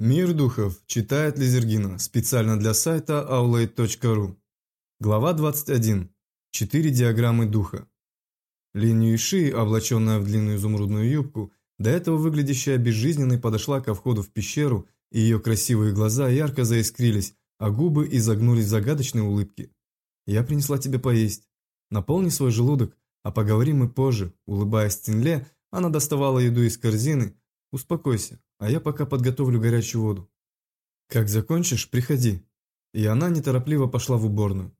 Мир духов читает Лизергина специально для сайта aulade.ru. Глава 21. Четыре диаграммы духа. Лин Юйши, облаченная в длинную изумрудную юбку, до этого выглядящая безжизненной, подошла ко входу в пещеру, и ее красивые глаза ярко заискрились, а губы изогнулись в загадочной улыбке. «Я принесла тебе поесть. Наполни свой желудок, а поговорим мы позже», улыбаясь Цинле, она доставала еду из корзины. «Успокойся, а я пока подготовлю горячую воду. Как закончишь, приходи». И она неторопливо пошла в уборную.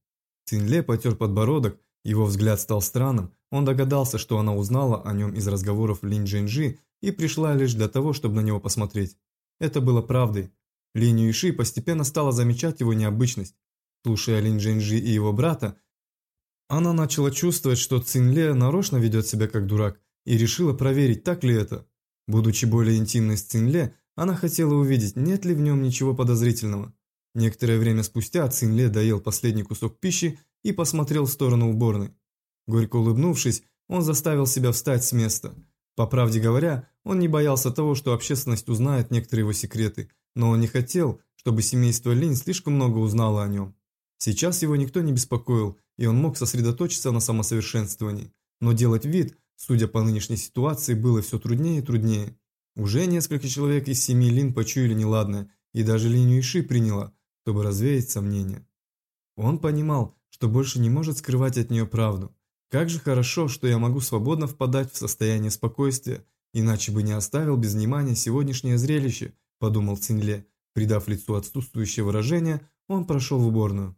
Цинле потер подбородок, его взгляд стал странным, он догадался, что она узнала о нем из разговоров Линь Джинжи и пришла лишь для того, чтобы на него посмотреть. Это было правдой. Линь Юйши постепенно стала замечать его необычность. Слушая Линь Джинжи и его брата, она начала чувствовать, что Цинле нарочно ведет себя как дурак, и решила проверить, так ли это. Будучи более интимной с Цинле, она хотела увидеть, нет ли в нем ничего подозрительного. Некоторое время спустя Цинле доел последний кусок пищи и посмотрел в сторону уборной. Горько улыбнувшись, он заставил себя встать с места. По правде говоря, он не боялся того, что общественность узнает некоторые его секреты, но он не хотел, чтобы семейство Линь слишком много узнало о нем. Сейчас его никто не беспокоил, и он мог сосредоточиться на самосовершенствовании. Но делать вид, Судя по нынешней ситуации, было все труднее и труднее. Уже несколько человек из семи Лин почуяли неладное, и даже линию Иши приняла, чтобы развеять сомнения. Он понимал, что больше не может скрывать от нее правду. Как же хорошо, что я могу свободно впадать в состояние спокойствия, иначе бы не оставил без внимания сегодняшнее зрелище, подумал Цинле. Придав лицу отсутствующее выражение, он прошел в уборную.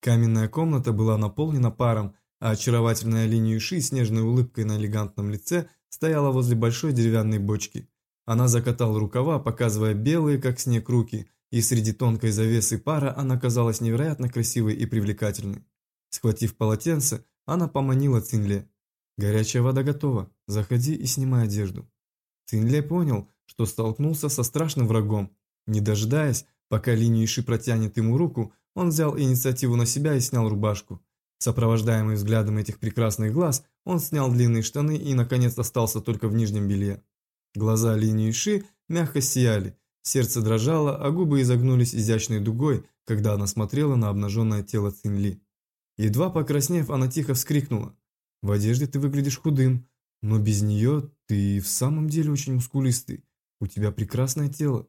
Каменная комната была наполнена паром, а очаровательная линия Ши с нежной улыбкой на элегантном лице стояла возле большой деревянной бочки. Она закатала рукава, показывая белые, как снег, руки, и среди тонкой завесы пара она казалась невероятно красивой и привлекательной. Схватив полотенце, она поманила Цинле. «Горячая вода готова, заходи и снимай одежду». Цинле понял, что столкнулся со страшным врагом. Не дожидаясь, пока линия Иши протянет ему руку, он взял инициативу на себя и снял рубашку. Сопровождаемый взглядом этих прекрасных глаз, он снял длинные штаны и, наконец, остался только в нижнем белье. Глаза линии Ши мягко сияли, сердце дрожало, а губы изогнулись изящной дугой, когда она смотрела на обнаженное тело Цинли. Едва покраснев, она тихо вскрикнула. «В одежде ты выглядишь худым, но без нее ты в самом деле очень мускулистый. У тебя прекрасное тело».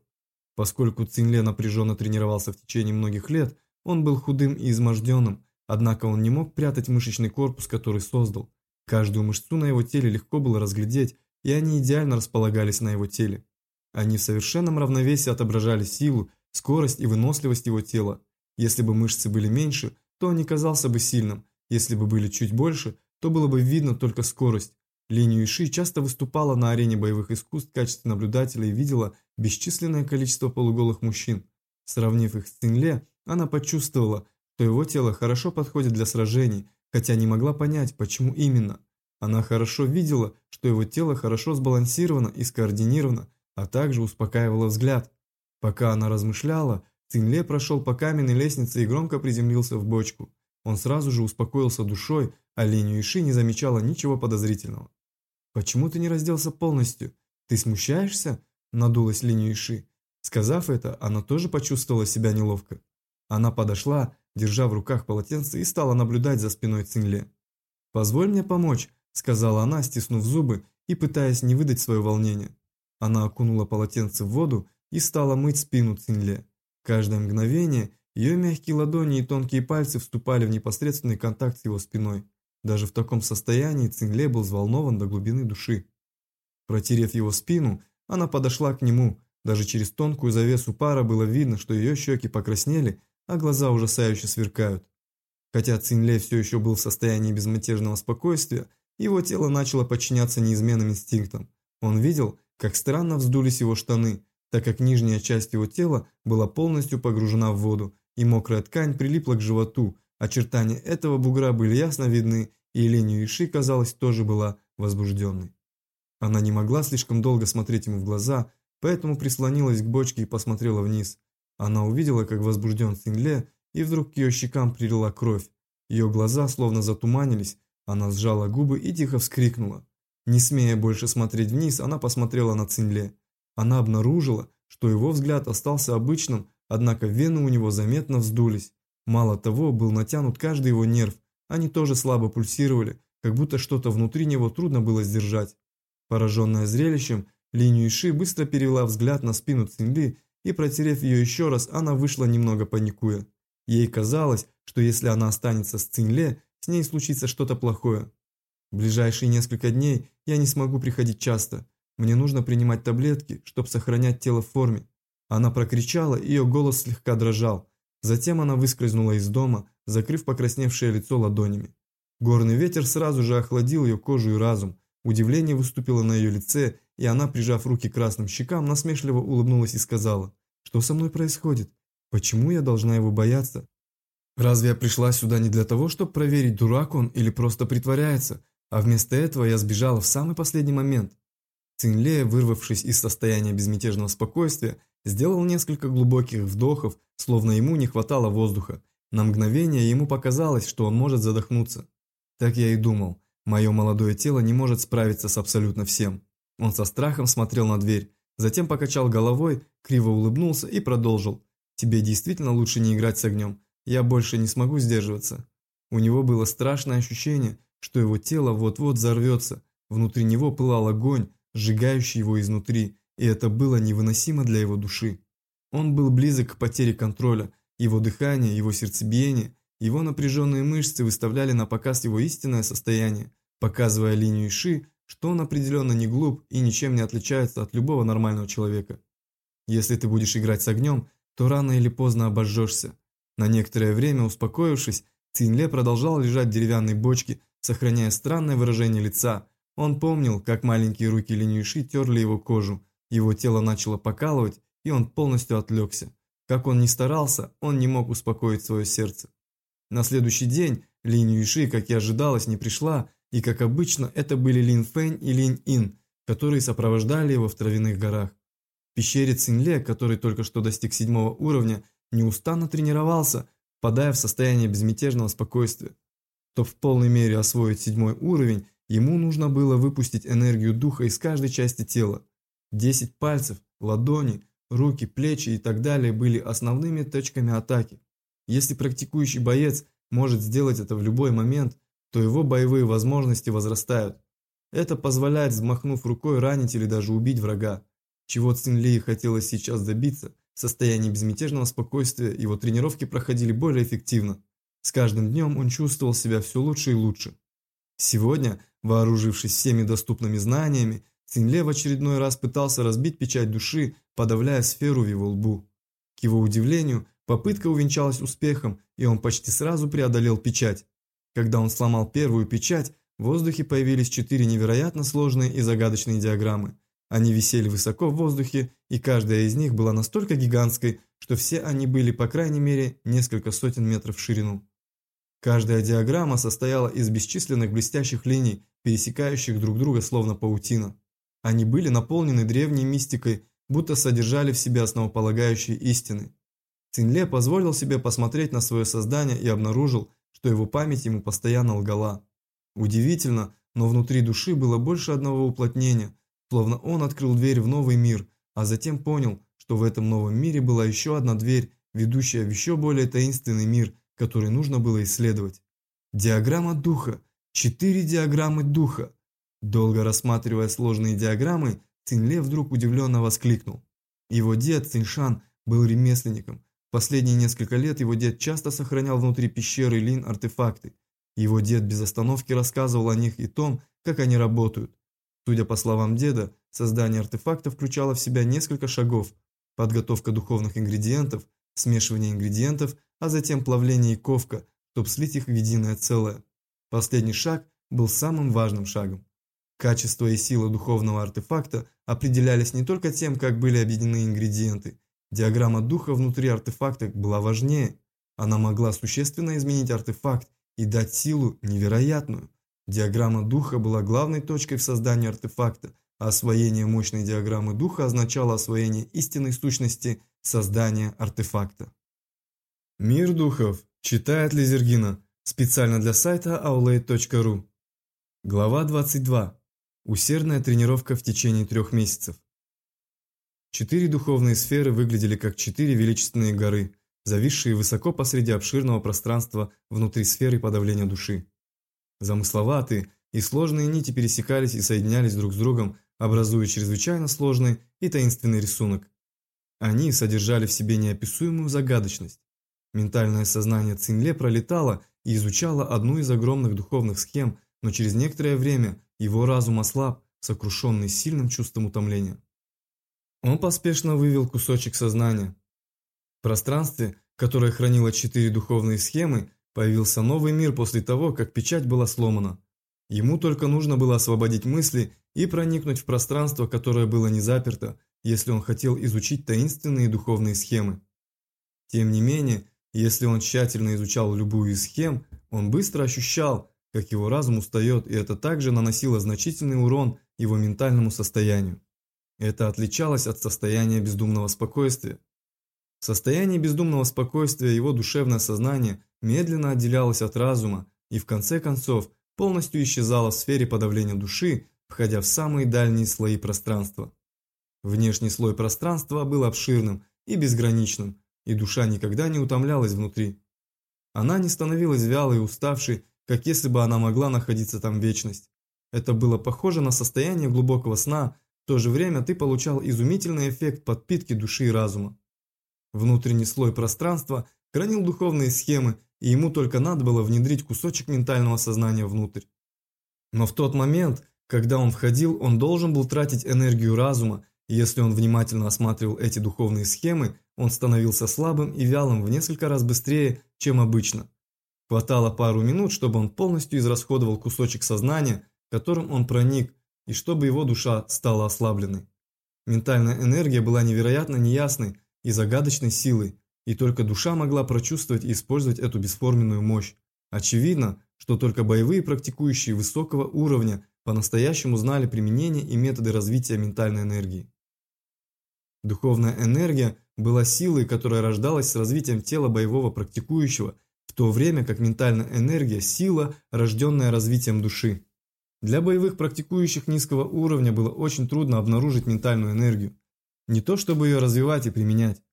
Поскольку Цинле напряженно тренировался в течение многих лет, он был худым и изможденным, Однако он не мог прятать мышечный корпус, который создал. Каждую мышцу на его теле легко было разглядеть, и они идеально располагались на его теле. Они в совершенном равновесии отображали силу, скорость и выносливость его тела. Если бы мышцы были меньше, то он не казался бы сильным. Если бы были чуть больше, то было бы видно только скорость. Линию Иши часто выступала на арене боевых искусств в качестве наблюдателя и видела бесчисленное количество полуголых мужчин. Сравнив их с Цинле, она почувствовала, что его тело хорошо подходит для сражений, хотя не могла понять, почему именно. Она хорошо видела, что его тело хорошо сбалансировано и скоординировано, а также успокаивало взгляд. Пока она размышляла, Цинле прошел по каменной лестнице и громко приземлился в бочку. Он сразу же успокоился душой, а Леню Иши не замечала ничего подозрительного. «Почему ты не разделся полностью? Ты смущаешься?» – надулась Леню Иши. Сказав это, она тоже почувствовала себя неловко. Она подошла держа в руках полотенце и стала наблюдать за спиной Цинле. «Позволь мне помочь», – сказала она, стиснув зубы и пытаясь не выдать свое волнение. Она окунула полотенце в воду и стала мыть спину Цинле. Каждое мгновение ее мягкие ладони и тонкие пальцы вступали в непосредственный контакт с его спиной. Даже в таком состоянии Цинле был взволнован до глубины души. Протерев его спину, она подошла к нему. Даже через тонкую завесу пара было видно, что ее щеки покраснели, а глаза ужасающе сверкают. Хотя Цинле все еще был в состоянии безмятежного спокойствия, его тело начало подчиняться неизменным инстинктам. Он видел, как странно вздулись его штаны, так как нижняя часть его тела была полностью погружена в воду, и мокрая ткань прилипла к животу. Очертания этого бугра были ясно видны, и Елене Иши, казалось, тоже была возбужденной. Она не могла слишком долго смотреть ему в глаза, поэтому прислонилась к бочке и посмотрела вниз. Она увидела, как возбужден Синле, и вдруг к ее щекам прилила кровь. Ее глаза словно затуманились, она сжала губы и тихо вскрикнула. Не смея больше смотреть вниз, она посмотрела на Цинле. Она обнаружила, что его взгляд остался обычным, однако вены у него заметно вздулись. Мало того, был натянут каждый его нерв, они тоже слабо пульсировали, как будто что-то внутри него трудно было сдержать. Пораженная зрелищем, Линию Иши быстро перевела взгляд на спину Цинли и, протерев ее еще раз, она вышла немного паникуя. Ей казалось, что если она останется с Цинле, с ней случится что-то плохое. В ближайшие несколько дней я не смогу приходить часто. Мне нужно принимать таблетки, чтобы сохранять тело в форме. Она прокричала, ее голос слегка дрожал. Затем она выскользнула из дома, закрыв покрасневшее лицо ладонями. Горный ветер сразу же охладил ее кожу и разум. Удивление выступило на ее лице, и она, прижав руки к красным щекам, насмешливо улыбнулась и сказала, «Что со мной происходит? Почему я должна его бояться? Разве я пришла сюда не для того, чтобы проверить, дурак он или просто притворяется, а вместо этого я сбежала в самый последний момент?» Цинле, вырвавшись из состояния безмятежного спокойствия, сделал несколько глубоких вдохов, словно ему не хватало воздуха. На мгновение ему показалось, что он может задохнуться. Так я и думал. Мое молодое тело не может справиться с абсолютно всем. Он со страхом смотрел на дверь, затем покачал головой, криво улыбнулся и продолжил. «Тебе действительно лучше не играть с огнем. Я больше не смогу сдерживаться». У него было страшное ощущение, что его тело вот-вот взорвется. Внутри него пылал огонь, сжигающий его изнутри, и это было невыносимо для его души. Он был близок к потере контроля, его дыхание, его сердцебиение, его напряженные мышцы выставляли на показ его истинное состояние, показывая линию ши, что он определенно не глуп и ничем не отличается от любого нормального человека. Если ты будешь играть с огнем, то рано или поздно обожжешься. На некоторое время, успокоившись, Цинле продолжал лежать в деревянной бочке, сохраняя странное выражение лица. Он помнил, как маленькие руки Линюши терли его кожу, его тело начало покалывать, и он полностью отвлекся. Как он ни старался, он не мог успокоить свое сердце. На следующий день Линь Юйши, как и ожидалось, не пришла, и, как обычно, это были Лин Фэнь и Лин Ин, которые сопровождали его в травяных горах. В пещере Цинле, который только что достиг седьмого уровня, неустанно тренировался, впадая в состояние безмятежного спокойствия. Чтобы в полной мере освоить седьмой уровень, ему нужно было выпустить энергию духа из каждой части тела. Десять пальцев, ладони, руки, плечи и так далее были основными точками атаки. Если практикующий боец может сделать это в любой момент, то его боевые возможности возрастают. Это позволяет, взмахнув рукой, ранить или даже убить врага. Чего Цинли хотелось сейчас добиться, в состоянии безмятежного спокойствия его тренировки проходили более эффективно. С каждым днем он чувствовал себя все лучше и лучше. Сегодня, вооружившись всеми доступными знаниями, Цинле в очередной раз пытался разбить печать души, подавляя сферу в его лбу. К его удивлению, Попытка увенчалась успехом, и он почти сразу преодолел печать. Когда он сломал первую печать, в воздухе появились четыре невероятно сложные и загадочные диаграммы. Они висели высоко в воздухе, и каждая из них была настолько гигантской, что все они были по крайней мере несколько сотен метров в ширину. Каждая диаграмма состояла из бесчисленных блестящих линий, пересекающих друг друга словно паутина. Они были наполнены древней мистикой, будто содержали в себе основополагающие истины. Цинле позволил себе посмотреть на свое создание и обнаружил, что его память ему постоянно лгала. Удивительно, но внутри души было больше одного уплотнения, словно он открыл дверь в новый мир, а затем понял, что в этом новом мире была еще одна дверь, ведущая в еще более таинственный мир, который нужно было исследовать. Диаграмма духа. Четыре диаграммы духа. Долго рассматривая сложные диаграммы, Цинле вдруг удивленно воскликнул. Его дед Циншан был ремесленником, Последние несколько лет его дед часто сохранял внутри пещеры Лин артефакты. Его дед без остановки рассказывал о них и том, как они работают. Судя по словам деда, создание артефакта включало в себя несколько шагов. Подготовка духовных ингредиентов, смешивание ингредиентов, а затем плавление и ковка, чтобы слить их в единое целое. Последний шаг был самым важным шагом. Качество и сила духовного артефакта определялись не только тем, как были объединены ингредиенты, Диаграмма духа внутри артефакта была важнее. Она могла существенно изменить артефакт и дать силу невероятную. Диаграмма духа была главной точкой в создании артефакта, а освоение мощной диаграммы духа означало освоение истинной сущности создания артефакта. Мир духов. Читает Лизергина. Специально для сайта aulade.ru. Глава 22. Усердная тренировка в течение трех месяцев. Четыре духовные сферы выглядели как четыре величественные горы, зависшие высоко посреди обширного пространства внутри сферы подавления души. Замысловатые и сложные нити пересекались и соединялись друг с другом, образуя чрезвычайно сложный и таинственный рисунок. Они содержали в себе неописуемую загадочность. Ментальное сознание Цинле пролетало и изучало одну из огромных духовных схем, но через некоторое время его разум ослаб, сокрушенный сильным чувством утомления. Он поспешно вывел кусочек сознания. В пространстве, которое хранило четыре духовные схемы, появился новый мир после того, как печать была сломана. Ему только нужно было освободить мысли и проникнуть в пространство, которое было не заперто, если он хотел изучить таинственные духовные схемы. Тем не менее, если он тщательно изучал любую из схем, он быстро ощущал, как его разум устает, и это также наносило значительный урон его ментальному состоянию. Это отличалось от состояния бездумного спокойствия. В состоянии бездумного спокойствия его душевное сознание медленно отделялось от разума и в конце концов полностью исчезало в сфере подавления души, входя в самые дальние слои пространства. Внешний слой пространства был обширным и безграничным, и душа никогда не утомлялась внутри. Она не становилась вялой и уставшей, как если бы она могла находиться там вечность. Это было похоже на состояние глубокого сна, то же время ты получал изумительный эффект подпитки души и разума. Внутренний слой пространства хранил духовные схемы, и ему только надо было внедрить кусочек ментального сознания внутрь. Но в тот момент, когда он входил, он должен был тратить энергию разума, если он внимательно осматривал эти духовные схемы, он становился слабым и вялым в несколько раз быстрее, чем обычно. Хватало пару минут, чтобы он полностью израсходовал кусочек сознания, которым он проник, и чтобы его душа стала ослабленной. Ментальная энергия была невероятно неясной и загадочной силой, и только душа могла прочувствовать и использовать эту бесформенную мощь. Очевидно, что только боевые практикующие высокого уровня по-настоящему знали применение и методы развития ментальной энергии. Духовная энергия была силой, которая рождалась с развитием тела боевого практикующего, в то время как ментальная энергия – сила, рожденная развитием души. Для боевых практикующих низкого уровня было очень трудно обнаружить ментальную энергию. Не то чтобы ее развивать и применять.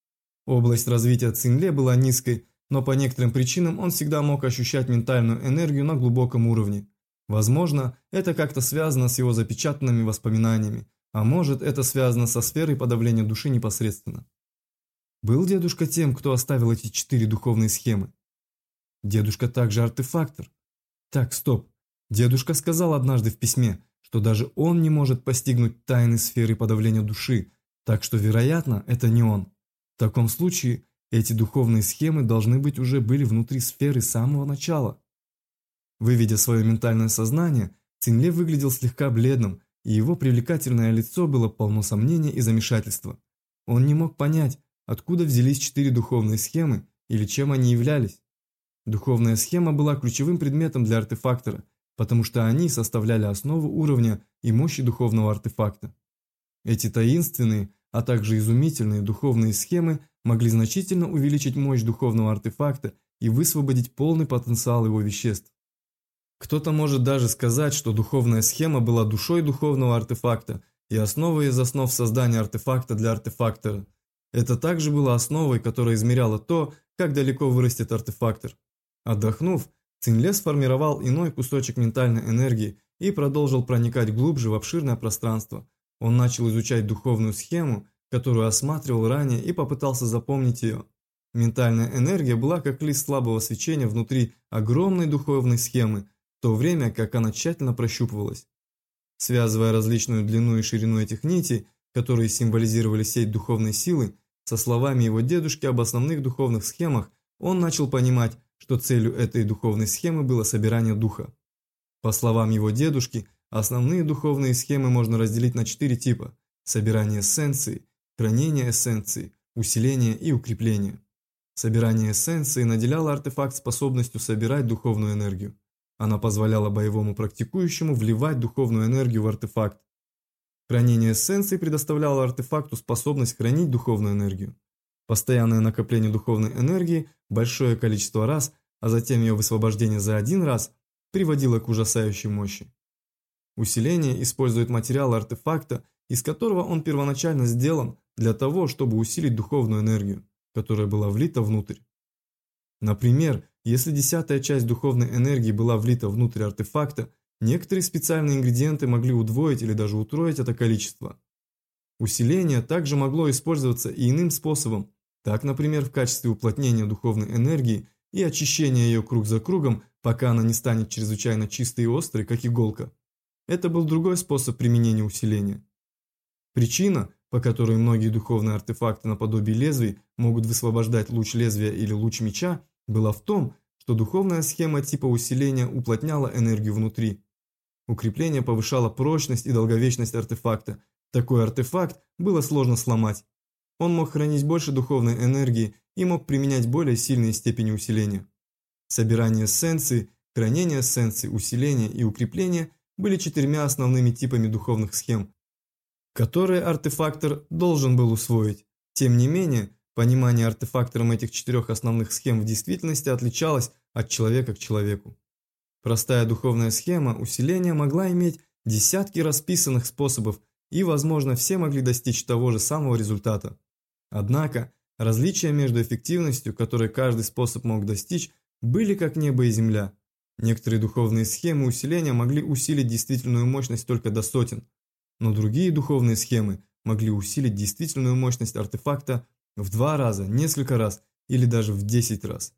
Область развития Цинле была низкой, но по некоторым причинам он всегда мог ощущать ментальную энергию на глубоком уровне. Возможно, это как-то связано с его запечатанными воспоминаниями, а может, это связано со сферой подавления души непосредственно. Был дедушка тем, кто оставил эти четыре духовные схемы? Дедушка также артефактор. Так, стоп. Дедушка сказал однажды в письме, что даже он не может постигнуть тайны сферы подавления души, так что, вероятно, это не он. В таком случае, эти духовные схемы должны быть уже были внутри сферы с самого начала. Выведя свое ментальное сознание, Цинле выглядел слегка бледным, и его привлекательное лицо было полно сомнения и замешательства. Он не мог понять, откуда взялись четыре духовные схемы или чем они являлись. Духовная схема была ключевым предметом для артефактора, потому что они составляли основу уровня и мощи духовного артефакта. Эти таинственные, а также изумительные духовные схемы могли значительно увеличить мощь духовного артефакта и высвободить полный потенциал его веществ. Кто-то может даже сказать, что духовная схема была душой духовного артефакта и основой из основ создания артефакта для артефактора. Это также было основой, которая измеряла то, как далеко вырастет артефактор. Отдохнув, Цинле сформировал иной кусочек ментальной энергии и продолжил проникать глубже в обширное пространство. Он начал изучать духовную схему, которую осматривал ранее и попытался запомнить ее. Ментальная энергия была как лист слабого свечения внутри огромной духовной схемы – в то время как она тщательно прощупывалась. Связывая различную длину и ширину этих нитей, которые символизировали сеть духовной силы, со словами его дедушки об основных духовных схемах, он начал понимать, что целью этой духовной схемы было собирание духа. По словам его дедушки, основные духовные схемы можно разделить на четыре типа – собирание эссенции, хранение эссенции, усиление и укрепление. Собирание эссенции наделяло артефакт способностью собирать духовную энергию. Она позволяла боевому практикующему вливать духовную энергию в артефакт. Хранение эссенции предоставляло артефакту способность хранить духовную энергию. Постоянное накопление духовной энергии большое количество раз, а затем ее высвобождение за один раз, приводило к ужасающей мощи. Усиление использует материал артефакта, из которого он первоначально сделан, для того, чтобы усилить духовную энергию, которая была влита внутрь. Например, если десятая часть духовной энергии была влита внутрь артефакта, некоторые специальные ингредиенты могли удвоить или даже утроить это количество. Усиление также могло использоваться и иным способом, так, например, в качестве уплотнения духовной энергии и очищения ее круг за кругом, пока она не станет чрезвычайно чистой и острой, как иголка. Это был другой способ применения усиления. Причина, по которой многие духовные артефакты наподобие лезвий могут высвобождать луч лезвия или луч меча, была в том, что духовная схема типа усиления уплотняла энергию внутри. Укрепление повышало прочность и долговечность артефакта. Такой артефакт было сложно сломать. Он мог хранить больше духовной энергии и мог применять более сильные степени усиления. Собирание эссенции, хранение эссенции, усиление и укрепление были четырьмя основными типами духовных схем, которые артефактор должен был усвоить. Тем не менее, понимание артефактором этих четырех основных схем в действительности отличалось от человека к человеку. Простая духовная схема усиления могла иметь десятки расписанных способов, и, возможно, все могли достичь того же самого результата. Однако, различия между эффективностью, которой каждый способ мог достичь, были как небо и земля. Некоторые духовные схемы усиления могли усилить действительную мощность только до сотен, но другие духовные схемы могли усилить действительную мощность артефакта в два раза, несколько раз или даже в десять раз.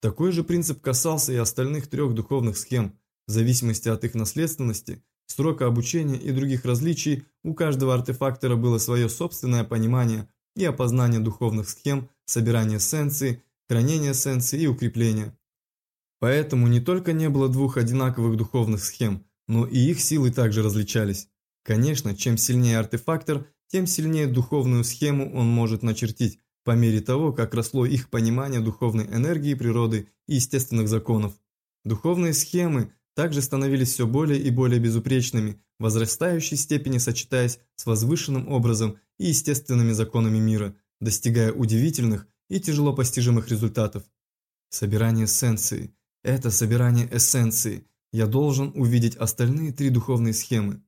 Такой же принцип касался и остальных трех духовных схем, в зависимости от их наследственности, срока обучения и других различий, у каждого артефактора было свое собственное понимание и опознание духовных схем, собирание эссенции, хранение эссенции и укрепления. Поэтому не только не было двух одинаковых духовных схем, но и их силы также различались. Конечно, чем сильнее артефактор, тем сильнее духовную схему он может начертить, по мере того, как росло их понимание духовной энергии природы и естественных законов. Духовные схемы также становились все более и более безупречными, возрастающей степени сочетаясь с возвышенным образом и естественными законами мира, достигая удивительных и тяжело постижимых результатов. Собирание эссенции. Это собирание эссенции. Я должен увидеть остальные три духовные схемы.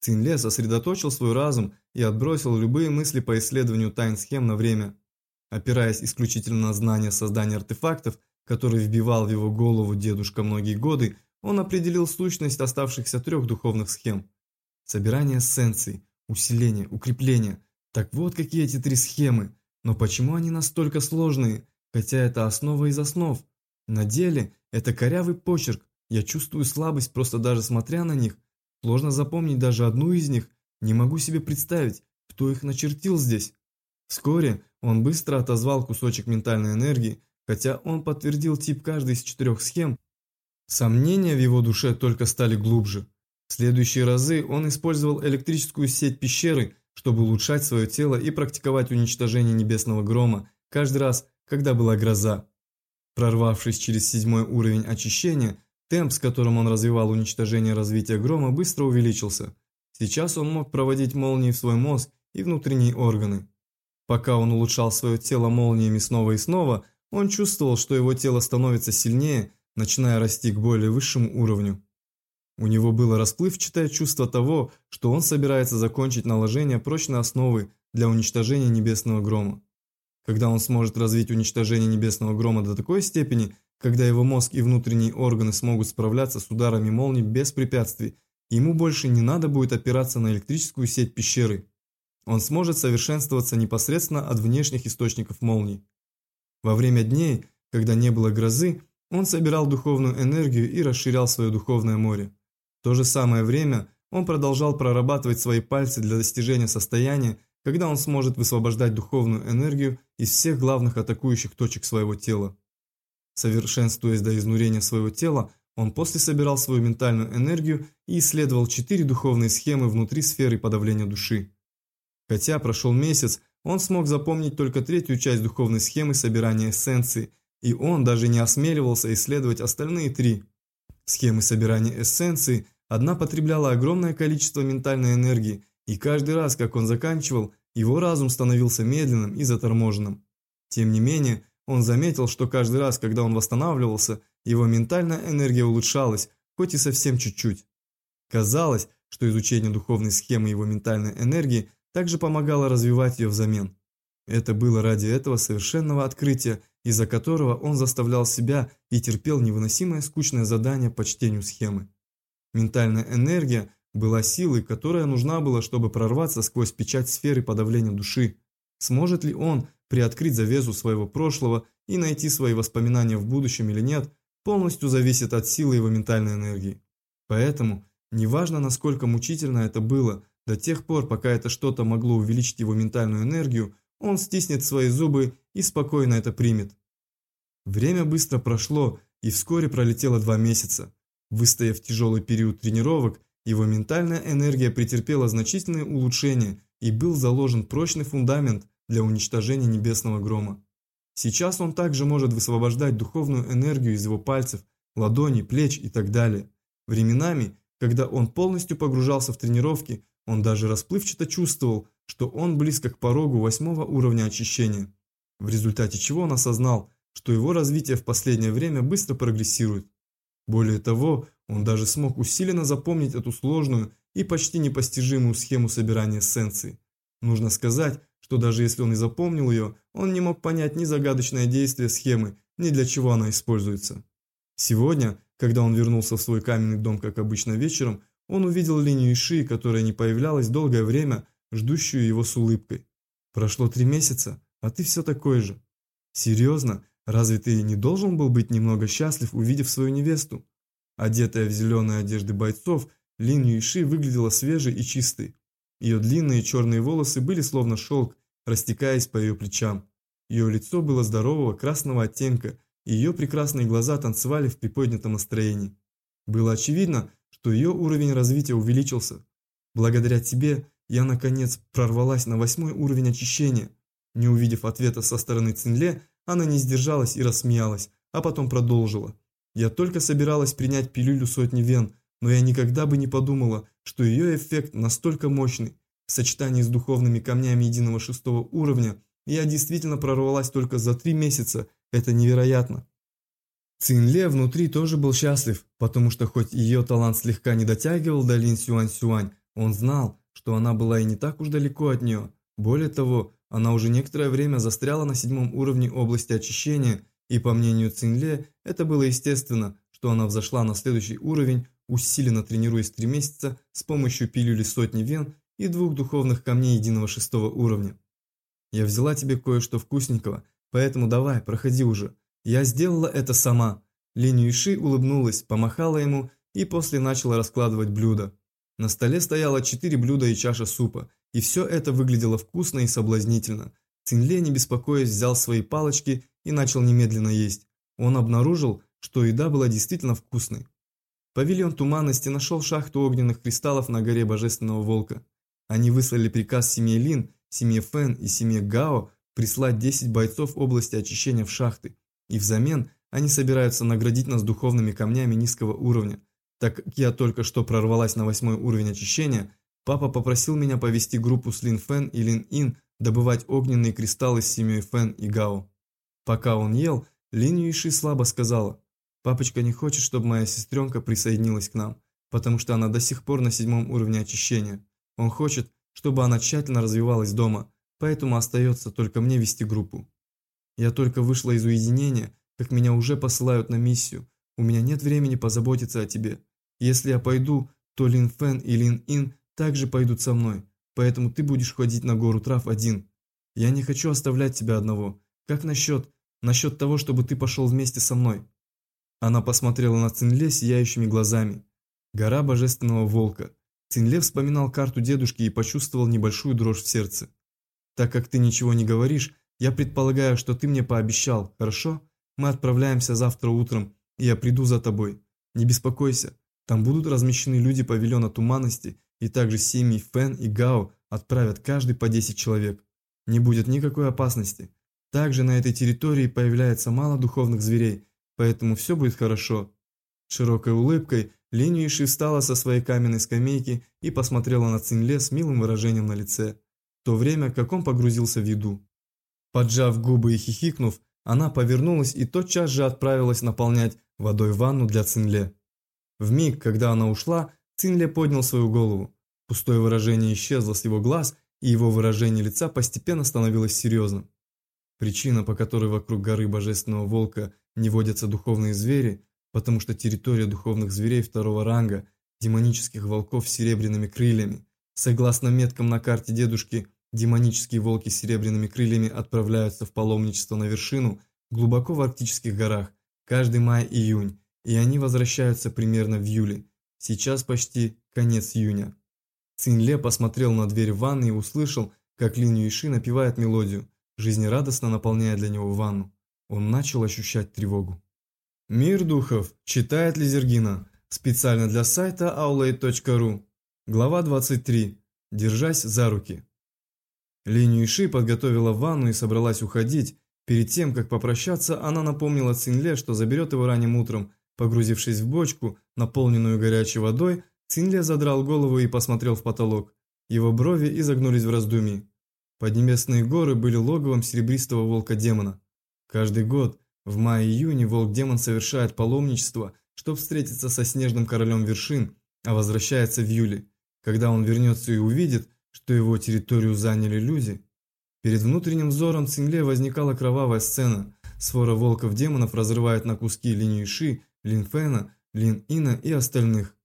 Цинле сосредоточил свой разум и отбросил любые мысли по исследованию тайн схем на время. Опираясь исключительно на знания создания артефактов, которые вбивал в его голову дедушка многие годы, он определил сущность оставшихся трех духовных схем. Собирание эссенций, усиление, укрепление. Так вот какие эти три схемы. Но почему они настолько сложные, хотя это основа из основ? На деле это корявый почерк, я чувствую слабость просто даже смотря на них. Сложно запомнить даже одну из них, не могу себе представить, кто их начертил здесь. Вскоре он быстро отозвал кусочек ментальной энергии, хотя он подтвердил тип каждой из четырех схем, сомнения в его душе только стали глубже. В следующие разы он использовал электрическую сеть пещеры, чтобы улучшать свое тело и практиковать уничтожение небесного грома каждый раз, когда была гроза. Прорвавшись через седьмой уровень очищения, темп, с которым он развивал уничтожение развития грома, быстро увеличился. Сейчас он мог проводить молнии в свой мозг и внутренние органы. Пока он улучшал свое тело молниями снова и снова, он чувствовал, что его тело становится сильнее, начиная расти к более высшему уровню. У него было расплывчатое чувство того, что он собирается закончить наложение прочной основы для уничтожения небесного грома. Когда он сможет развить уничтожение небесного грома до такой степени, когда его мозг и внутренние органы смогут справляться с ударами молний без препятствий, ему больше не надо будет опираться на электрическую сеть пещеры он сможет совершенствоваться непосредственно от внешних источников молний. Во время дней, когда не было грозы, он собирал духовную энергию и расширял свое духовное море. В то же самое время он продолжал прорабатывать свои пальцы для достижения состояния, когда он сможет высвобождать духовную энергию из всех главных атакующих точек своего тела. Совершенствуясь до изнурения своего тела, он после собирал свою ментальную энергию и исследовал четыре духовные схемы внутри сферы подавления души. Хотя прошел месяц, он смог запомнить только третью часть духовной схемы собирания эссенции, и он даже не осмеливался исследовать остальные три. Схемы собирания эссенции одна потребляла огромное количество ментальной энергии, и каждый раз, как он заканчивал, его разум становился медленным и заторможенным. Тем не менее, он заметил, что каждый раз, когда он восстанавливался, его ментальная энергия улучшалась, хоть и совсем чуть-чуть. Казалось, что изучение духовной схемы его ментальной энергии также помогала развивать ее взамен. Это было ради этого совершенного открытия, из-за которого он заставлял себя и терпел невыносимое скучное задание по чтению схемы. Ментальная энергия была силой, которая нужна была, чтобы прорваться сквозь печать сферы подавления души. Сможет ли он приоткрыть завесу своего прошлого и найти свои воспоминания в будущем или нет, полностью зависит от силы его ментальной энергии. Поэтому, неважно насколько мучительно это было, до тех пор, пока это что-то могло увеличить его ментальную энергию, он стиснет свои зубы и спокойно это примет. Время быстро прошло, и вскоре пролетело два месяца. Выстояв тяжелый период тренировок, его ментальная энергия претерпела значительные улучшения и был заложен прочный фундамент для уничтожения небесного грома. Сейчас он также может высвобождать духовную энергию из его пальцев, ладоней, плеч и так далее. Временами, когда он полностью погружался в тренировки, он даже расплывчато чувствовал, что он близко к порогу восьмого уровня очищения, в результате чего он осознал, что его развитие в последнее время быстро прогрессирует. Более того, он даже смог усиленно запомнить эту сложную и почти непостижимую схему собирания эссенции. Нужно сказать, что даже если он и запомнил ее, он не мог понять ни загадочное действие схемы, ни для чего она используется. Сегодня, когда он вернулся в свой каменный дом, как обычно вечером, он увидел линию Иши, которая не появлялась долгое время, ждущую его с улыбкой. «Прошло три месяца, а ты все такой же. Серьезно, разве ты не должен был быть немного счастлив, увидев свою невесту?» Одетая в зеленые одежды бойцов, Лин Юиши выглядела свежей и чистой. Ее длинные черные волосы были словно шелк, растекаясь по ее плечам. Ее лицо было здорового красного оттенка, и ее прекрасные глаза танцевали в приподнятом настроении. Было очевидно, что ее уровень развития увеличился. Благодаря тебе я, наконец, прорвалась на восьмой уровень очищения. Не увидев ответа со стороны Цинле, она не сдержалась и рассмеялась, а потом продолжила. Я только собиралась принять пилюлю сотни вен, но я никогда бы не подумала, что ее эффект настолько мощный. В сочетании с духовными камнями единого шестого уровня я действительно прорвалась только за три месяца, это невероятно. Цинле внутри тоже был счастлив, потому что хоть ее талант слегка не дотягивал до Лин Сюань Сюань, он знал, что она была и не так уж далеко от нее. Более того, она уже некоторое время застряла на седьмом уровне области очищения, и по мнению Цинле, это было естественно, что она взошла на следующий уровень, усиленно тренируясь три месяца с помощью пилюли сотни вен и двух духовных камней единого шестого уровня. «Я взяла тебе кое-что вкусненького, поэтому давай, проходи уже. Я сделала это сама». Линь Юйши улыбнулась, помахала ему и после начала раскладывать блюда. На столе стояло четыре блюда и чаша супа, и все это выглядело вкусно и соблазнительно. Цинле, не беспокоясь, взял свои палочки и начал немедленно есть. Он обнаружил, что еда была действительно вкусной. Павильон туманности нашел шахту огненных кристаллов на горе Божественного Волка. Они выслали приказ семье Лин, семье Фэн и семье Гао прислать 10 бойцов области очищения в шахты, и взамен они собираются наградить нас духовными камнями низкого уровня, так как я только что прорвалась на восьмой уровень очищения, папа попросил меня повести группу с Лин Фэн и Лин Ин добывать огненные кристаллы с семьей Фэн и Гао. Пока он ел, Лин Юиши слабо сказала, «Папочка не хочет, чтобы моя сестренка присоединилась к нам, потому что она до сих пор на седьмом уровне очищения. Он хочет, чтобы она тщательно развивалась дома, поэтому остается только мне вести группу. Я только вышла из уединения, как меня уже посылают на миссию. У меня нет времени позаботиться о тебе. Если я пойду, то Лин Фэн и Лин Ин также пойдут со мной, поэтому ты будешь ходить на гору трав один. Я не хочу оставлять тебя одного. Как насчет, насчет того, чтобы ты пошел вместе со мной?» Она посмотрела на Цинле сияющими глазами. Гора Божественного Волка. Цинле вспоминал карту дедушки и почувствовал небольшую дрожь в сердце. «Так как ты ничего не говоришь, я предполагаю, что ты мне пообещал, хорошо? Мы отправляемся завтра утром, и я приду за тобой. Не беспокойся, там будут размещены люди павильона Туманности, и также семьи Фэн и Гао отправят каждый по 10 человек. Не будет никакой опасности. Также на этой территории появляется мало духовных зверей, поэтому все будет хорошо. Широкой улыбкой Линь Юиши встала со своей каменной скамейки и посмотрела на Цинле с милым выражением на лице, в то время как он погрузился в еду. Поджав губы и хихикнув, она повернулась и тотчас же отправилась наполнять водой ванну для Цинле. В миг, когда она ушла, Цинле поднял свою голову. Пустое выражение исчезло с его глаз, и его выражение лица постепенно становилось серьезным. Причина, по которой вокруг горы Божественного Волка не водятся духовные звери, потому что территория духовных зверей второго ранга, демонических волков с серебряными крыльями. Согласно меткам на карте дедушки, демонические волки с серебряными крыльями отправляются в паломничество на вершину глубоко в арктических горах каждый май-июнь, и они возвращаются примерно в июле. Сейчас почти конец июня. Цинле посмотрел на дверь ванны и услышал, как Лин Юиши напевает мелодию, жизнерадостно наполняя для него ванну. Он начал ощущать тревогу. Мир духов читает Лизергина специально для сайта aulade.ru. Глава 23. Держась за руки. Лин Юиши подготовила ванну и собралась уходить. Перед тем, как попрощаться, она напомнила Цинле, что заберет его ранним утром. Погрузившись в бочку, наполненную горячей водой, Цинле задрал голову и посмотрел в потолок. Его брови изогнулись в раздумье. Поднебесные горы были логовом серебристого волка-демона. Каждый год, в мае-июне, волк-демон совершает паломничество, чтобы встретиться со снежным королем вершин, а возвращается в июле, когда он вернется и увидит, что его территорию заняли люди. Перед внутренним взором Цинле возникала кровавая сцена. Свора волков-демонов разрывает на куски линию Ши, Лин Фэна, Лин Ина и остальных.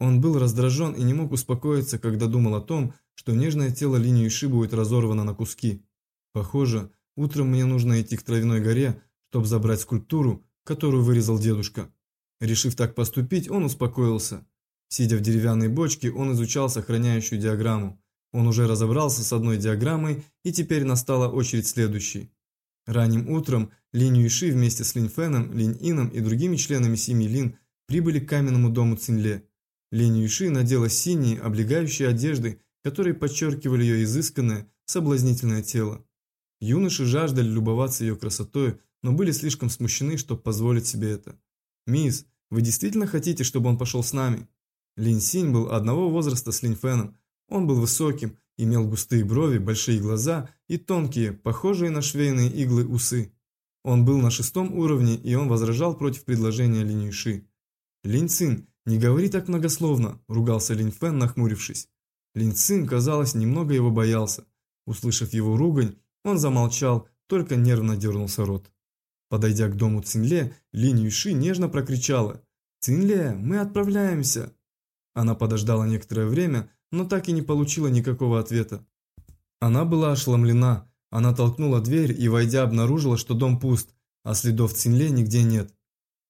Он был раздражен и не мог успокоиться, когда думал о том, что нежное тело линии Ши будет разорвано на куски. Похоже, утром мне нужно идти к Травяной горе, чтобы забрать скульптуру, которую вырезал дедушка. Решив так поступить, он успокоился. Сидя в деревянной бочке, он изучал сохраняющую диаграмму. Он уже разобрался с одной диаграммой, и теперь настала очередь следующей. Ранним утром Линь Юйши вместе с Линь Фэном, Линь Ином и другими членами семьи Лин прибыли к каменному дому Цинле. Линь Юйши надела синие, облегающие одежды, которые подчеркивали ее изысканное, соблазнительное тело. Юноши жаждали любоваться ее красотой, но были слишком смущены, чтобы позволить себе это. «Мисс, вы действительно хотите, чтобы он пошел с нами?» Лин Синь был одного возраста с Линь Фэном. Он был высоким, имел густые брови, большие глаза и тонкие, похожие на швейные иглы усы. Он был на шестом уровне, и он возражал против предложения Линь Юши. «Линь Цин, не говори так многословно», – ругался Линь Фэн, нахмурившись. Линь Цин, казалось, немного его боялся. Услышав его ругань, он замолчал, только нервно дернулся рот. Подойдя к дому Цинле, Линь Юши нежно прокричала «Цинле, мы отправляемся!» Она подождала некоторое время, но так и не получила никакого ответа. Она была ошеломлена, она толкнула дверь и, войдя, обнаружила, что дом пуст, а следов Цинле нигде нет.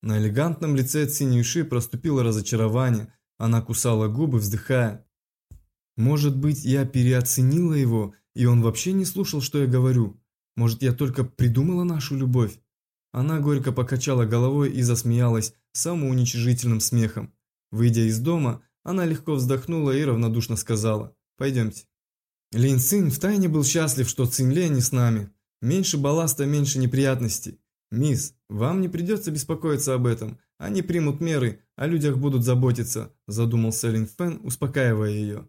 На элегантном лице Цинь Юши проступило разочарование, она кусала губы, вздыхая. Может быть, я переоценила его, и он вообще не слушал, что я говорю. Может, я только придумала нашу любовь? Она горько покачала головой и засмеялась самоуничижительным смехом. Выйдя из дома, она легко вздохнула и равнодушно сказала «Пойдемте». Лин Цин втайне был счастлив, что Цинле не с нами. Меньше балласта, меньше неприятностей. «Мисс, вам не придется беспокоиться об этом. Они примут меры, о людях будут заботиться», задумался Лин Фэн, успокаивая ее.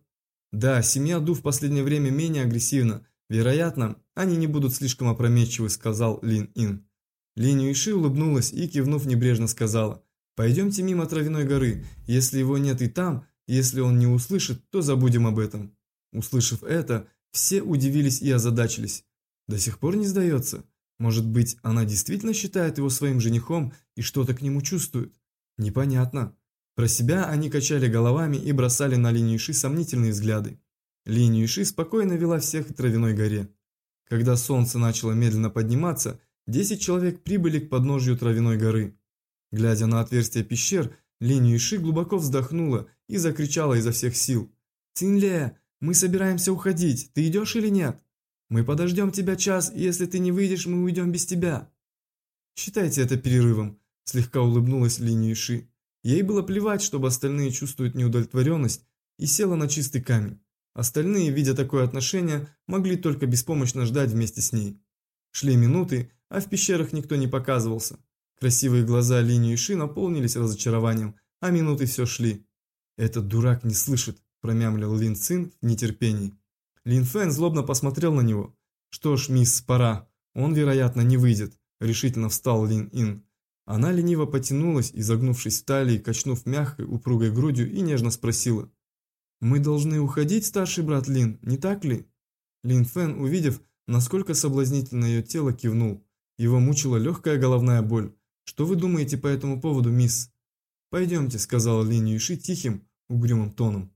Да, семья Ду в последнее время менее агрессивна. Вероятно, они не будут слишком опрометчивы, сказал Лин Ин. Лин Юиши улыбнулась и, кивнув небрежно, сказала, «Пойдемте мимо Травяной горы. Если его нет и там, если он не услышит, то забудем об этом». Услышав это, все удивились и озадачились. До сих пор не сдается. Может быть, она действительно считает его своим женихом и что-то к нему чувствует? Непонятно. Про себя они качали головами и бросали на линию Ши сомнительные взгляды. Линию Ши спокойно вела всех к травяной горе. Когда солнце начало медленно подниматься, 10 человек прибыли к подножью травяной горы. Глядя на отверстие пещер, линию Ши глубоко вздохнула и закричала изо всех сил. «Цинле, мы собираемся уходить, ты идешь или нет? Мы подождем тебя час, и если ты не выйдешь, мы уйдем без тебя». «Считайте это перерывом», – слегка улыбнулась линию Ши. Ей было плевать, чтобы остальные чувствуют неудовлетворенность, и села на чистый камень. Остальные, видя такое отношение, могли только беспомощно ждать вместе с ней. Шли минуты, а в пещерах никто не показывался. Красивые глаза Линии Ши наполнились разочарованием, а минуты все шли. «Этот дурак не слышит», – промямлил Лин Цин в нетерпении. Лин Фэн злобно посмотрел на него. «Что ж, мисс, пора. Он, вероятно, не выйдет», – решительно встал Лин Ин. Она лениво потянулась, изогнувшись в талии, качнув мягкой, упругой грудью и нежно спросила. «Мы должны уходить, старший брат Лин, не так ли?» Лин Фэн, увидев, насколько соблазнительно ее тело, кивнул. Его мучила легкая головная боль. «Что вы думаете по этому поводу, мисс?» «Пойдемте», — сказал Лин Юши тихим, угрюмым тоном.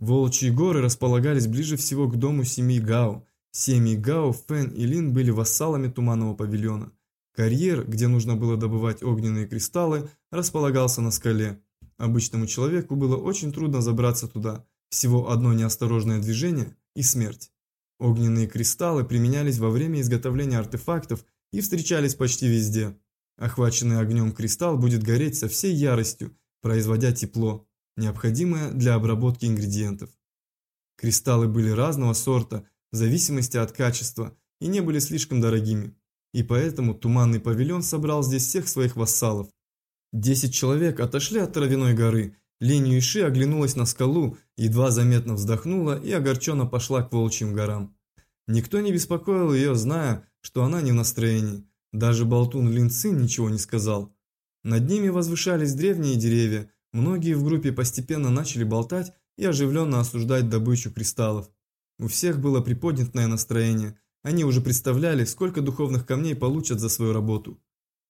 Волчьи горы располагались ближе всего к дому семьи Гао. Семьи Гао, Фэн и Лин были вассалами Туманного павильона. Карьер, где нужно было добывать огненные кристаллы, располагался на скале. Обычному человеку было очень трудно забраться туда. Всего одно неосторожное движение и смерть. Огненные кристаллы применялись во время изготовления артефактов и встречались почти везде. Охваченный огнем кристалл будет гореть со всей яростью, производя тепло, необходимое для обработки ингредиентов. Кристаллы были разного сорта, в зависимости от качества, и не были слишком дорогими. И поэтому Туманный павильон собрал здесь всех своих вассалов. Десять человек отошли от Травяной горы. Лень Юйши оглянулась на скалу, едва заметно вздохнула и огорченно пошла к Волчьим горам. Никто не беспокоил ее, зная, что она не в настроении. Даже болтун Лин Цин ничего не сказал. Над ними возвышались древние деревья, многие в группе постепенно начали болтать и оживленно осуждать добычу кристаллов. У всех было приподнятое настроение, они уже представляли, сколько духовных камней получат за свою работу.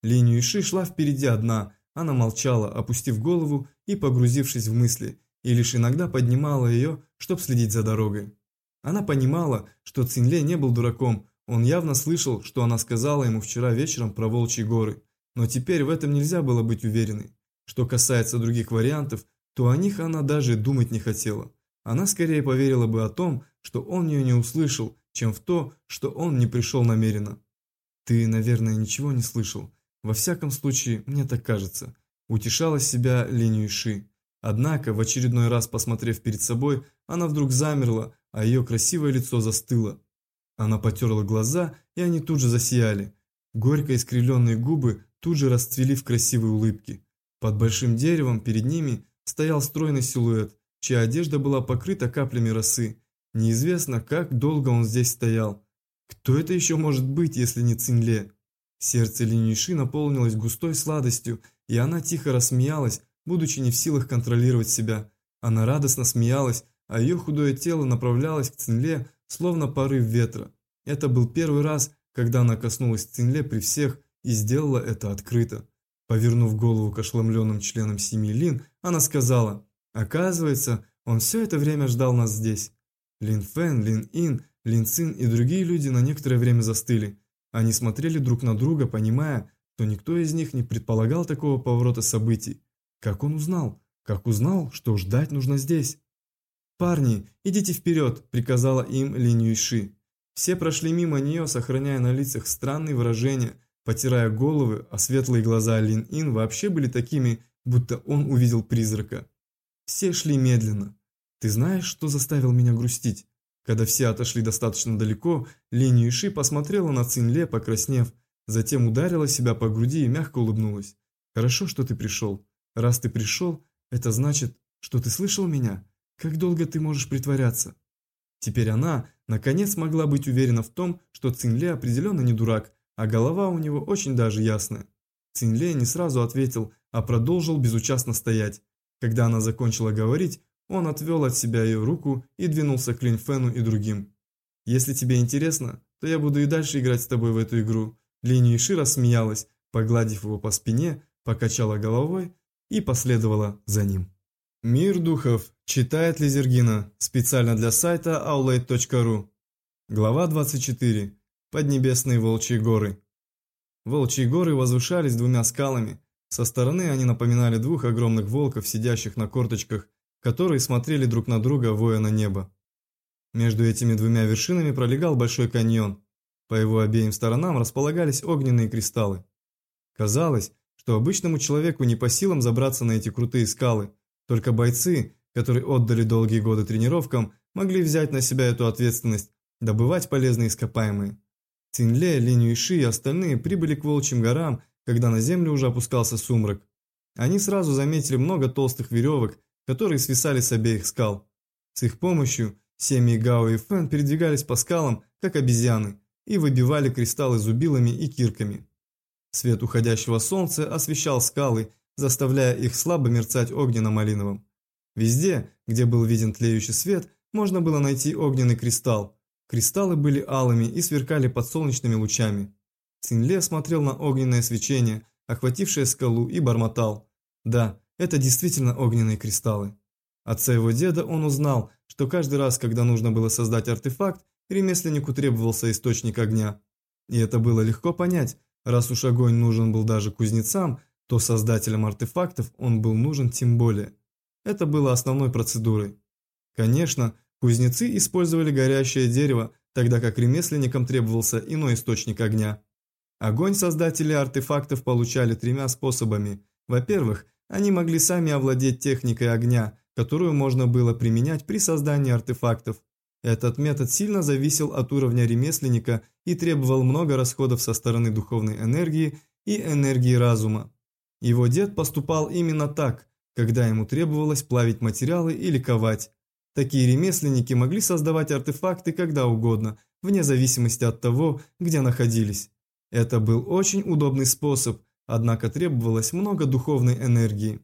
Линию Иши шла впереди одна, она молчала, опустив голову и погрузившись в мысли, и лишь иногда поднимала ее, чтобы следить за дорогой. Она понимала, что Цинле не был дураком, он явно слышал, что она сказала ему вчера вечером про Волчьи горы, но теперь в этом нельзя было быть уверенной. Что касается других вариантов, то о них она даже думать не хотела. Она скорее поверила бы о том, что он ее не услышал, чем в то, что он не пришел намеренно. «Ты, наверное, ничего не слышал. Во всяком случае, мне так кажется», – утешала себя Линию Ши. Однако, в очередной раз посмотрев перед собой, она вдруг замерла, а ее красивое лицо застыло. Она потерла глаза, и они тут же засияли. Горько искривленные губы тут же расцвели в красивой улыбке. Под большим деревом перед ними стоял стройный силуэт, чья одежда была покрыта каплями росы. Неизвестно, как долго он здесь стоял. Кто это еще может быть, если не Цинле? Сердце Линюши наполнилось густой сладостью, и она тихо рассмеялась, будучи не в силах контролировать себя. Она радостно смеялась, а ее худое тело направлялось к Цинле, словно порыв ветра. Это был первый раз, когда она коснулась Цинле при всех и сделала это открыто. Повернув голову к ошеломленным членам семьи Лин, она сказала, «Оказывается, он все это время ждал нас здесь». Лин Фэн, Лин Ин, Лин Цин и другие люди на некоторое время застыли. Они смотрели друг на друга, понимая, что никто из них не предполагал такого поворота событий. Как он узнал? Как узнал, что ждать нужно здесь? «Парни, идите вперед!» – приказала им Линь Юйши. Все прошли мимо нее, сохраняя на лицах странные выражения, потирая головы, а светлые глаза Лин Ин вообще были такими, будто он увидел призрака. Все шли медленно. «Ты знаешь, что заставил меня грустить?» Когда все отошли достаточно далеко, Линь Юйши посмотрела на Цинле, покраснев, затем ударила себя по груди и мягко улыбнулась. «Хорошо, что ты пришел. Раз ты пришел, это значит, что ты слышал меня?» Как долго ты можешь притворяться? Теперь она, наконец, могла быть уверена в том, что Цинле определенно не дурак, а голова у него очень даже ясная. Цинле не сразу ответил, а продолжил безучастно стоять. Когда она закончила говорить, он отвел от себя ее руку и двинулся к Линфену и другим. «Если тебе интересно, то я буду и дальше играть с тобой в эту игру». Линь Иши рассмеялась, погладив его по спине, покачала головой и последовала за ним. Мир духов читает Лизергина специально для сайта aulade.ru. Глава 24. Поднебесные Волчьи горы. Волчьи горы возвышались двумя скалами. Со стороны они напоминали двух огромных волков, сидящих на корточках, которые смотрели друг на друга, воя на небо. Между этими двумя вершинами пролегал большой каньон. По его обеим сторонам располагались огненные кристаллы. Казалось, что обычному человеку не по силам забраться на эти крутые скалы – только бойцы, которые отдали долгие годы тренировкам, могли взять на себя эту ответственность, добывать полезные ископаемые. Цинле, Линь Юйши и остальные прибыли к Волчьим горам, когда на землю уже опускался сумрак. Они сразу заметили много толстых веревок, которые свисали с обеих скал. С их помощью семьи Гао и Фэн передвигались по скалам, как обезьяны, и выбивали кристаллы зубилами и кирками. Свет уходящего солнца освещал скалы заставляя их слабо мерцать огненно-малиновым. Везде, где был виден тлеющий свет, можно было найти огненный кристалл. Кристаллы были алыми и сверкали под солнечными лучами. Цинле смотрел на огненное свечение, охватившее скалу, и бормотал. Да, это действительно огненные кристаллы. От своего деда он узнал, что каждый раз, когда нужно было создать артефакт, ремесленнику требовался источник огня. И это было легко понять, раз уж огонь нужен был даже кузнецам, то создателям артефактов он был нужен тем более. Это было основной процедурой. Конечно, кузнецы использовали горящее дерево, тогда как ремесленникам требовался иной источник огня. Огонь создатели артефактов получали тремя способами. Во-первых, они могли сами овладеть техникой огня, которую можно было применять при создании артефактов. Этот метод сильно зависел от уровня ремесленника и требовал много расходов со стороны духовной энергии и энергии разума. Его дед поступал именно так, когда ему требовалось плавить материалы или ковать. Такие ремесленники могли создавать артефакты когда угодно, вне зависимости от того, где находились. Это был очень удобный способ, однако требовалось много духовной энергии.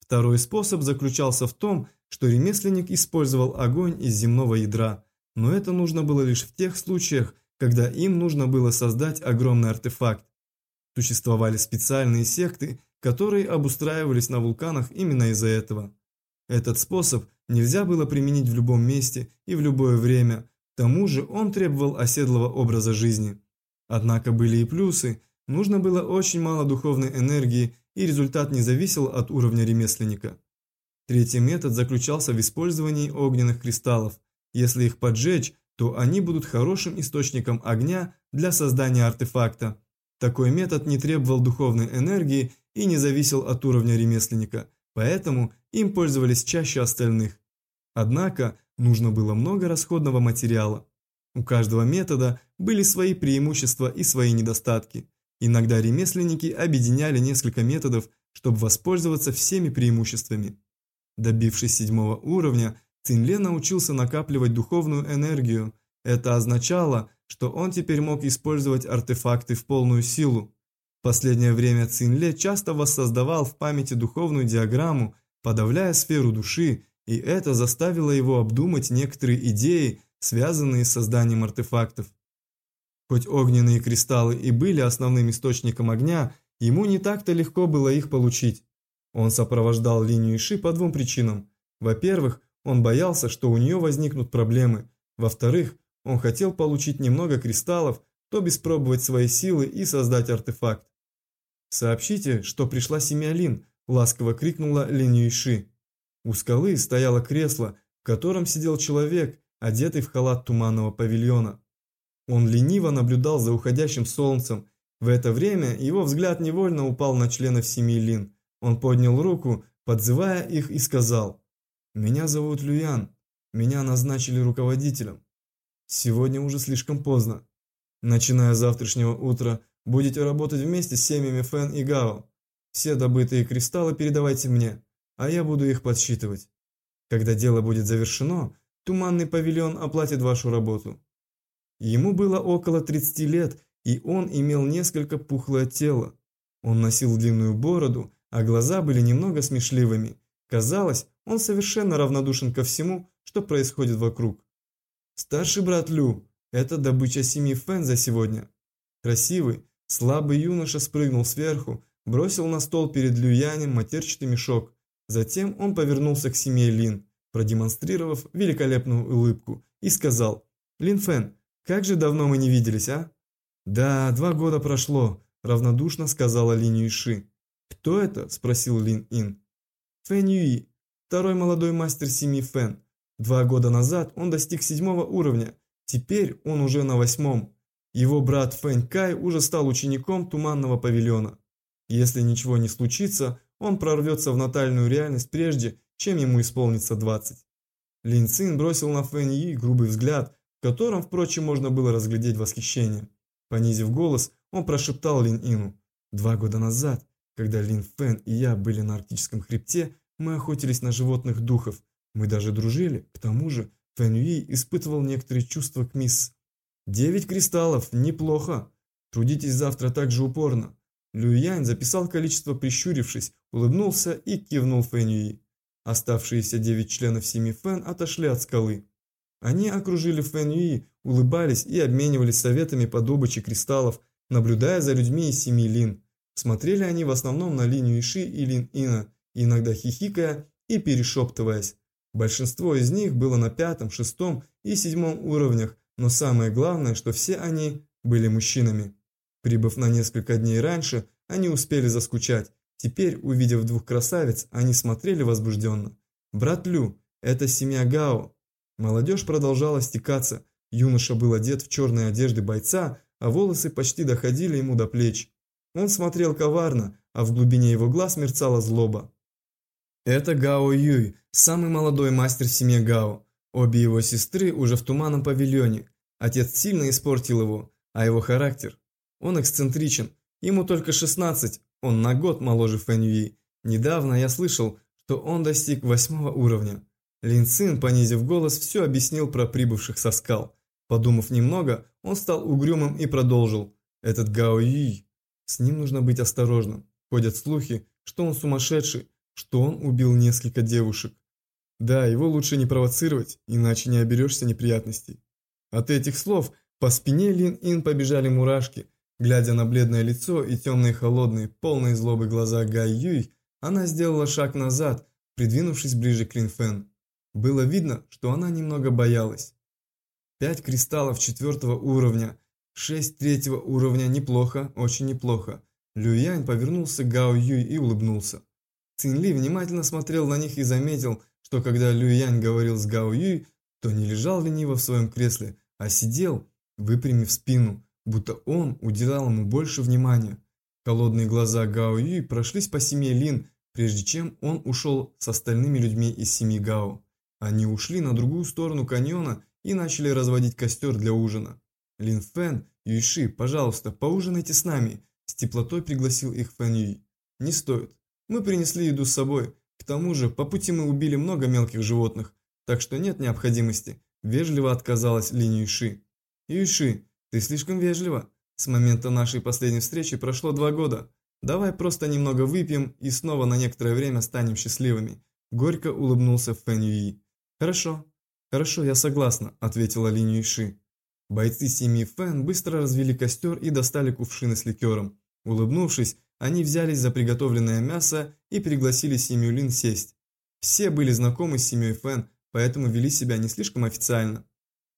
Второй способ заключался в том, что ремесленник использовал огонь из земного ядра, но это нужно было лишь в тех случаях, когда им нужно было создать огромный артефакт. Существовали специальные секты, которые обустраивались на вулканах именно из-за этого. Этот способ нельзя было применить в любом месте и в любое время, к тому же он требовал оседлого образа жизни. Однако были и плюсы, нужно было очень мало духовной энергии и результат не зависел от уровня ремесленника. Третий метод заключался в использовании огненных кристаллов. Если их поджечь, то они будут хорошим источником огня для создания артефакта. Такой метод не требовал духовной энергии и не зависел от уровня ремесленника, поэтому им пользовались чаще остальных. Однако нужно было много расходного материала. У каждого метода были свои преимущества и свои недостатки. Иногда ремесленники объединяли несколько методов, чтобы воспользоваться всеми преимуществами. Добившись седьмого уровня, Цинле научился накапливать духовную энергию. Это означало, что он теперь мог использовать артефакты в полную силу. Последнее время Цинле часто воссоздавал в памяти духовную диаграмму, подавляя сферу души, и это заставило его обдумать некоторые идеи, связанные с созданием артефактов. Хоть огненные кристаллы и были основным источником огня, ему не так-то легко было их получить. Он сопровождал линию Иши по двум причинам. Во-первых, он боялся, что у нее возникнут проблемы. Во-вторых, он хотел получить немного кристаллов, то испробовать свои силы и создать артефакт. «Сообщите, что пришла семья Лин», – ласково крикнула Линь Иши. У скалы стояло кресло, в котором сидел человек, одетый в халат туманного павильона. Он лениво наблюдал за уходящим солнцем. В это время его взгляд невольно упал на членов семьи Лин. Он поднял руку, подзывая их и сказал, «Меня зовут Люян, меня назначили руководителем. Сегодня уже слишком поздно. Начиная с завтрашнего утра, будете работать вместе с семьями Фэн и Гао. Все добытые кристаллы передавайте мне, а я буду их подсчитывать. Когда дело будет завершено, Туманный павильон оплатит вашу работу. Ему было около 30 лет, и он имел несколько пухлое тело. Он носил длинную бороду, а глаза были немного смешливыми. Казалось, он совершенно равнодушен ко всему, что происходит вокруг. Старший брат Лю – это добыча семьи Фэн за сегодня. Красивый, слабый юноша спрыгнул сверху, бросил на стол перед Люянем матерчатый мешок. Затем он повернулся к семье Лин продемонстрировав великолепную улыбку, и сказал, «Лин Фэн, как же давно мы не виделись, а?» «Да, два года прошло», – равнодушно сказала Лин Юйши. «Кто это?» – спросил Лин Ин. «Фэн Юи, второй молодой мастер семьи Фэн. Два года назад он достиг седьмого уровня, теперь он уже на восьмом. Его брат Фэн Кай уже стал учеником Туманного павильона. Если ничего не случится, он прорвется в натальную реальность прежде, чем ему исполнится 20. Лин Цин бросил на Фэн Yi грубый взгляд, в котором, впрочем, можно было разглядеть восхищение. Понизив голос, он прошептал Лин Ину. «Два года назад, когда Лин Фэн и я были на арктическом хребте, мы охотились на животных духов. Мы даже дружили. К тому же Фэн Юи испытывал некоторые чувства к мисс. Девять кристаллов, неплохо. Трудитесь завтра так же упорно. Лю Янь записал количество прищурившись, улыбнулся и кивнул Фэн Юи. Оставшиеся девять членов семьи Фэн отошли от скалы. Они окружили Фэн Юи, улыбались и обменивались советами по добыче кристаллов, наблюдая за людьми из семьи Лин. Смотрели они в основном на линию Иши и Лин Ина, иногда хихикая и перешептываясь. Большинство из них было на пятом, шестом и седьмом уровнях, но самое главное, что все они были мужчинами. Прибыв на несколько дней раньше, они успели заскучать. Теперь, увидев двух красавиц, они смотрели возбужденно. «Брат Лю, это семья Гао». Молодежь продолжала стекаться. Юноша был одет в черные одежды бойца, а волосы почти доходили ему до плеч. Он смотрел коварно, а в глубине его глаз мерцала злоба. Это Гао Юй, самый молодой мастер в семье Гао. Обе его сестры уже в туманном павильоне. Отец сильно испортил его, а его характер. Он эксцентричен, ему только 16, он на год моложе Фэн Юи. Недавно я слышал, что он достиг восьмого уровня. Лин Цин, понизив голос, все объяснил про прибывших со скал. Подумав немного, он стал угрюмым и продолжил. Этот Гао Юй, с ним нужно быть осторожным. Ходят слухи, что он сумасшедший, что он убил несколько девушек. Да, его лучше не провоцировать, иначе не оберешься неприятностей. От этих слов по спине Лин Ин побежали мурашки. Глядя на бледное лицо и темные холодные, полные злобы глаза Гай Юй, она сделала шаг назад, придвинувшись ближе к Лин Фэн. Было видно, что она немного боялась. Пять кристаллов четвертого уровня, шесть третьего уровня, неплохо, очень неплохо. Лю Янь повернулся к Гао Юй и улыбнулся. Цин Ли внимательно смотрел на них и заметил, что когда Лю Янь говорил с Гао Юй, то не лежал лениво в своем кресле, а сидел, выпрямив спину, будто он уделял ему больше внимания. Холодные глаза Гао Юй прошлись по семье Лин, прежде чем он ушел с остальными людьми из семьи Гао. Они ушли на другую сторону каньона и начали разводить костер для ужина. Лин Фэн, Юйши, пожалуйста, поужинайте с нами, с теплотой пригласил их Фэн Юй. Не стоит, мы принесли еду с собой. К тому же, по пути мы убили много мелких животных, так что нет необходимости. Вежливо отказалась Линь Юйши. Юйши, ты слишком вежлива. С момента нашей последней встречи прошло два года. Давай просто немного выпьем и снова на некоторое время станем счастливыми. Горько улыбнулся Фэн Юи. Хорошо, хорошо, я согласна, ответила Линь Юйши. Бойцы семьи Фэн быстро развели костер и достали кувшины с ликером. Улыбнувшись, они взялись за приготовленное мясо и пригласили семью Лин сесть. Все были знакомы с семьей Фэн, поэтому вели себя не слишком официально.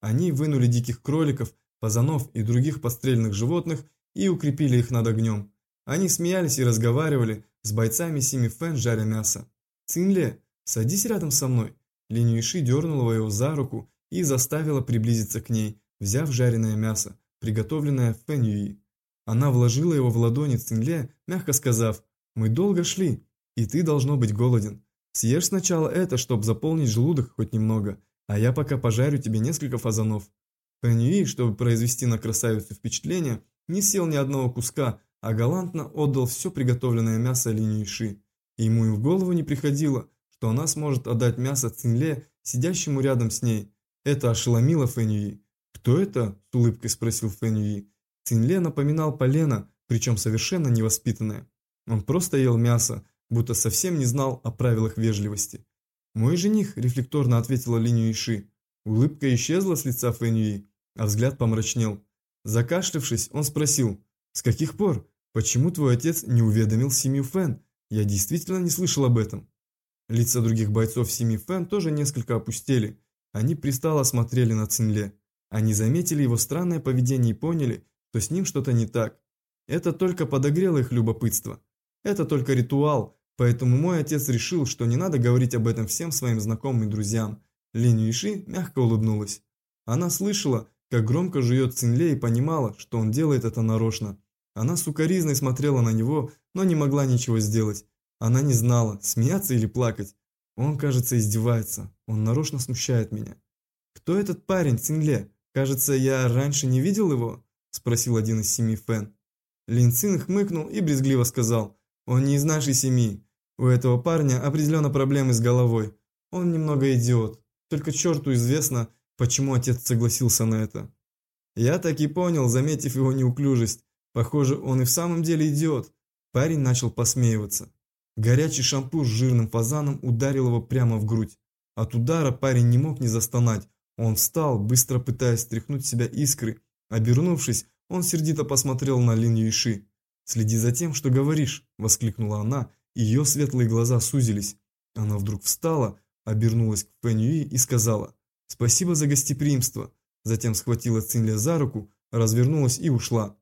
Они вынули диких кроликов, фазанов и других подстрельных животных и укрепили их над огнем. Они смеялись и разговаривали с бойцами семьи Фэн, жаря мясо. «Цинле, садись рядом со мной». Линь Юиши дернула его за руку и заставила приблизиться к ней, взяв жареное мясо, приготовленное Фэн Юи. Она вложила его в ладони Цинле, мягко сказав, «Мы долго шли, и ты должно быть голоден. Съешь сначала это, чтобы заполнить желудок хоть немного, а я пока пожарю тебе несколько фазанов». Фэн чтобы произвести на красавицу впечатление, не съел ни одного куска, а галантно отдал все приготовленное мясо Линь Юйши. Ему и в голову не приходило, что она сможет отдать мясо Цинле, сидящему рядом с ней. Это ошеломило Фэн «Кто это?» – с улыбкой спросил Фэн Цинле напоминал полено, причем совершенно невоспитанное. Он просто ел мясо, будто совсем не знал о правилах вежливости. «Мой жених», – рефлекторно ответила Линь Иши. Улыбка исчезла с лица Фэньюи, а взгляд помрачнел. Закашлявшись, он спросил, «С каких пор? Почему твой отец не уведомил семью Фэн? Я действительно не слышал об этом». Лица других бойцов семьи Фэн тоже несколько опустели. Они пристало смотрели на Цинле. Они заметили его странное поведение и поняли, то с ним что-то не так. Это только подогрело их любопытство. Это только ритуал, поэтому мой отец решил, что не надо говорить об этом всем своим знакомым и друзьям. Линь Юиши мягко улыбнулась. Она слышала, как громко жует Цинле и понимала, что он делает это нарочно. Она сукоризной смотрела на него, но не могла ничего сделать. Она не знала, смеяться или плакать. Он, кажется, издевается. Он нарочно смущает меня. «Кто этот парень, Цинле? Кажется, я раньше не видел его?» – спросил один из семи Фэн. Лин Цин хмыкнул и брезгливо сказал, «Он не из нашей семьи. У этого парня определенно проблемы с головой. Он немного идиот. Только черту известно, почему отец согласился на это». Я так и понял, заметив его неуклюжесть. Похоже, он и в самом деле идиот. Парень начал посмеиваться. Горячий шампур с жирным фазаном ударил его прямо в грудь. От удара парень не мог не застонать. Он встал, быстро пытаясь стряхнуть с себя искры. Обернувшись, он сердито посмотрел на Лин Юйши. «Следи за тем, что говоришь», – воскликнула она, и ее светлые глаза сузились. Она вдруг встала, обернулась к Фэн Юи и сказала «Спасибо за гостеприимство». Затем схватила Цинля за руку, развернулась и ушла.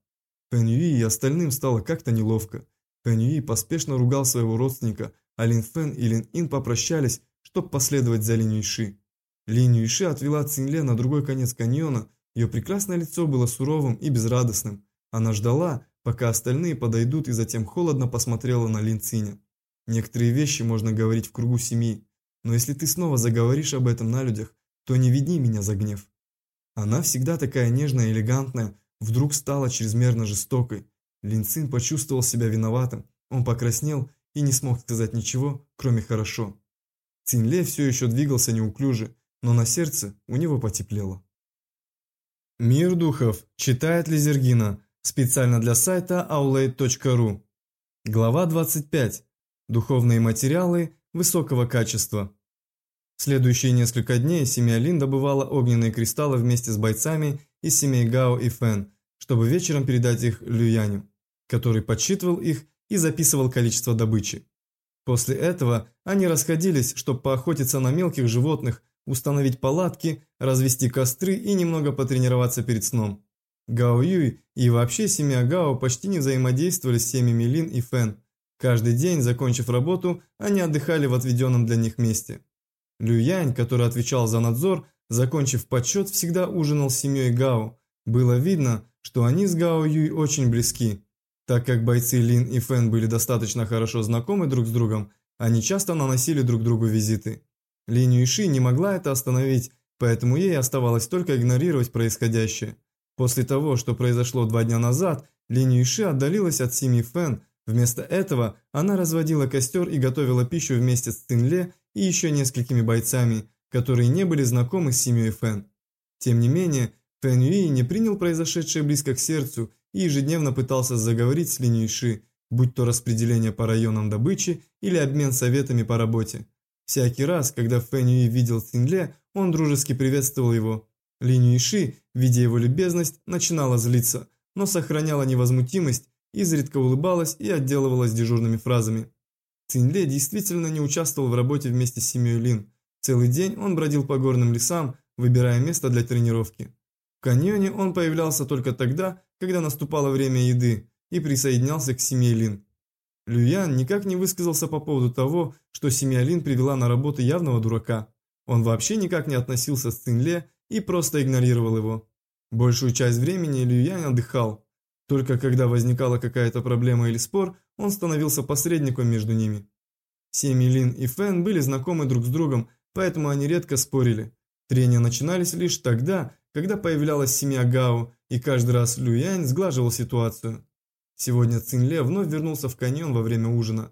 Фэн Юи и остальным стало как-то неловко. Фэн Юи поспешно ругал своего родственника, а Лин Фэн и Лин Ин попрощались, чтобы последовать за Лин Юйши. Лин Юйши отвела Цинле на другой конец каньона, ее прекрасное лицо было суровым и безрадостным. Она ждала, пока остальные подойдут и затем холодно посмотрела на Лин Циня. Некоторые вещи можно говорить в кругу семьи, но если ты снова заговоришь об этом на людях, то не веди меня за гнев. Она всегда такая нежная и элегантная, вдруг стала чрезмерно жестокой. Лин Цин почувствовал себя виноватым, он покраснел и не смог сказать ничего, кроме «хорошо». Цинле все еще двигался неуклюже, но на сердце у него потеплело. Мир духов читает Лизергина специально для сайта aulade.ru. Глава 25. Духовные материалы высокого качества. В следующие несколько дней семья Лин добывала огненные кристаллы вместе с бойцами из семей Гао и Фэн, чтобы вечером передать их Люяню, который подсчитывал их и записывал количество добычи. После этого они расходились, чтобы поохотиться на мелких животных, установить палатки, развести костры и немного потренироваться перед сном. Гао Юй и вообще семья Гао почти не взаимодействовали с семьями Лин и Фэн. Каждый день, закончив работу, они отдыхали в отведенном для них месте. Лю Янь, который отвечал за надзор, закончив подсчет, всегда ужинал с семьей Гао. Было видно, что они с Гао Юй очень близки. Так как бойцы Лин и Фэн были достаточно хорошо знакомы друг с другом, они часто наносили друг другу визиты. Лин Юйши не могла это остановить, поэтому ей оставалось только игнорировать происходящее. После того, что произошло два дня назад, Лин Юйши отдалилась от семьи Фэн, вместо этого она разводила костер и готовила пищу вместе с Цинле и еще несколькими бойцами, которые не были знакомы с семьей Фэн. Тем не менее, Фэн Юи не принял произошедшее близко к сердцу и ежедневно пытался заговорить с Линь Юйши, будь то распределение по районам добычи или обмен советами по работе. Всякий раз, когда Фэн Юи видел Цинле, он дружески приветствовал его. Линь Юйши, видя его любезность, начинала злиться, но сохраняла невозмутимость, изредка улыбалась и отделывалась дежурными фразами. Цинле действительно не участвовал в работе вместе с семьей Лин. Целый день он бродил по горным лесам, выбирая место для тренировки. В каньоне он появлялся только тогда, когда наступало время еды, и присоединялся к семье Лин. Люян никак не высказался по поводу того, что семья Лин привела на работу явного дурака. Он вообще никак не относился с Цинле и просто игнорировал его. Большую часть времени Люян отдыхал. Только когда возникала какая-то проблема или спор, он становился посредником между ними. Семьи Лин и Фэн были знакомы друг с другом, поэтому они редко спорили. Трения начинались лишь тогда, когда появлялась семья Гао, и каждый раз Люянь сглаживал ситуацию. Сегодня Цинле вновь вернулся в каньон во время ужина.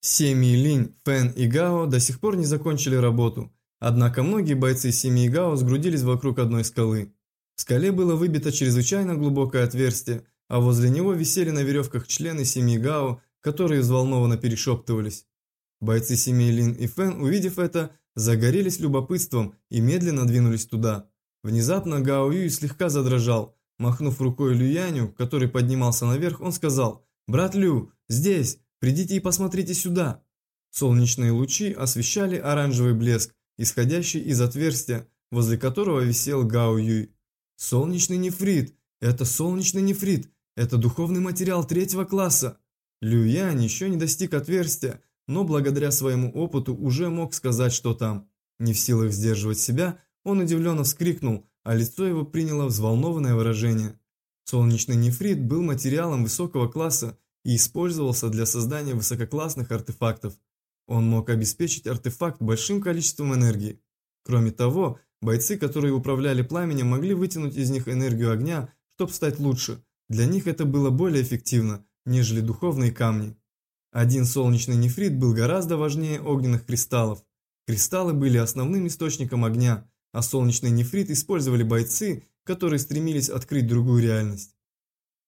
Семьи Линь, Фэн и Гао до сих пор не закончили работу, однако многие бойцы семьи Гао сгрудились вокруг одной скалы. В скале было выбито чрезвычайно глубокое отверстие, а возле него висели на веревках члены семьи Гао, которые взволнованно перешептывались. Бойцы семьи Лин и Фэн, увидев это, загорелись любопытством и медленно двинулись туда. Внезапно Гао Юй слегка задрожал. Махнув рукой Люяню, который поднимался наверх, он сказал «Брат Лю, здесь, придите и посмотрите сюда». Солнечные лучи освещали оранжевый блеск, исходящий из отверстия, возле которого висел Гао Юй. «Солнечный нефрит! Это солнечный нефрит! Это духовный материал третьего класса!» Лю Янь еще не достиг отверстия, но благодаря своему опыту уже мог сказать, что там. Не в силах сдерживать себя, он удивленно вскрикнул, а лицо его приняло взволнованное выражение. Солнечный нефрит был материалом высокого класса и использовался для создания высококлассных артефактов. Он мог обеспечить артефакт большим количеством энергии. Кроме того, бойцы, которые управляли пламенем, могли вытянуть из них энергию огня, чтобы стать лучше. Для них это было более эффективно, нежели духовные камни. Один солнечный нефрит был гораздо важнее огненных кристаллов. Кристаллы были основным источником огня, а солнечный нефрит использовали бойцы, которые стремились открыть другую реальность.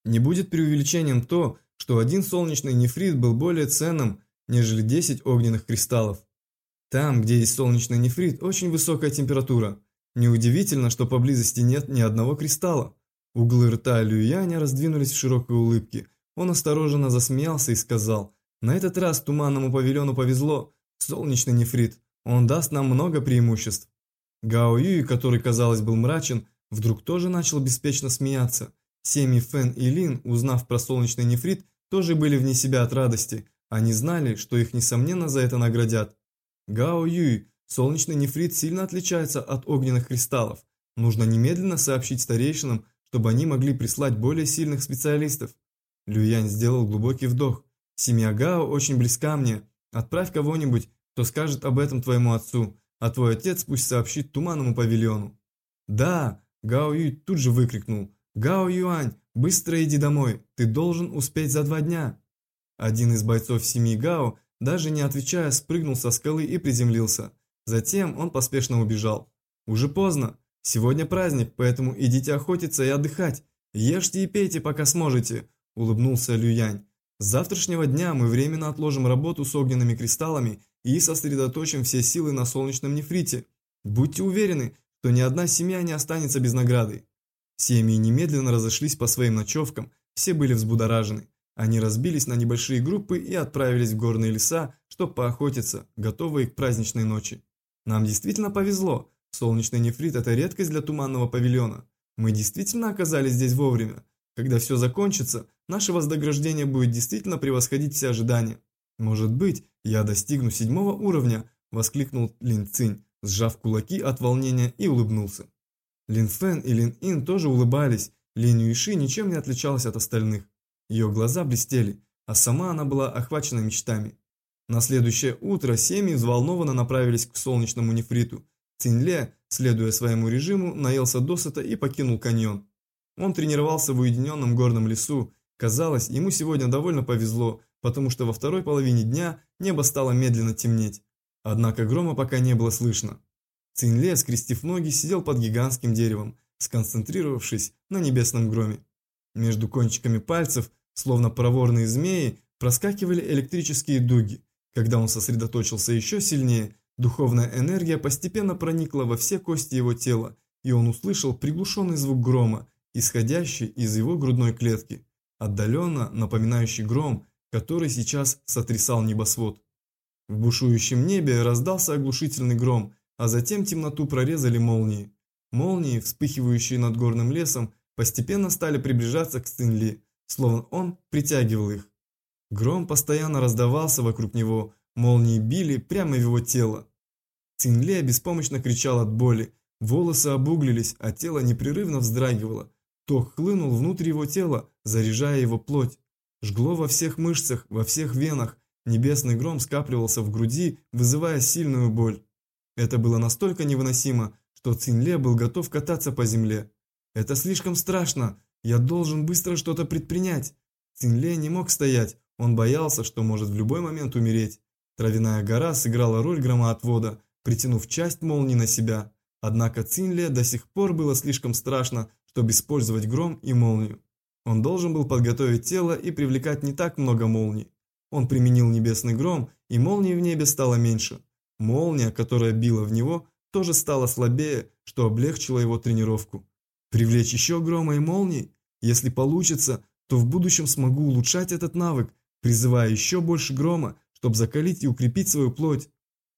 Не будет преувеличением то, что один солнечный нефрит был более ценным, нежели 10 огненных кристаллов. Там, где есть солнечный нефрит, очень высокая температура. Неудивительно, что поблизости нет ни одного кристалла. Углы рта Люяня раздвинулись в широкой улыбке. Он осторожно засмеялся и сказал, «На этот раз туманному павильону повезло. Солнечный нефрит. Он даст нам много преимуществ». Гао Юй, который, казалось, был мрачен, вдруг тоже начал беспечно смеяться. Семи Фэн и Лин, узнав про солнечный нефрит, тоже были вне себя от радости. Они знали, что их несомненно за это наградят. Гао Юй, солнечный нефрит сильно отличается от огненных кристаллов. Нужно немедленно сообщить старейшинам, чтобы они могли прислать более сильных специалистов. Люянь сделал глубокий вдох. «Семья Гао очень близка мне. Отправь кого-нибудь, кто скажет об этом твоему отцу, а твой отец пусть сообщит туманному павильону». «Да!» – Гао Юй тут же выкрикнул. «Гао Юань, быстро иди домой, ты должен успеть за два дня». Один из бойцов семьи Гао, даже не отвечая, спрыгнул со скалы и приземлился. Затем он поспешно убежал. «Уже поздно. Сегодня праздник, поэтому идите охотиться и отдыхать. Ешьте и пейте, пока сможете», – улыбнулся Люянь. «С завтрашнего дня мы временно отложим работу с огненными кристаллами и сосредоточим все силы на солнечном нефрите. Будьте уверены, что ни одна семья не останется без награды». Семьи немедленно разошлись по своим ночевкам, все были взбудоражены. Они разбились на небольшие группы и отправились в горные леса, чтобы поохотиться, готовые к праздничной ночи. Нам действительно повезло. Солнечный нефрит – это редкость для туманного павильона. Мы действительно оказались здесь вовремя. Когда все закончится, наше вознаграждение будет действительно превосходить все ожидания. Может быть, я достигну седьмого уровня, воскликнул Лин Цинь, сжав кулаки от волнения и улыбнулся. Лин Фэн и Лин Ин тоже улыбались, Лин Юиши ничем не отличалась от остальных. Ее глаза блестели, а сама она была охвачена мечтами. На следующее утро семьи взволнованно направились к солнечному нефриту. Цинле, следуя своему режиму, наелся досыта и покинул каньон. Он тренировался в уединенном горном лесу. Казалось, ему сегодня довольно повезло, потому что во второй половине дня небо стало медленно темнеть. Однако грома пока не было слышно. Цинле, скрестив ноги, сидел под гигантским деревом, сконцентрировавшись на небесном громе. Между кончиками пальцев, словно проворные змеи, проскакивали электрические дуги. Когда он сосредоточился еще сильнее, духовная энергия постепенно проникла во все кости его тела, и он услышал приглушенный звук грома, исходящий из его грудной клетки, отдаленно напоминающий гром, который сейчас сотрясал небосвод. В бушующем небе раздался оглушительный гром, а затем темноту прорезали молнии. Молнии, вспыхивающие над горным лесом, постепенно стали приближаться к Стэнли, словно он притягивал их. Гром постоянно раздавался вокруг него, молнии били прямо в его тело. Цинле беспомощно кричал от боли, волосы обуглились, а тело непрерывно вздрагивало. Ток хлынул внутрь его тела, заряжая его плоть. Жгло во всех мышцах, во всех венах, небесный гром скапливался в груди, вызывая сильную боль. Это было настолько невыносимо, что Цинле был готов кататься по земле. «Это слишком страшно, я должен быстро что-то предпринять». Цинле не мог стоять, он боялся, что может в любой момент умереть. Травяная гора сыграла роль громоотвода, притянув часть молнии на себя. Однако Цинле до сих пор было слишком страшно, чтобы использовать гром и молнию. Он должен был подготовить тело и привлекать не так много молний. Он применил небесный гром, и молнии в небе стало меньше. Молния, которая била в него, тоже стала слабее, что облегчило его тренировку. Привлечь еще грома и молний? Если получится, то в будущем смогу улучшать этот навык, призывая еще больше грома, чтобы закалить и укрепить свою плоть.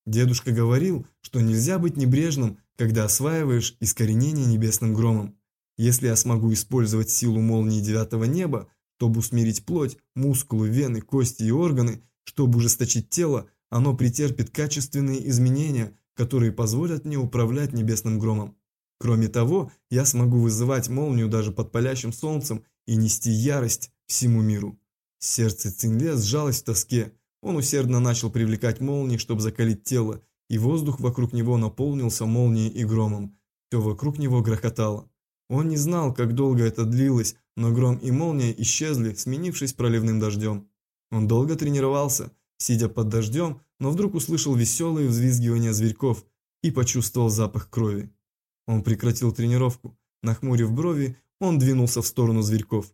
Дедушка говорил, что нельзя быть небрежным, когда осваиваешь искоренение небесным громом. Если я смогу использовать силу молнии девятого неба, чтобы усмирить плоть, мускулы, вены, кости и органы, чтобы ужесточить тело, оно претерпит качественные изменения, которые позволят мне управлять небесным громом. Кроме того, я смогу вызывать молнию даже под палящим солнцем и нести ярость всему миру. Сердце Цинле сжалось в тоске. Он усердно начал привлекать молнии, чтобы закалить тело, и воздух вокруг него наполнился молнией и громом. Все вокруг него грохотало. Он не знал, как долго это длилось, но гром и молния исчезли, сменившись проливным дождем. Он долго тренировался, сидя под дождем, но вдруг услышал веселые взвизгивания зверьков и почувствовал запах крови. Он прекратил тренировку. Нахмурив брови, он двинулся в сторону зверьков.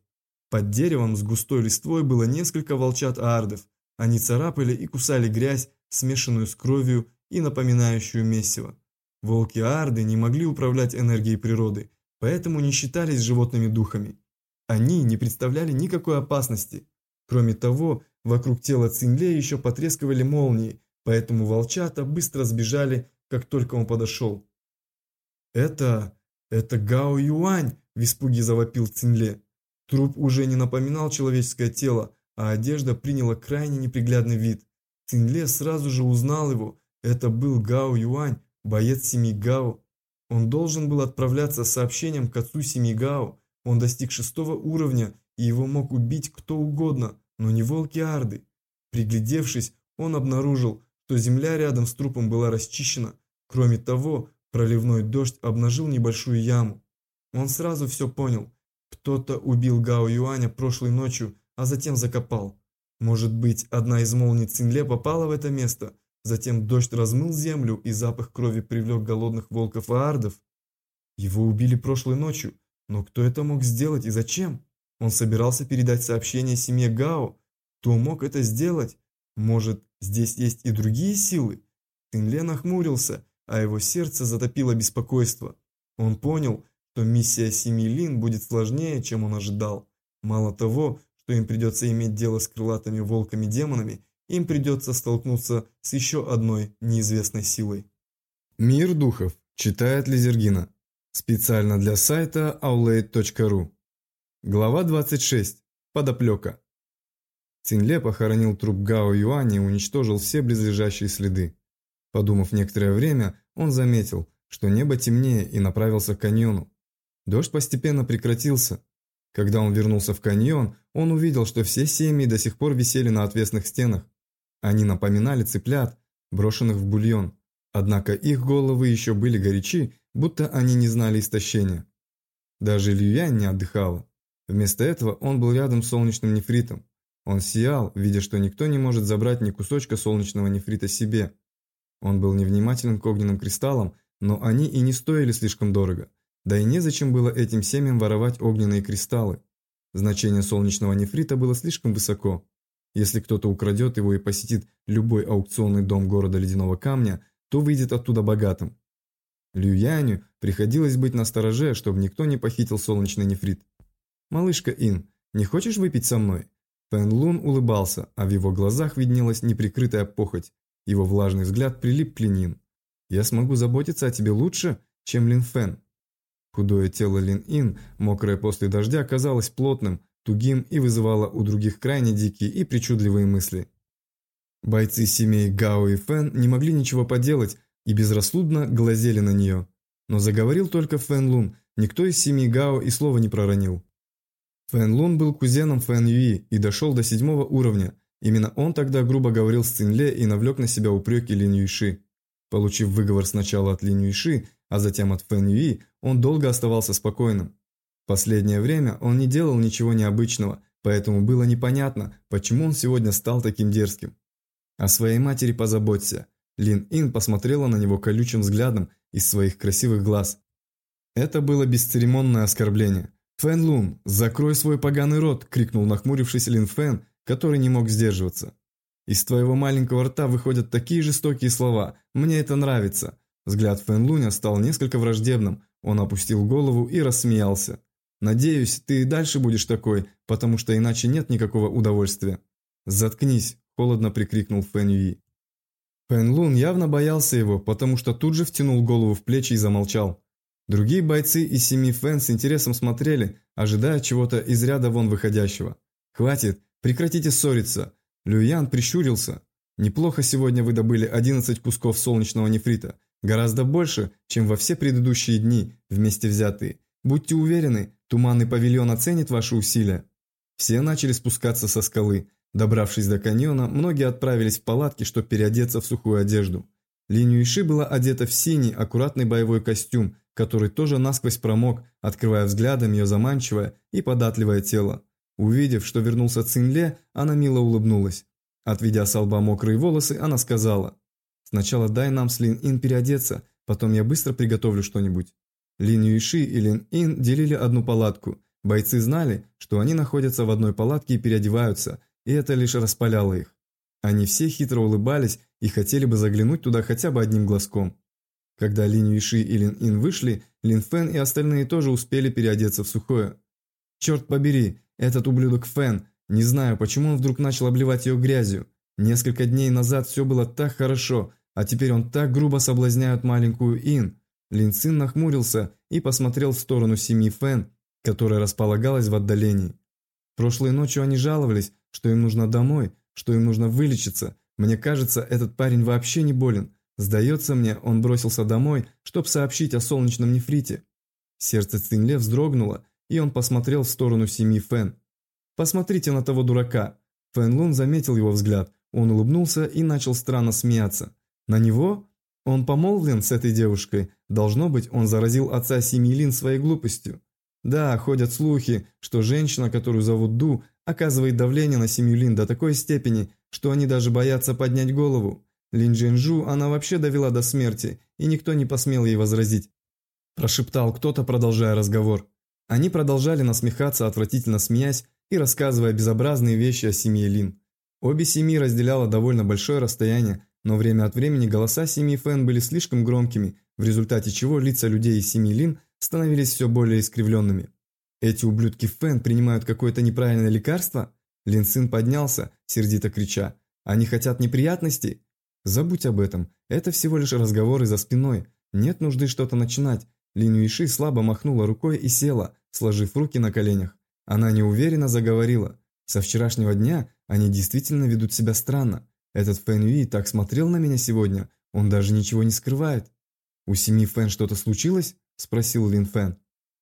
Под деревом с густой листвой было несколько волчат-аардов. Они царапали и кусали грязь, смешанную с кровью и напоминающую месиво. Волки-арды не могли управлять энергией природы, поэтому не считались животными духами. Они не представляли никакой опасности. Кроме того, вокруг тела Цинле еще потрескивали молнии, поэтому волчата быстро сбежали, как только он подошел. «Это... это Гао Юань!» – в испуге завопил Цинле. Труп уже не напоминал человеческое тело, а одежда приняла крайне неприглядный вид. Цинле сразу же узнал его. Это был Гао Юань, боец семьи Гао. Он должен был отправляться с сообщением к отцу семьи Гао. Он достиг шестого уровня, и его мог убить кто угодно, но не волки-арды. Приглядевшись, он обнаружил, что земля рядом с трупом была расчищена. Кроме того, проливной дождь обнажил небольшую яму. Он сразу все понял. Кто-то убил Гао Юаня прошлой ночью, а затем закопал. Может быть, одна из молний Цинле попала в это место, затем дождь размыл землю и запах крови привлек голодных волков и ардов? Его убили прошлой ночью, но кто это мог сделать и зачем? Он собирался передать сообщение семье Гао. Кто мог это сделать? Может, здесь есть и другие силы? Цинле нахмурился, а его сердце затопило беспокойство. Он понял, что миссия семьи Лин будет сложнее, чем он ожидал. Мало того, что им придется иметь дело с крылатыми волками-демонами, им придется столкнуться с еще одной неизвестной силой. Мир духов. Читает Лизергина. Специально для сайта aulade.ru. Глава 26. Подоплека. Цинле похоронил труп Гао Юани и уничтожил все близлежащие следы. Подумав некоторое время, он заметил, что небо темнее и направился к каньону. Дождь постепенно прекратился, когда он вернулся в каньон, он увидел, что все семьи до сих пор висели на отвесных стенах. Они напоминали цыплят, брошенных в бульон. Однако их головы еще были горячи, будто они не знали истощения. Даже Люян не отдыхала. Вместо этого он был рядом с солнечным нефритом. Он сиял, видя, что никто не может забрать ни кусочка солнечного нефрита себе. Он был невнимателен к огненным кристаллам, но они и не стоили слишком дорого. Да и незачем было этим семьям воровать огненные кристаллы. Значение солнечного нефрита было слишком высоко. Если кто-то украдет его и посетит любой аукционный дом города Ледяного Камня, то выйдет оттуда богатым. Люяню приходилось быть настороже, чтобы никто не похитил солнечный нефрит. «Малышка Ин, не хочешь выпить со мной?» Фэн Лун улыбался, а в его глазах виднелась неприкрытая похоть. Его влажный взгляд прилип к Ленин. «Я смогу заботиться о тебе лучше, чем Лин Фэн. Худое тело Лин-Ин, мокрое после дождя, казалось плотным, тугим и вызывало у других крайне дикие и причудливые мысли. Бойцы семей Гао и Фэн не могли ничего поделать и безрассудно глазели на нее. Но заговорил только Фэн Лун, никто из семьи Гао и слова не проронил. Фэн Лун был кузеном Фэн Юи и дошел до седьмого уровня. Именно он тогда грубо говорил с Цинле и навлек на себя упреки Лин Юйши. Получив выговор сначала от Лин Юйши, а затем от Фэн Юи, он долго оставался спокойным. Последнее время он не делал ничего необычного, поэтому было непонятно, почему он сегодня стал таким дерзким. О своей матери позаботься. Лин Ин посмотрела на него колючим взглядом из своих красивых глаз. Это было бесцеремонное оскорбление. «Фэн Лун, закрой свой поганый рот!» – крикнул нахмурившийся Лин Фэн, который не мог сдерживаться. «Из твоего маленького рта выходят такие жестокие слова. Мне это нравится. Взгляд Фэн Луня стал несколько враждебным, он опустил голову и рассмеялся. «Надеюсь, ты и дальше будешь такой, потому что иначе нет никакого удовольствия». «Заткнись!» – холодно прикрикнул Фэн Юи. Фэн Лун явно боялся его, потому что тут же втянул голову в плечи и замолчал. Другие бойцы из семи Фэн с интересом смотрели, ожидая чего-то из ряда вон выходящего. «Хватит, прекратите ссориться!» Люян прищурился. «Неплохо сегодня вы добыли 11 кусков солнечного нефрита. Гораздо больше, чем во все предыдущие дни, вместе взятые. Будьте уверены, туманный павильон оценит ваши усилия. Все начали спускаться со скалы. Добравшись до каньона, многие отправились в палатки, чтобы переодеться в сухую одежду. Линию Иши была одета в синий, аккуратный боевой костюм, который тоже насквозь промок, открывая взглядом ее заманчивое и податливое тело. Увидев, что вернулся Цинле, она мило улыбнулась. Отведя с лба мокрые волосы, она сказала – Сначала дай нам с Лин Ин переодеться, потом я быстро приготовлю что-нибудь. Лин Юиши и Лин Ин делили одну палатку. Бойцы знали, что они находятся в одной палатке и переодеваются, и это лишь распаляло их. Они все хитро улыбались и хотели бы заглянуть туда хотя бы одним глазком. Когда Лин Юйши и Лин Ин вышли, Лин Фэн и остальные тоже успели переодеться в сухое. Черт побери, этот ублюдок Фэн, не знаю, почему он вдруг начал обливать ее грязью. Несколько дней назад все было так хорошо, а теперь он так грубо соблазняет маленькую Ин. Лин Цин нахмурился и посмотрел в сторону семьи Фэн, которая располагалась в отдалении. Прошлой ночью они жаловались, что им нужно домой, что им нужно вылечиться. Мне кажется, этот парень вообще не болен. Сдается мне, он бросился домой, чтобы сообщить о солнечном нефрите. Сердце Цинле вздрогнуло, и он посмотрел в сторону семьи Фэн. «Посмотрите на того дурака!» Фэн Лун заметил его взгляд. Он улыбнулся и начал странно смеяться. «На него? Он помолвлен с этой девушкой. Должно быть, он заразил отца семьи Лин своей глупостью. Да, ходят слухи, что женщина, которую зовут Ду, оказывает давление на семью Лин до такой степени, что они даже боятся поднять голову. Лин Джинжу она вообще довела до смерти, и никто не посмел ей возразить. Прошептал кто-то, продолжая разговор. Они продолжали насмехаться, отвратительно смеясь и рассказывая безобразные вещи о семье Лин. Обе семьи разделяло довольно большое расстояние, но время от времени голоса семьи Фэн были слишком громкими, в результате чего лица людей из семьи Лин становились все более искривленными. Эти ублюдки Фэн принимают какое-то неправильное лекарство? Лин Цин поднялся, сердито крича. Они хотят неприятностей? Забудь об этом, это всего лишь разговоры за спиной. Нет нужды что-то начинать. Лин Юиши слабо махнула рукой и села, сложив руки на коленях. Она неуверенно заговорила. Со вчерашнего дня они действительно ведут себя странно. Этот Фэн Юи так смотрел на меня сегодня, он даже ничего не скрывает. У семьи Фэн что-то случилось? – спросил Лин Фэн.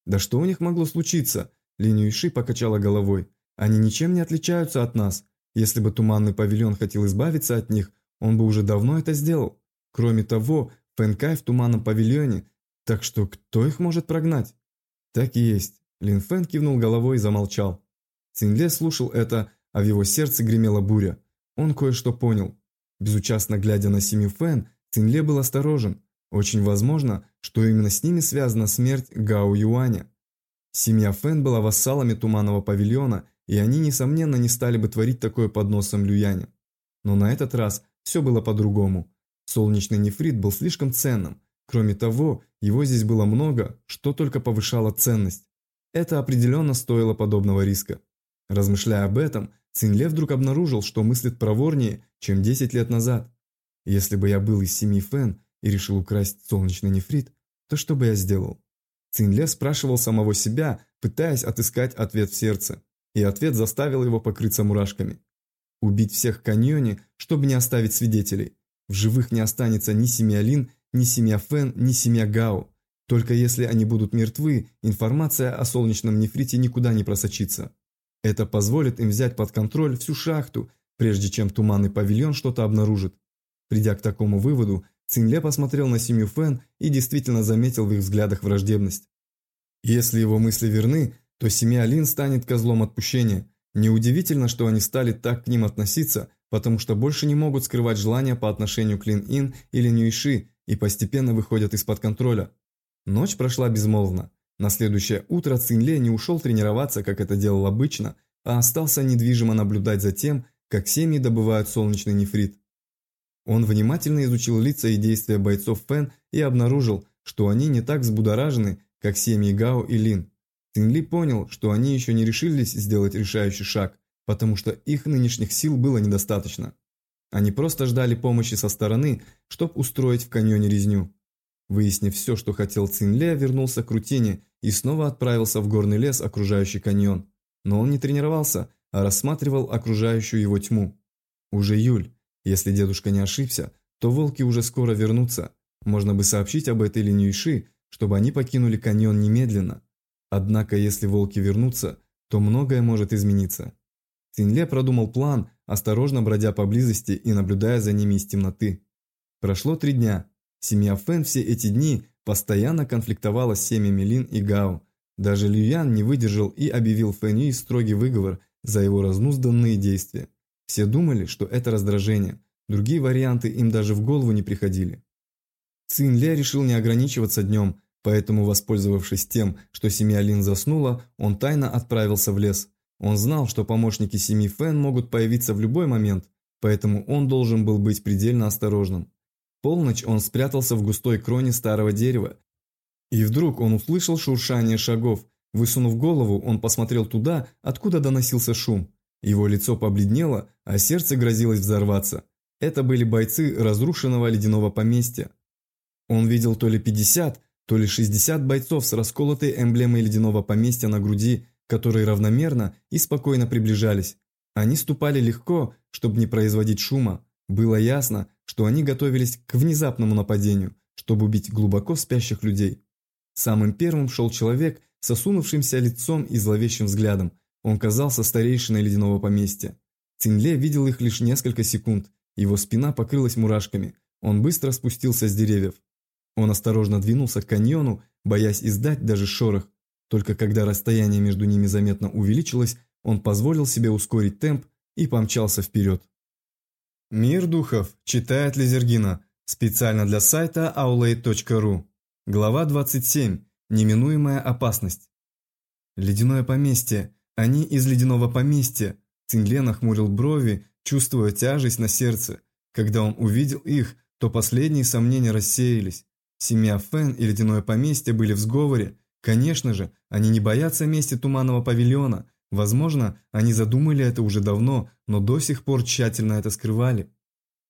«Да что у них могло случиться?» Лин Юйши покачала головой. «Они ничем не отличаются от нас. Если бы Туманный Павильон хотел избавиться от них, он бы уже давно это сделал. Кроме того, Фэн Кай в Туманном Павильоне, так что кто их может прогнать?» «Так и есть». Лин Фэн кивнул головой и замолчал. Цинле слушал это, а в его сердце гремела буря. Он кое-что понял. Безучастно глядя на семью Фэн, Цинле был осторожен. Очень возможно, что именно с ними связана смерть Гао Юаня. Семья Фэн была вассалами Туманного павильона, и они, несомненно, не стали бы творить такое под носом Люяня. Но на этот раз все было по-другому. Солнечный нефрит был слишком ценным. Кроме того, его здесь было много, что только повышало ценность. Это определенно стоило подобного риска. Размышляя об этом, Цинле вдруг обнаружил, что мыслит проворнее, чем 10 лет назад. Если бы я был из семьи Фэн, и решил украсть солнечный нефрит, то что бы я сделал? Цинле спрашивал самого себя, пытаясь отыскать ответ в сердце, и ответ заставил его покрыться мурашками. Убить всех в каньоне, чтобы не оставить свидетелей. В живых не останется ни семья Лин, ни семья Фэн, ни семья Гао. Только если они будут мертвы, информация о солнечном нефрите никуда не просочится. Это позволит им взять под контроль всю шахту, прежде чем туманный павильон что-то обнаружит. Придя к такому выводу, Цинле посмотрел на семью Фэн и действительно заметил в их взглядах враждебность. Если его мысли верны, то семья Лин станет козлом отпущения. Неудивительно, что они стали так к ним относиться, потому что больше не могут скрывать желания по отношению к Лин Ин или Нюйши и постепенно выходят из-под контроля. Ночь прошла безмолвно. На следующее утро Цинле не ушел тренироваться, как это делал обычно, а остался недвижимо наблюдать за тем, как семьи добывают солнечный нефрит. Он внимательно изучил лица и действия бойцов Фэн и обнаружил, что они не так взбудоражены, как семьи Гао и Лин. Цинли понял, что они еще не решились сделать решающий шаг, потому что их нынешних сил было недостаточно. Они просто ждали помощи со стороны, чтобы устроить в каньоне резню. Выяснив все, что хотел Цинле, вернулся к рутине и снова отправился в горный лес, окружающий каньон. Но он не тренировался, а рассматривал окружающую его тьму. Уже июль. Если дедушка не ошибся, то волки уже скоро вернутся. Можно бы сообщить об этой Линюйши, чтобы они покинули каньон немедленно. Однако, если волки вернутся, то многое может измениться. Цинле продумал план, осторожно бродя поблизости и наблюдая за ними из темноты. Прошло три дня. Семья Фэн все эти дни постоянно конфликтовала с семьями Лин и Гао. Даже Люян не выдержал и объявил Фэньи строгий выговор за его разнузданные действия. Все думали, что это раздражение. Другие варианты им даже в голову не приходили. Цин Ле решил не ограничиваться днем, поэтому, воспользовавшись тем, что семья Лин заснула, он тайно отправился в лес. Он знал, что помощники семьи Фэн могут появиться в любой момент, поэтому он должен был быть предельно осторожным. Полночь он спрятался в густой кроне старого дерева. И вдруг он услышал шуршание шагов. Высунув голову, он посмотрел туда, откуда доносился шум. Его лицо побледнело, а сердце грозилось взорваться. Это были бойцы разрушенного ледяного поместья. Он видел то ли 50, то ли 60 бойцов с расколотой эмблемой ледяного поместья на груди, которые равномерно и спокойно приближались. Они ступали легко, чтобы не производить шума. Было ясно, что они готовились к внезапному нападению, чтобы убить глубоко спящих людей. Самым первым шел человек с осунувшимся лицом и зловещим взглядом. Он казался старейшиной ледяного поместья. Цинле видел их лишь несколько секунд. Его спина покрылась мурашками. Он быстро спустился с деревьев. Он осторожно двинулся к каньону, боясь издать даже шорох. Только когда расстояние между ними заметно увеличилось, он позволил себе ускорить темп и помчался вперед. Мир духов читает Лизергина специально для сайта aulade.ru. Глава 27. Неминуемая опасность. Ледяное поместье. Они из ледяного поместья. Цинле нахмурил брови, чувствуя тяжесть на сердце. Когда он увидел их, то последние сомнения рассеялись. Семья Фэн и ледяное поместье были в сговоре. Конечно же, они не боятся мести Туманного павильона. Возможно, они задумали это уже давно, но до сих пор тщательно это скрывали.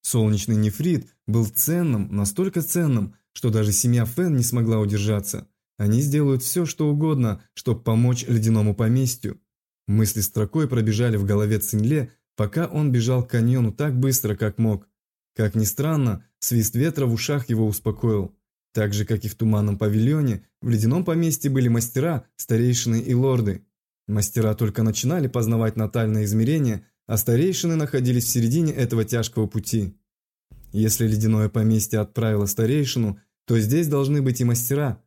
Солнечный нефрит был ценным, настолько ценным, что даже семья Фэн не смогла удержаться. Они сделают все, что угодно, чтобы помочь ледяному поместью. Мысли строкой пробежали в голове Цинле, пока он бежал к каньону так быстро, как мог. Как ни странно, свист ветра в ушах его успокоил. Так же, как и в туманном павильоне, в ледяном поместье были мастера, старейшины и лорды. Мастера только начинали познавать натальные измерения, а старейшины находились в середине этого тяжкого пути. Если ледяное поместье отправило старейшину, то здесь должны быть и мастера.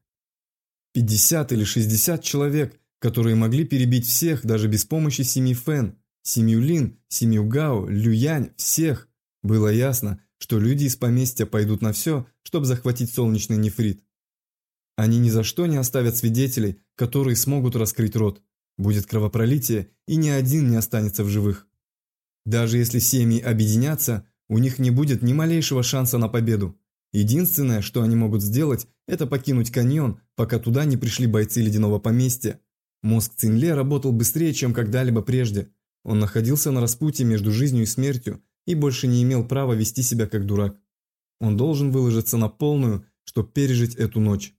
50 или 60 человек, которые могли перебить всех даже без помощи семьи Фэн, семью Лин, семью Гао, Люянь, всех. Было ясно, что люди из поместья пойдут на все, чтобы захватить солнечный нефрит. Они ни за что не оставят свидетелей, которые смогут раскрыть рот. Будет кровопролитие, и ни один не останется в живых. Даже если семьи объединятся, у них не будет ни малейшего шанса на победу. Единственное, что они могут сделать, это покинуть каньон, пока туда не пришли бойцы ледяного поместья. Мозг Цинле работал быстрее, чем когда-либо прежде. Он находился на распутье между жизнью и смертью, и больше не имел права вести себя как дурак. Он должен выложиться на полную, чтобы пережить эту ночь.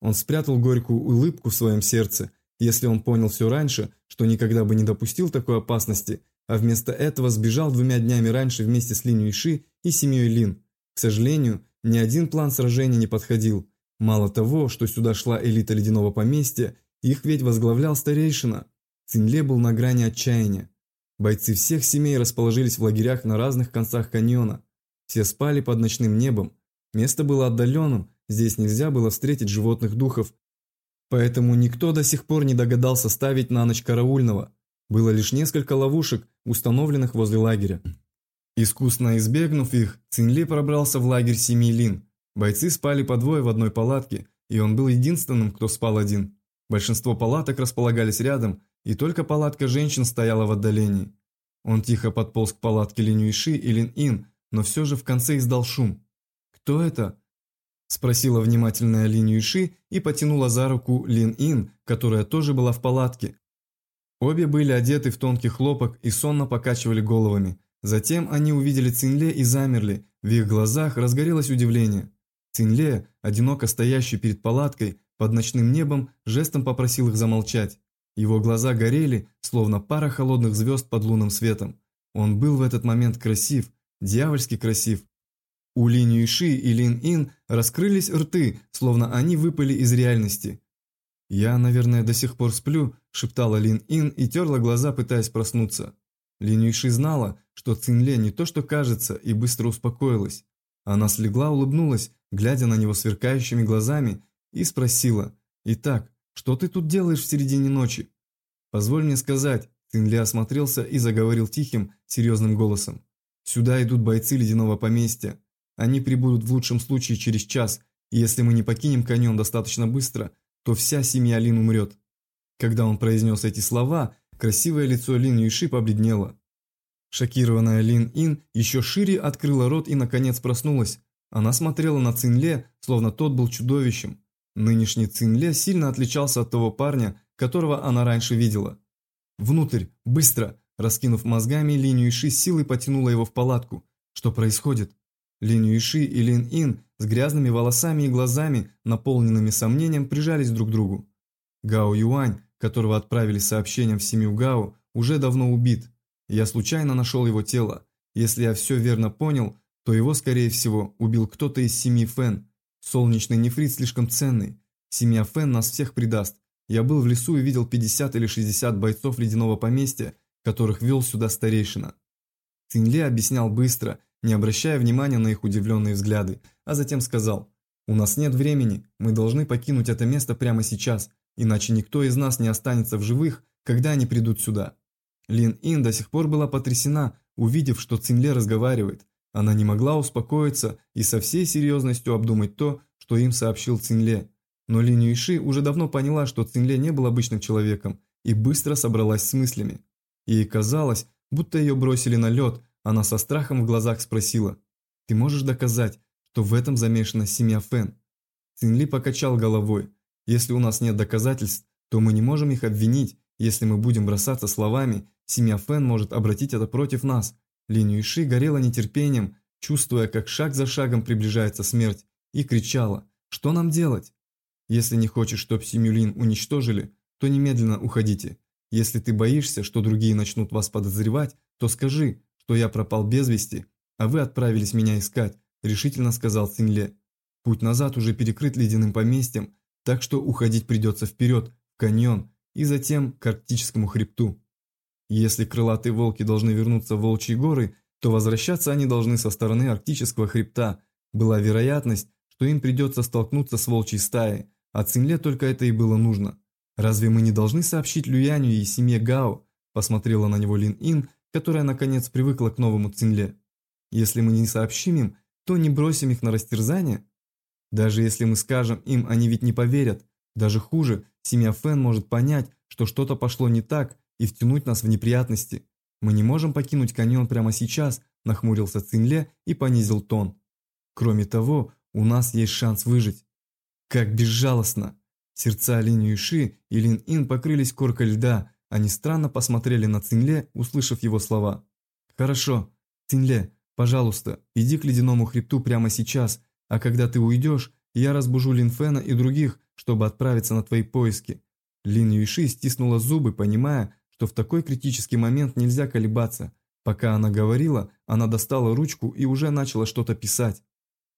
Он спрятал горькую улыбку в своем сердце, если он понял все раньше, что никогда бы не допустил такой опасности, а вместо этого сбежал двумя днями раньше вместе с Линь Юйши и семьей Лин. К сожалению, ни один план сражения не подходил. Мало того, что сюда шла элита ледяного поместья, их ведь возглавлял старейшина. Цинле был на грани отчаяния. Бойцы всех семей расположились в лагерях на разных концах каньона. Все спали под ночным небом. Место было отдаленным, здесь нельзя было встретить животных духов. Поэтому никто до сих пор не догадался ставить на ночь караульного. Было лишь несколько ловушек, установленных возле лагеря. Искусно избегнув их, Цинли пробрался в лагерь семьи Лин. Бойцы спали по двое в одной палатке, и он был единственным, кто спал один. Большинство палаток располагались рядом, и только палатка женщин стояла в отдалении. Он тихо подполз к палатке Лин Юйши и Лин Ин, но все же в конце издал шум. «Кто это?» Спросила внимательная Лин Юйши и потянула за руку Лин Ин, которая тоже была в палатке. Обе были одеты в тонкий хлопок и сонно покачивали головами. Затем они увидели Цинле и замерли, в их глазах разгорелось удивление. Цинле, одиноко стоящий перед палаткой, под ночным небом, жестом попросил их замолчать. Его глаза горели, словно пара холодных звезд под лунным светом. Он был в этот момент красив, дьявольски красив. У Лин Юйши и Лин Ин раскрылись рты, словно они выпали из реальности. «Я, наверное, до сих пор сплю», – шептала Лин Ин и терла глаза, пытаясь проснуться. Лин Юйши знала, что Цинле не то что кажется, и быстро успокоилась. Она слегла, улыбнулась, глядя на него сверкающими глазами, и спросила, «Итак, что ты тут делаешь в середине ночи?» «Позволь мне сказать», Цинли осмотрелся и заговорил тихим, серьезным голосом. «Сюда идут бойцы ледяного поместья. Они прибудут в лучшем случае через час, и если мы не покинем каньон достаточно быстро, то вся семья Лин умрет». Когда он произнес эти слова, красивое лицо Лин Юйши побледнело. Шокированная Лин Ин еще шире открыла рот и наконец проснулась. Она смотрела на Цинле, словно тот был чудовищем. Нынешний Цинле сильно отличался от того парня, которого она раньше видела. «Внутрь! Быстро!» Раскинув мозгами, Линь Юйши силой потянула его в палатку. «Что происходит?» Линь Юйши и Лин Ин с грязными волосами и глазами, наполненными сомнением, прижались друг к другу. Гао Юань, которого отправили сообщением в семью Гао, уже давно убит. Я случайно нашел его тело. Если я все верно понял, то его, скорее всего, убил кто-то из семьи Фэн. Солнечный нефрит слишком ценный. Семья Фэн нас всех предаст. Я был в лесу и видел 50 или 60 бойцов ледяного поместья, которых вел сюда старейшина. Цинле объяснял быстро, не обращая внимания на их удивленные взгляды, а затем сказал, «У нас нет времени, мы должны покинуть это место прямо сейчас, иначе никто из нас не останется в живых, когда они придут сюда». Лин Ин до сих пор была потрясена, увидев, что Цинле разговаривает, она не могла успокоиться и со всей серьезностью обдумать то, что им сообщил Цинле. Но Линь Юйши уже давно поняла, что Цинле не был обычным человеком, и быстро собралась с мыслями. Ей казалось, будто ее бросили на лед, она со страхом в глазах спросила, «Ты можешь доказать, что в этом замешана семья Фэн?» Цинли покачал головой. «Если у нас нет доказательств, то мы не можем их обвинить. Если мы будем бросаться словами, семья Фэн может обратить это против нас. Линь Юйши горела нетерпением, чувствуя, как шаг за шагом приближается смерть, и кричала «Что нам делать?» «Если не хочешь, чтоб семью Лин уничтожили, то немедленно уходите. Если ты боишься, что другие начнут вас подозревать, то скажи, что я пропал без вести, а вы отправились меня искать», – решительно сказал Цинле. «Путь назад уже перекрыт ледяным поместьем, так что уходить придется вперед, в каньон, и затем к арктическому хребту». Если крылатые волки должны вернуться в Волчьи горы, то возвращаться они должны со стороны арктического хребта. Была вероятность, что им придется столкнуться с волчьей стаей, а Цинле только это и было нужно. «Разве мы не должны сообщить Люяню и семье Гао?» посмотрела на него Лин Ин, которая наконец привыкла к новому Цинле. «Если мы не сообщим им, то не бросим их на растерзание?» Даже если мы скажем им, они ведь не поверят. Даже хуже, семья Фэн может понять, что что-то пошло не так, и втянуть нас в неприятности. Мы не можем покинуть каньон прямо сейчас, нахмурился Цинле и понизил тон. Кроме того, у нас есть шанс выжить. Как безжалостно! Сердца Лин Юши и Лин Ин покрылись коркой льда, они странно посмотрели на Цинле, услышав его слова. «Хорошо, Цинле, пожалуйста, иди к ледяному хребту прямо сейчас, а когда ты уйдешь, я разбужу Лин Фена и других, чтобы отправиться на твои поиски». Лин Юйши стиснула зубы, понимая, что в такой критический момент нельзя колебаться. Пока она говорила, она достала ручку и уже начала что-то писать.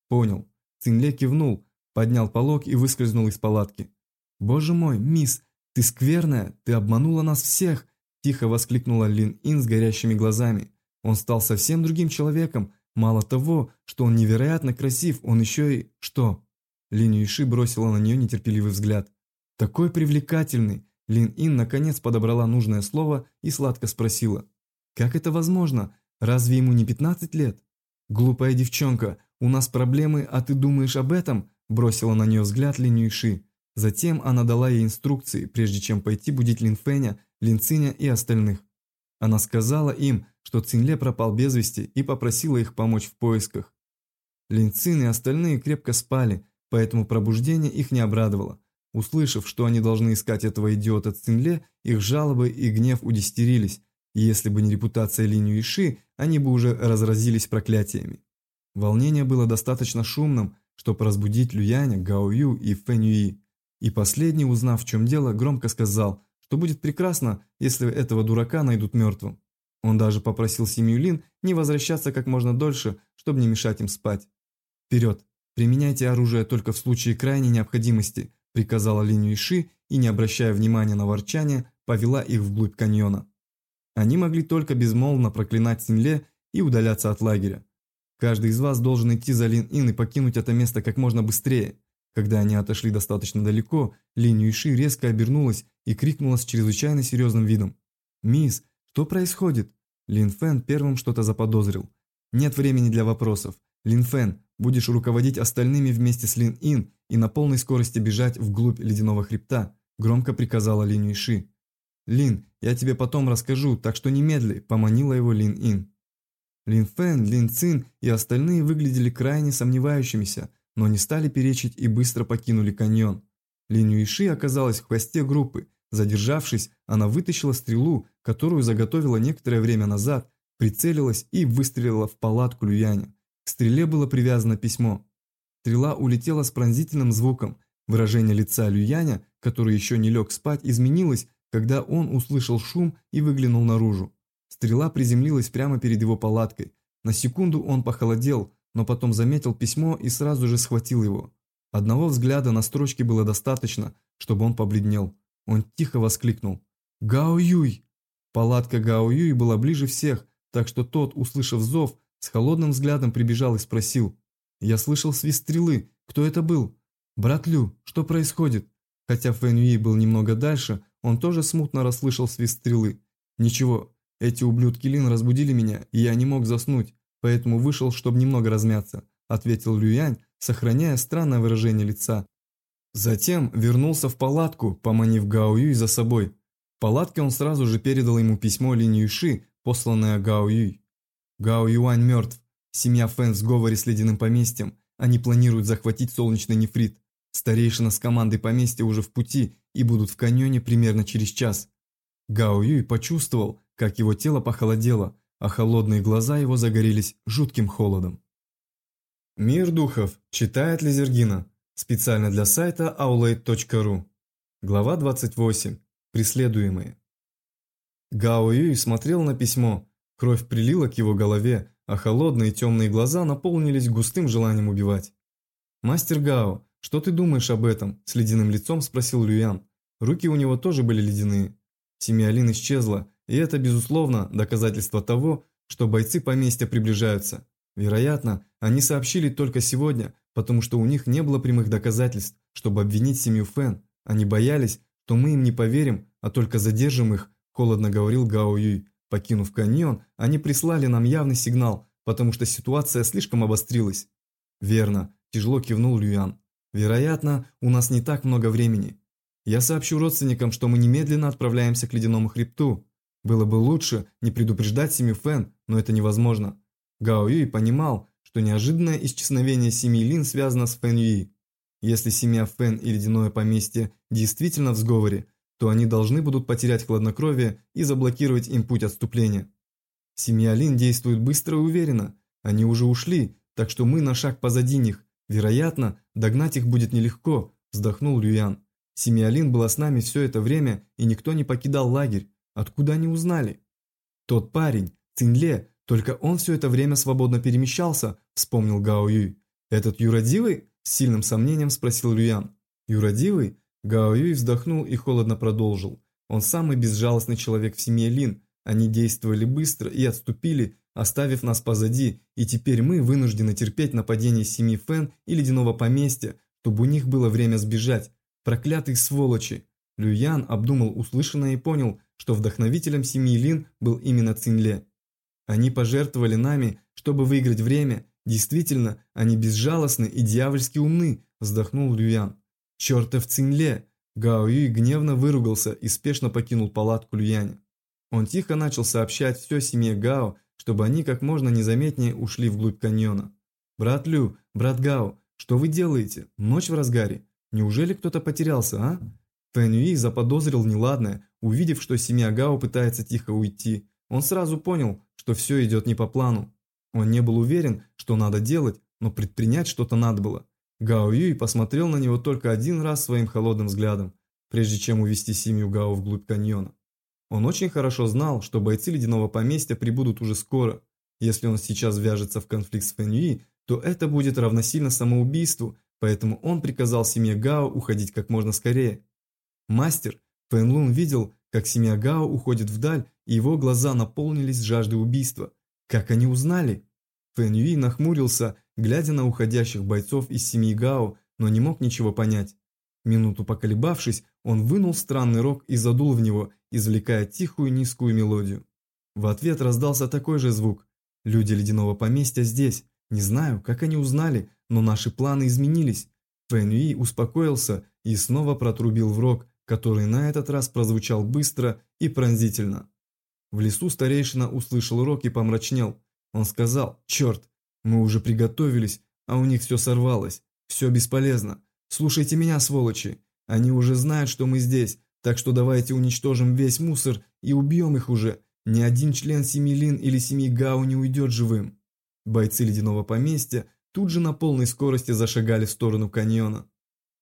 Понял. Цинле кивнул, поднял полог и выскользнул из палатки. «Боже мой, мисс, ты скверная, ты обманула нас всех!» Тихо воскликнула Лин Ин с горящими глазами. Он стал совсем другим человеком. Мало того, что он невероятно красив, он еще и... Что? Лин Юйши бросила на нее нетерпеливый взгляд. Такой привлекательный, Лин Ин наконец подобрала нужное слово и сладко спросила. «Как это возможно? Разве ему не 15 лет?» «Глупая девчонка, у нас проблемы, а ты думаешь об этом?» Бросила на нее взгляд Лин Юйши. Затем она дала ей инструкции, прежде чем пойти будить Лин Фэня, Лин Циня и остальных. Она сказала им, что Цинле пропал без вести и попросила их помочь в поисках. Лин Цин и остальные крепко спали, поэтому пробуждение их не обрадовало. Услышав, что они должны искать этого идиота Цинле, их жалобы и гнев удестерились, и если бы не репутация Линю Иши, они бы уже разразились проклятиями. Волнение было достаточно шумным, чтобы разбудить Люяня, Гао Ю и Фэнь Юи. И последний, узнав, в чем дело, громко сказал, что будет прекрасно, если этого дурака найдут мертвым. Он даже попросил семью Лин не возвращаться как можно дольше, чтобы не мешать им спать. «Вперед! Применяйте оружие только в случае крайней необходимости», приказала Линь Иши и, не обращая внимания на ворчание, повела их вглубь каньона. Они могли только безмолвно проклинать Синле и удаляться от лагеря. Каждый из вас должен идти за Лин Ин и покинуть это место как можно быстрее. Когда они отошли достаточно далеко, Линь Юйши резко обернулась и крикнула с чрезвычайно серьезным видом. «Мисс, что происходит?» Лин Фэн первым что-то заподозрил. «Нет времени для вопросов. Лин Фэн, будешь руководить остальными вместе с Лин Ин и на полной скорости бежать вглубь ледяного хребта», – громко приказала Лин Юйши. «Лин, я тебе потом расскажу, так что немедли», – поманила его Лин Ин. Лин Фэн, Лин Цин и остальные выглядели крайне сомневающимися, но не стали перечить и быстро покинули каньон. Лин Юиши оказалась в хвосте группы. Задержавшись, она вытащила стрелу, которую заготовила некоторое время назад, прицелилась и выстрелила в палатку Люяня. К стреле было привязано письмо. Стрела улетела с пронзительным звуком. Выражение лица Люяня, который еще не лег спать, изменилось, когда он услышал шум и выглянул наружу. Стрела приземлилась прямо перед его палаткой. На секунду он похолодел, но потом заметил письмо и сразу же схватил его. Одного взгляда на строчке было достаточно, чтобы он побледнел. Он тихо воскликнул «Гао Юй!». Палатка Гао Юй была ближе всех, так что тот, услышав зов, с холодным взглядом прибежал и спросил «Я слышал свист стрелы. Кто это был?» «Брат Лю, что происходит?» Хотя Фэн Юй был немного дальше, он тоже смутно расслышал свист стрелы. «Ничего, эти ублюдки Лин разбудили меня, и я не мог заснуть, поэтому вышел, чтобы немного размяться», ответил Люянь, сохраняя странное выражение лица. Затем вернулся в палатку, поманив Гао Юй за собой. В палатке он сразу же передал ему письмо Лин Юши, посланное Гао Юй. Гао Юань мертв. Семья Фэн в сговоре с ледяным поместьем. Они планируют захватить солнечный нефрит. Старейшина с командой поместья уже в пути и будут в каньоне примерно через час. Гао Юй почувствовал, как его тело похолодело, а холодные глаза его загорелись жутким холодом. Мир духов читает Лизергина специально для сайта aulade.ru. Глава 28. Преследуемые. Гао Юй смотрел на письмо, кровь прилила к его голове, а холодные темные глаза наполнились густым желанием убивать. «Мастер Гао, что ты думаешь об этом?» – с ледяным лицом спросил Люян. Руки у него тоже были ледяные. Семья Лин исчезла, и это, безусловно, доказательство того, что бойцы поместья приближаются. Вероятно, они сообщили только сегодня, потому что у них не было прямых доказательств, чтобы обвинить семью Фэн. Они боялись, что мы им не поверим, а только задержим их, холодно говорил Гао Юй. Покинув каньон, они прислали нам явный сигнал, потому что ситуация слишком обострилась. Верно, тяжело кивнул Люян. Вероятно, у нас не так много времени. Я сообщу родственникам, что мы немедленно отправляемся к ледяному хребту. Было бы лучше не предупреждать семью Фэн, но это невозможно. Гао Юй понимал, что неожиданное исчезновение семьи Лин связано с Фэн Юи. Если семья Фэн и ледяное поместье действительно в сговоре, то они должны будут потерять хладнокровие и заблокировать им путь отступления. Семья Лин действует быстро и уверенно. Они уже ушли, так что мы на шаг позади них. Вероятно, догнать их будет нелегко, вздохнул Люян. Семья Лин была с нами все это время, и никто не покидал лагерь. Откуда они узнали? Тот парень, Цинле, только он все это время свободно перемещался, вспомнил Гао Юй. Этот юродивый? С сильным сомнением спросил Люян. Юродивый? Гао Юй вздохнул и холодно продолжил. Он самый безжалостный человек в семье Лин. Они действовали быстро и отступили, оставив нас позади, и теперь мы вынуждены терпеть нападение семьи Фэн и ледяного поместья, чтобы у них было время сбежать. Проклятые сволочи! Люян обдумал услышанное и понял, что вдохновителем семьи Лин был именно Цинле. Они пожертвовали нами, чтобы выиграть время. Действительно, они безжалостны и дьявольски умны, вздохнул Люян. Чертов Цинле! Гао Юй гневно выругался и спешно покинул палатку Люяня. Он тихо начал сообщать все семье Гао, чтобы они как можно незаметнее ушли вглубь каньона. «Брат Лю, брат Гао, что вы делаете? Ночь в разгаре. Неужели кто-то потерялся, а?» Фэн Юи заподозрил неладное, увидев, что семья Гао пытается тихо уйти. Он сразу понял, что все идет не по плану. Он не был уверен, что надо делать, но предпринять что-то надо было. Гао Юй посмотрел на него только один раз своим холодным взглядом, прежде чем увести семью Гао вглубь каньона. Он очень хорошо знал, что бойцы ледяного поместья прибудут уже скоро. Если он сейчас вяжется в конфликт с Фэн Юи, то это будет равносильно самоубийству, поэтому он приказал семье Гао уходить как можно скорее. Мастер Фэн Лун видел, как семья Гао уходит вдаль, и его глаза наполнились жаждой убийства. Как они узнали? Фэн Юи нахмурился, глядя на уходящих бойцов из семьи Гао, но не мог ничего понять. Минуту поколебавшись, он вынул странный рог и задул в него, извлекая тихую низкую мелодию. В ответ раздался такой же звук. «Люди ледяного поместья здесь. Не знаю, как они узнали, но наши планы изменились». Фэн Юи успокоился и снова протрубил в рог, который на этот раз прозвучал быстро и пронзительно. В лесу старейшина услышал рок и помрачнел. Он сказал, черт, мы уже приготовились, а у них все сорвалось. Все бесполезно. Слушайте меня, сволочи. Они уже знают, что мы здесь, так что давайте уничтожим весь мусор и убьем их уже. Ни один член семьи Лин или семьи Гао не уйдет живым. Бойцы ледяного поместья тут же на полной скорости зашагали в сторону каньона.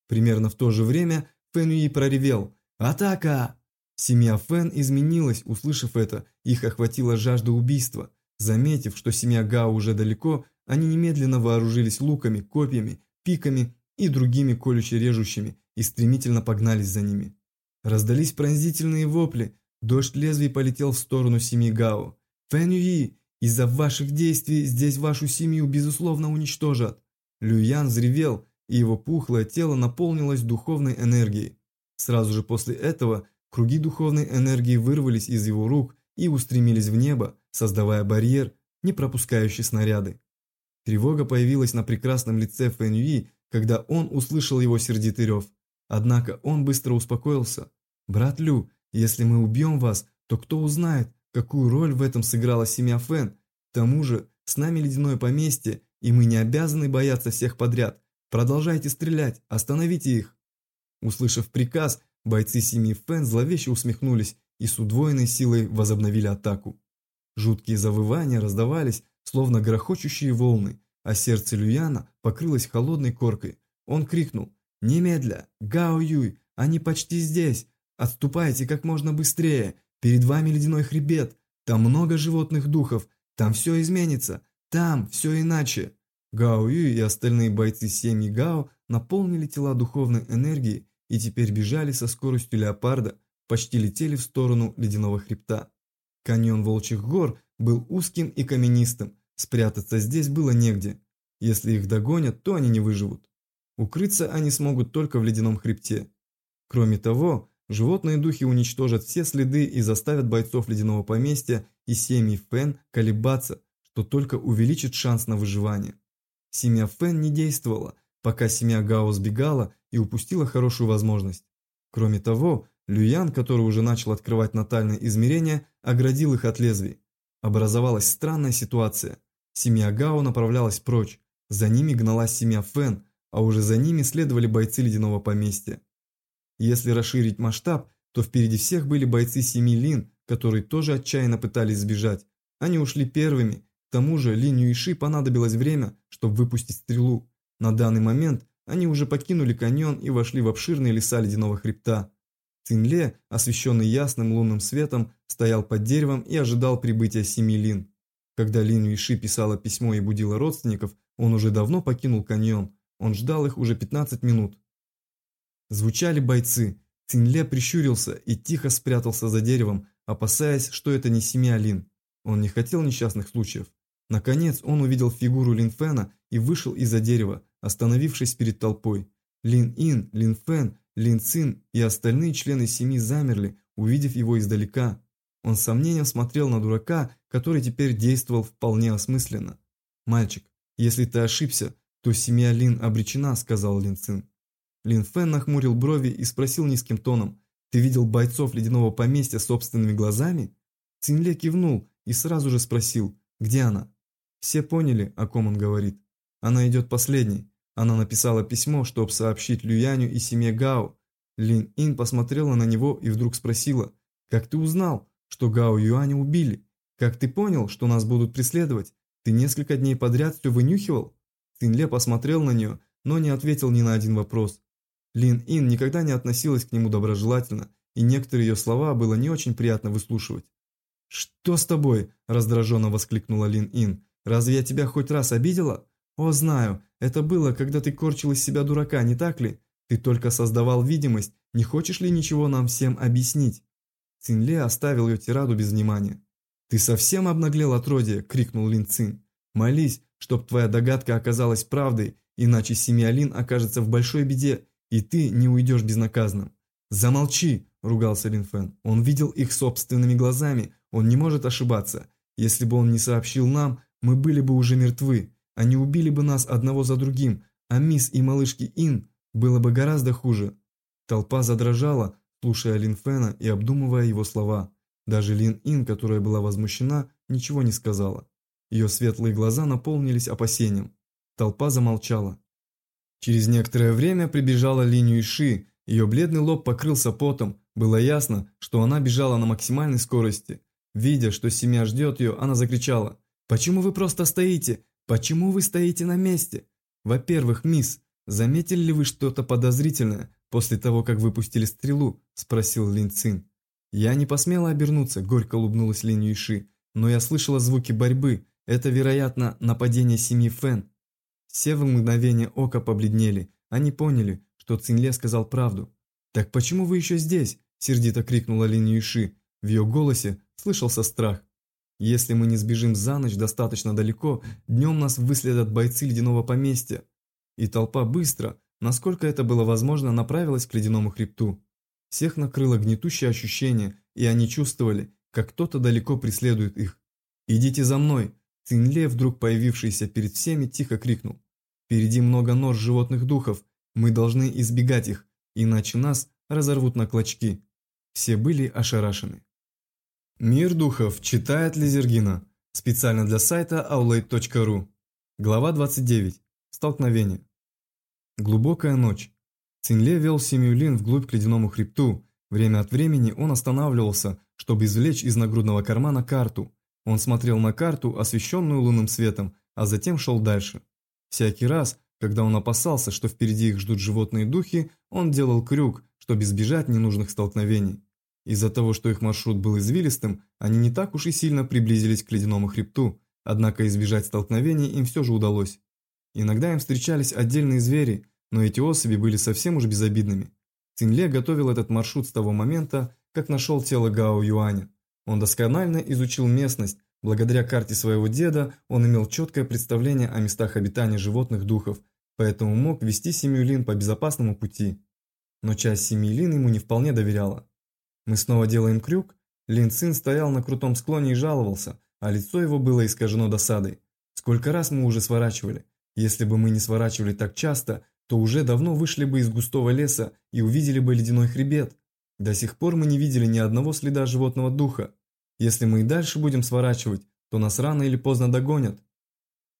Примерно в то же время Фэн Юи проревел «Атака!». Семья Фэн изменилась, услышав это, их охватила жажда убийства. Заметив, что семья Гао уже далеко, они немедленно вооружились луками, копьями, пиками и другими колюще-режущими и стремительно погнались за ними. Раздались пронзительные вопли, дождь лезвий полетел в сторону семьи Гао. «Фэн Юи, из-за ваших действий здесь вашу семью безусловно уничтожат!» Люян взревел, и его пухлое тело наполнилось духовной энергией. Сразу же после этого круги духовной энергии вырвались из его рук и устремились в небо, создавая барьер, не пропускающий снаряды. Тревога появилась на прекрасном лице Фэн Юи, когда он услышал его сердитый рев. Однако он быстро успокоился. «Брат Лю, если мы убьем вас, то кто узнает, какую роль в этом сыграла семья Фэн? К тому же, с нами ледяное поместье, и мы не обязаны бояться всех подряд. Продолжайте стрелять, остановите их!» Услышав приказ, бойцы семьи Фэн зловеще усмехнулись и с удвоенной силой возобновили атаку. Жуткие завывания раздавались, словно грохочущие волны, а сердце Люяна покрылось холодной коркой. Он крикнул «Немедля! Гао Юй! Они почти здесь! Отступайте как можно быстрее! Перед вами ледяной хребет! Там много животных духов! Там все изменится! Там все иначе!» Гао Юй и остальные бойцы семьи Гао наполнили тела духовной энергией и теперь бежали со скоростью леопарда, почти летели в сторону ледяного хребта. Каньон Волчьих гор был узким и каменистым, спрятаться здесь было негде. Если их догонят, то они не выживут. Укрыться они смогут только в ледяном хребте. Кроме того, животные духи уничтожат все следы и заставят бойцов ледяного поместья и семьи Фэн колебаться, что только увеличит шанс на выживание. Семья Фэн не действовала, пока семья Гао сбегала и упустила хорошую возможность. Кроме того, Люян, который уже начал открывать натальные измерения, оградил их от лезвий. Образовалась странная ситуация. Семья Гао направлялась прочь, за ними гналась семья Фэн, а уже за ними следовали бойцы ледяного поместья. Если расширить масштаб, то впереди всех были бойцы семьи Лин, которые тоже отчаянно пытались сбежать. Они ушли первыми, к тому же Лин Юиши понадобилось время, чтобы выпустить стрелу. На данный момент они уже покинули каньон и вошли в обширные леса ледяного хребта. Цинле, освещенный ясным лунным светом, стоял под деревом и ожидал прибытия семьи Лин. Когда Лин Юиши писала письмо и будила родственников, он уже давно покинул каньон, он ждал их уже 15 минут. Звучали бойцы. Цинле прищурился и тихо спрятался за деревом, опасаясь, что это не семья Лин. Он не хотел несчастных случаев. Наконец он увидел фигуру Лин Фэна и вышел из-за дерева, остановившись перед толпой. Лин Ин, Лин Фэн, Лин Цин и остальные члены семьи замерли, увидев его издалека. Он с сомнением смотрел на дурака, который теперь действовал вполне осмысленно. «Мальчик, если ты ошибся, то семья Лин обречена», – сказал Лин Цин. Лин Фэн нахмурил брови и спросил низким тоном, «Ты видел бойцов ледяного поместья собственными глазами?» Цинле кивнул и сразу же спросил, «Где она?» Все поняли, о ком он говорит. Она идет последней. Она написала письмо, чтобы сообщить Люяню и семье Гао. Лин Ин посмотрела на него и вдруг спросила, «Как ты узнал, что Гао Юаня убили? Как ты понял, что нас будут преследовать? Ты несколько дней подряд все вынюхивал?» Цинле посмотрел на нее, но не ответил ни на один вопрос. Лин Ин никогда не относилась к нему доброжелательно, и некоторые ее слова было не очень приятно выслушивать. «Что с тобой?» – раздраженно воскликнула Лин Ин. «Разве я тебя хоть раз обидела?» «О, знаю, это было, когда ты корчил из себя дурака, не так ли? Ты только создавал видимость, не хочешь ли ничего нам всем объяснить?» Цинле оставил ее тираду без внимания. «Ты совсем обнаглел отродье!» – крикнул Лин Цин. «Молись, чтоб твоя догадка оказалась правдой, иначе семья Лин окажется в большой беде, и ты не уйдешь безнаказанным». «Замолчи!» – ругался Лин Фэн. «Он видел их собственными глазами, он не может ошибаться. Если бы он не сообщил нам, мы были бы уже мертвы. Они убили бы нас одного за другим, а мисс и малышки Ин было бы гораздо хуже». Толпа задрожала, слушая Лин Фэна и обдумывая его слова. Даже Лин Ин, которая была возмущена, ничего не сказала. Ее светлые глаза наполнились опасением. Толпа замолчала. Через некоторое время прибежала Линь Ши, ее бледный лоб покрылся потом, было ясно, что она бежала на максимальной скорости. Видя, что семья ждет ее, она закричала «Почему вы просто стоите? Почему вы стоите на месте? Во-первых, мисс, заметили ли вы что-то подозрительное после того, как выпустили стрелу?» – спросил Лин Цин. Я не посмела обернуться, горько улыбнулась Лин Юйши, но я слышала звуки борьбы, это, вероятно, нападение семьи Фэн. Все в мгновение ока побледнели, они поняли, что Цинле сказал правду. «Так почему вы еще здесь?» – сердито крикнула Лин Юйши. В ее голосе слышался страх. «Если мы не сбежим за ночь достаточно далеко, днем нас выследят бойцы ледяного поместья». И толпа быстро, насколько это было возможно, направилась к ледяному хребту. Всех накрыло гнетущее ощущение, и они чувствовали, как кто-то далеко преследует их. «Идите за мной!» Цинле, вдруг появившийся перед всеми, тихо крикнул. «Впереди много нож животных духов, мы должны избегать их, иначе нас разорвут на клочки». Все были ошарашены. Мир духов читает Лизергина. Специально для сайта aulade.ru. Глава 29. Столкновение. Глубокая ночь. Цинле вел семью Лин вглубь к ледяному хребту. Время от времени он останавливался, чтобы извлечь из нагрудного кармана карту. Он смотрел на карту, освещенную лунным светом, а затем шел дальше. Всякий раз, когда он опасался, что впереди их ждут животные духи, он делал крюк, чтобы избежать ненужных столкновений. Из-за того, что их маршрут был извилистым, они не так уж и сильно приблизились к ледяному хребту, однако избежать столкновений им все же удалось. Иногда им встречались отдельные звери, но эти особи были совсем уж безобидными. Цинле готовил этот маршрут с того момента, как нашел тело Гао Юаня. Он досконально изучил местность, благодаря карте своего деда он имел четкое представление о местах обитания животных духов, поэтому мог вести семью Лин по безопасному пути. Но часть семьи Лин ему не вполне доверяла. Мы снова делаем крюк? Лин Цин стоял на крутом склоне и жаловался, а лицо его было искажено досадой. Сколько раз мы уже сворачивали? Если бы мы не сворачивали так часто, то уже давно вышли бы из густого леса и увидели бы ледяной хребет. До сих пор мы не видели ни одного следа животного духа. Если мы и дальше будем сворачивать, то нас рано или поздно догонят.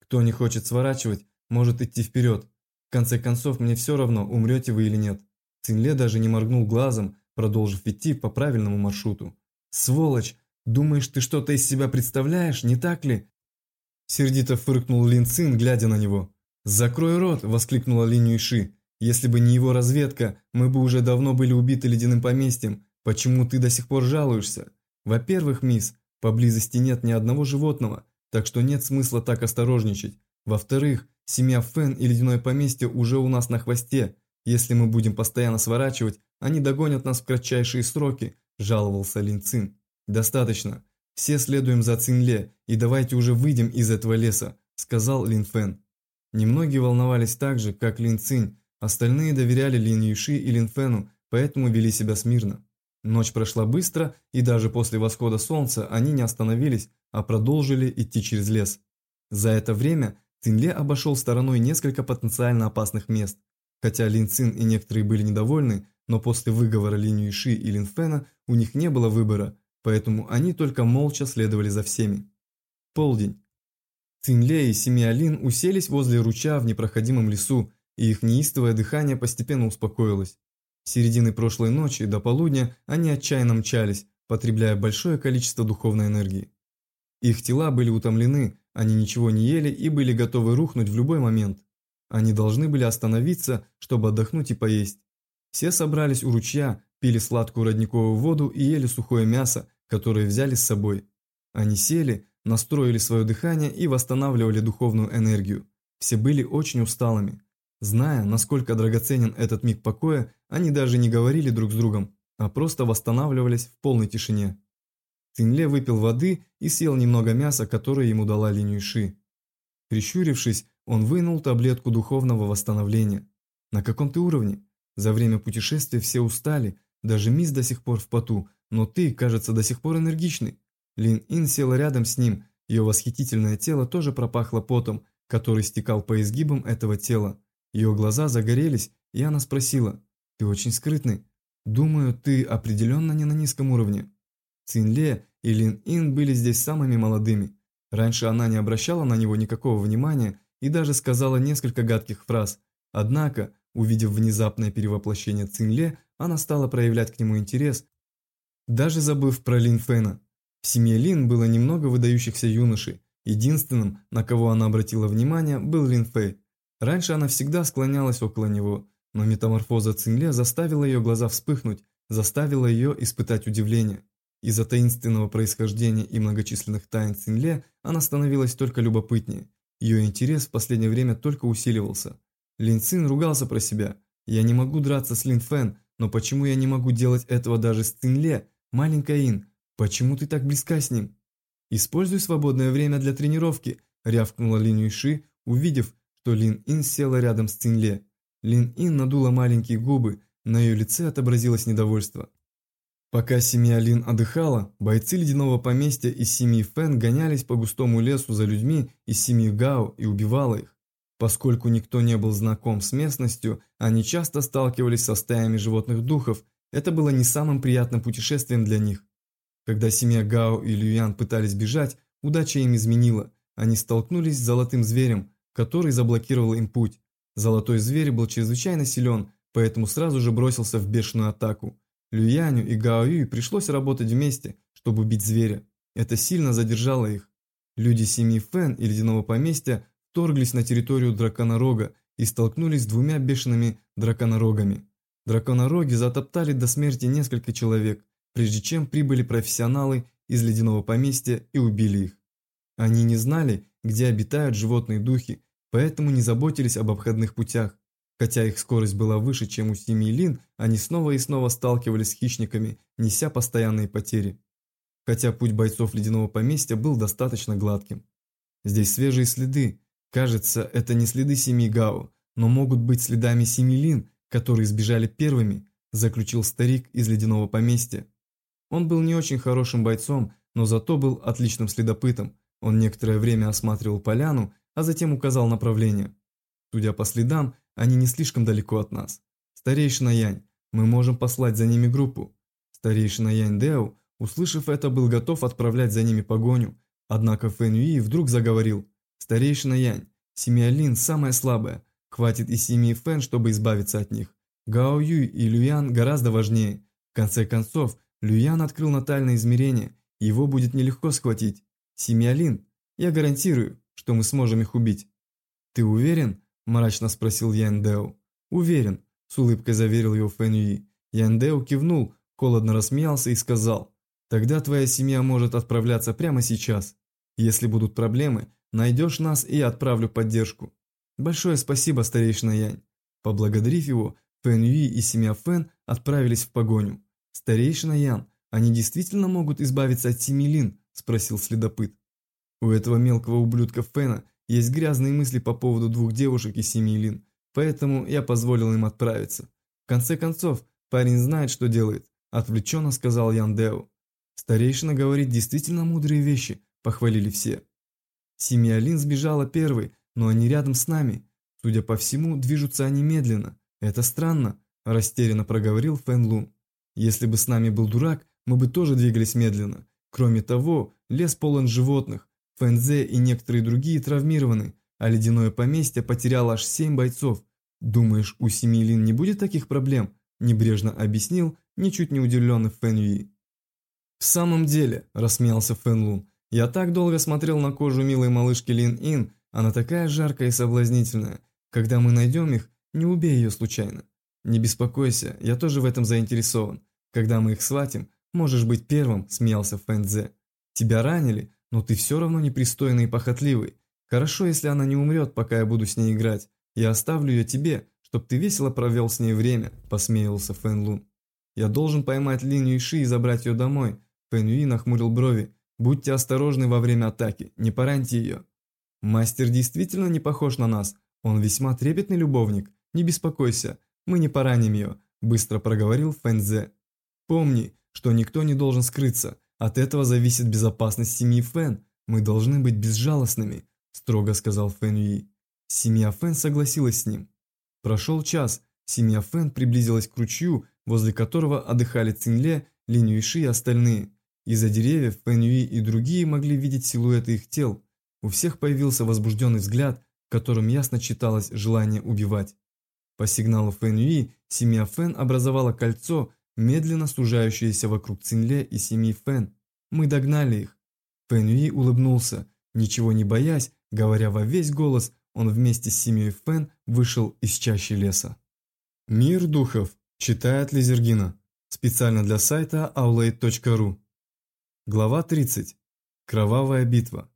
Кто не хочет сворачивать, может идти вперед. В конце концов, мне все равно, умрете вы или нет. Цинле даже не моргнул глазом, продолжив идти по правильному маршруту. «Сволочь! Думаешь, ты что-то из себя представляешь, не так ли?» Сердито фыркнул Лин Цин, глядя на него. «Закрой рот!» – воскликнула Линь Юйши. «Если бы не его разведка, мы бы уже давно были убиты ледяным поместьем. Почему ты до сих пор жалуешься? Во-первых, мисс, поблизости нет ни одного животного, так что нет смысла так осторожничать. Во-вторых, семья Фэн и ледяное поместье уже у нас на хвосте. Если мы будем постоянно сворачивать, они догонят нас в кратчайшие сроки», – жаловался Лин Цин. «Достаточно. Все следуем за Цинле, и давайте уже выйдем из этого леса», – сказал Лин Фэн. Немногие волновались так же, как Лин Цинь, остальные доверяли Лин Юши и Лин Фэну, поэтому вели себя смирно. Ночь прошла быстро, и даже после восхода солнца они не остановились, а продолжили идти через лес. За это время Цинле обошел стороной несколько потенциально опасных мест. Хотя Лин Цин и некоторые были недовольны, но после выговора Лин Юйши и Лин Фэна у них не было выбора, поэтому они только молча следовали за всеми. Полдень. Цинле и семья Лин уселись возле ручья в непроходимом лесу, и их неистовое дыхание постепенно успокоилось. С середины прошлой ночи до полудня они отчаянно мчались, потребляя большое количество духовной энергии. Их тела были утомлены, они ничего не ели и были готовы рухнуть в любой момент. Они должны были остановиться, чтобы отдохнуть и поесть. Все собрались у ручья, пили сладкую родниковую воду и ели сухое мясо, которое взяли с собой. Они сели, настроили свое дыхание и восстанавливали духовную энергию. Все были очень усталыми. Зная, насколько драгоценен этот миг покоя, они даже не говорили друг с другом, а просто восстанавливались в полной тишине. Цинле выпил воды и съел немного мяса, которое ему дала Линь Ши. Прищурившись, он вынул таблетку духовного восстановления. На каком ты уровне? За время путешествия все устали, даже мисс до сих пор в поту, но ты, кажется, до сих пор энергичный. Лин Ин села рядом с ним, ее восхитительное тело тоже пропахло потом, который стекал по изгибам этого тела. Ее глаза загорелись, и она спросила, «Ты очень скрытный. Думаю, ты определенно не на низком уровне». Цин Ле и Лин Ин были здесь самыми молодыми. Раньше она не обращала на него никакого внимания и даже сказала несколько гадких фраз. Однако, увидев внезапное перевоплощение Цинле, она стала проявлять к нему интерес, даже забыв про Лин Фэна. В семье Лин было немного выдающихся юношей. Единственным, на кого она обратила внимание, был Лин Фэй. Раньше она всегда склонялась около него, но метаморфоза Цинле заставила ее глаза вспыхнуть, заставила ее испытать удивление. Из-за таинственного происхождения и многочисленных тайн Цинле она становилась только любопытнее. Ее интерес в последнее время только усиливался. Лин Цин ругался про себя. «Я не могу драться с Лин Фэн, но почему я не могу делать этого даже с Цинле? Маленькая Ин, почему ты так близка с ним?» «Используй свободное время для тренировки», – рявкнула Лин Юйши, увидев, что Лин Ин села рядом с Цинле. Лин Ин надула маленькие губы, на ее лице отобразилось недовольство. Пока семья Лин отдыхала, бойцы ледяного поместья из семьи Фэн гонялись по густому лесу за людьми из семьи Гао и убивала их. Поскольку никто не был знаком с местностью, они часто сталкивались со стаями животных духов, это было не самым приятным путешествием для них. Когда семья Гао и Люян пытались бежать, удача им изменила, они столкнулись с золотым зверем, который заблокировал им путь. Золотой зверь был чрезвычайно силен, поэтому сразу же бросился в бешеную атаку. Люяню и Гаою пришлось работать вместе, чтобы убить зверя. Это сильно задержало их. Люди семьи Фэн и Ледяного поместья вторглись на территорию Драконорога и столкнулись с двумя бешеными драконорогами. Драконороги затоптали до смерти несколько человек, прежде чем прибыли профессионалы из Ледяного поместья и убили их. Они не знали, где обитают животные духи, поэтому не заботились об обходных путях. Хотя их скорость была выше, чем у семьи Лин, они снова и снова сталкивались с хищниками, неся постоянные потери. Хотя путь бойцов ледяного поместья был достаточно гладким. Здесь свежие следы. Кажется, это не следы семьи Гао, но могут быть следами семьи Лин, которые сбежали первыми, заключил старик из ледяного поместья. Он был не очень хорошим бойцом, но зато был отличным следопытом. Он некоторое время осматривал поляну, а затем указал направление. Судя по следам, они не слишком далеко от нас. Старейшина Янь, мы можем послать за ними группу. Старейшина Янь Дэо, услышав это, был готов отправлять за ними погоню. Однако Фэн Юи вдруг заговорил. Старейшина Янь, семья Лин самая слабая. Хватит и семьи Фэн, чтобы избавиться от них. Гао Юй и Люян гораздо важнее. В конце концов, Люян открыл натальное измерение, его будет нелегко схватить. Семья Лин, я гарантирую, что мы сможем их убить. Ты уверен? Мрачно спросил Ян Дэо. «Уверен», – с улыбкой заверил его Фэн Юи. Ян Дэо кивнул, холодно рассмеялся и сказал, «Тогда твоя семья может отправляться прямо сейчас. Если будут проблемы, найдешь нас и отправлю поддержку». «Большое спасибо, старейшина Янь». Поблагодарив его, Фэн Юи и семья Фэн отправились в погоню. «Старейшина Ян, они действительно могут избавиться от семьи Лин?» – спросил следопыт. У этого мелкого ублюдка Фэна есть грязные мысли по поводу двух девушек из семьи Лин, поэтому я позволил им отправиться. В конце концов, парень знает, что делает, отвлеченно сказал Ян Део. Старейшина говорит действительно мудрые вещи, похвалили все. Семья Лин сбежала первой, но они рядом с нами. Судя по всему, движутся они медленно. Это странно, растерянно проговорил Фэн Лун. Если бы с нами был дурак, мы бы тоже двигались медленно. Кроме того, лес полон животных, Фэнзе и некоторые другие травмированы, а ледяное поместье потеряло аж семь бойцов. Думаешь, у семьи Лин не будет таких проблем? Небрежно объяснил, ничуть не удивленный Фэн Юи. В самом деле, рассмеялся Фэн Лун, я так долго смотрел на кожу милой малышки Лин Ин, она такая жаркая и соблазнительная. Когда мы найдем их, не убей ее случайно. Не беспокойся, я тоже в этом заинтересован. Когда мы их схватим, можешь быть первым, смеялся Фэн Дзе. Тебя ранили? Но ты все равно непристойный и похотливый. Хорошо, если она не умрет, пока я буду с ней играть. Я оставлю ее тебе, чтоб ты весело провел с ней время», – посмеивался Фэн Лун. «Я должен поймать Лин Юйши и забрать ее домой». Фэн Юи нахмурил брови. «Будьте осторожны во время атаки, не пораньте ее». «Мастер действительно не похож на нас. Он весьма трепетный любовник. Не беспокойся, мы не пораним ее», – быстро проговорил Фэн Зе. «Помни, что никто не должен скрыться. От этого зависит безопасность семьи Фэн. Мы должны быть безжалостными», – строго сказал Фэн Юи. Семья Фэн согласилась с ним. Прошел час, семья Фэн приблизилась к ручью, возле которого отдыхали Цинле, Линь Юиши и остальные. Из-за деревьев Фэн Юи и другие могли видеть силуэты их тел. У всех появился возбужденный взгляд, в котором ясно читалось желание убивать. По сигналу Фэн Юи семья Фэн образовала кольцо, медленно сужающееся вокруг Цинле и семьи Фэн. Мы догнали их. Фэн Юи улыбнулся, ничего не боясь, говоря во весь голос, он вместе с семьей Фэн вышел из чащи леса. Мир духов читает Лизергина. Специально для сайта aulade.ru. Глава 30. Кровавая битва.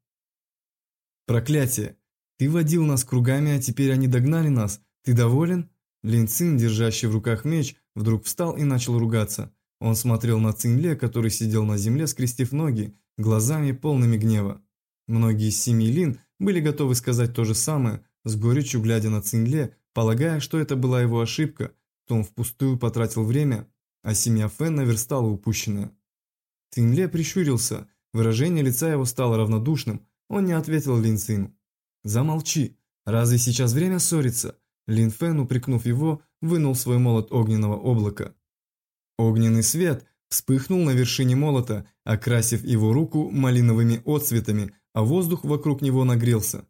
Проклятие! Ты водил нас кругами, а теперь они догнали нас. Ты доволен? Лин Цин, держащий в руках меч, вдруг встал и начал ругаться. Он смотрел на Цинле, который сидел на земле, скрестив ноги, глазами полными гнева. Многие из семьи Лин были готовы сказать то же самое, с горечью глядя на Цинле, полагая, что это была его ошибка, что он впустую потратил время, а семья Фэн наверстала упущенное. Цинле прищурился, выражение лица его стало равнодушным, он не ответил Лин Цину. «Замолчи, разве сейчас время ссориться?» Лин Фэн, упрекнув его, вынул свой молот огненного облака. Огненный свет вспыхнул на вершине молота, окрасив его руку малиновыми отцветами, а воздух вокруг него нагрелся.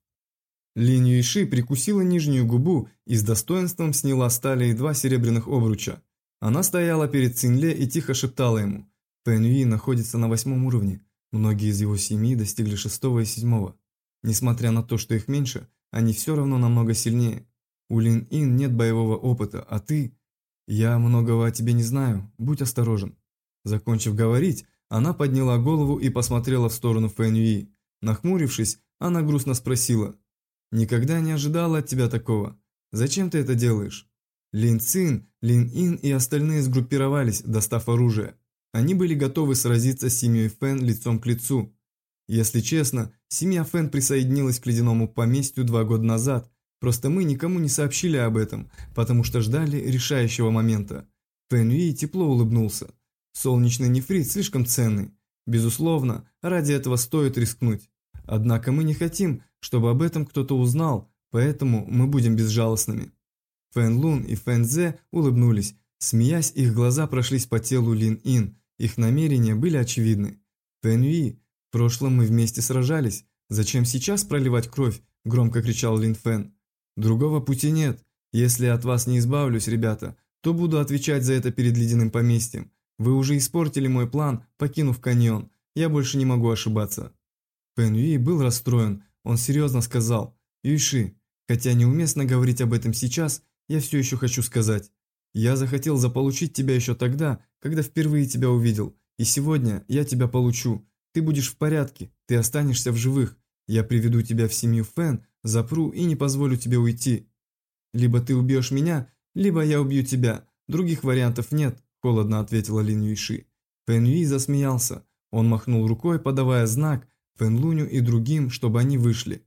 Лин Юйши прикусила нижнюю губу и с достоинством сняла стали и два серебряных обруча. Она стояла перед Цинле и тихо шептала ему. Пэн Юи находится на восьмом уровне. Многие из его семьи достигли шестого и седьмого. Несмотря на то, что их меньше, они все равно намного сильнее. У Лин Ин нет боевого опыта, а ты... Я многого о тебе не знаю, будь осторожен. Закончив говорить, она подняла голову и посмотрела в сторону Фэн Юи. Нахмурившись, она грустно спросила. «Никогда не ожидала от тебя такого. Зачем ты это делаешь?» Лин Цин, Лин Ин и остальные сгруппировались, достав оружие. Они были готовы сразиться с семьей Фэн лицом к лицу. Если честно, семья Фэн присоединилась к ледяному поместью два года назад, просто мы никому не сообщили об этом, потому что ждали решающего момента. Фэн Юи тепло улыбнулся. Солнечный нефрит слишком ценный. Безусловно, ради этого стоит рискнуть. Однако мы не хотим, чтобы об этом кто-то узнал, поэтому мы будем безжалостными. Фэн Лун и Фэн Зе улыбнулись. Смеясь, их глаза прошлись по телу Лин Ин. Их намерения были очевидны. Фэн Юи, в прошлом мы вместе сражались. Зачем сейчас проливать кровь? Громко кричал Лин Фэн. Другого пути нет. Если от вас не избавлюсь, ребята, то буду отвечать за это перед ледяным поместьем. Вы уже испортили мой план, покинув каньон. Я больше не могу ошибаться. Фэн Юи был расстроен. Он серьезно сказал. Юйши, хотя неуместно говорить об этом сейчас, я все еще хочу сказать. Я захотел заполучить тебя еще тогда, когда впервые тебя увидел, и сегодня я тебя получу. Ты будешь в порядке, ты останешься в живых. Я приведу тебя в семью Фэн, запру и не позволю тебе уйти. Либо ты убьешь меня, либо я убью тебя. Других вариантов нет, холодно ответила Лин Юйши. Фэн Юи засмеялся. Он махнул рукой, подавая знак Фэн Луню и другим, чтобы они вышли.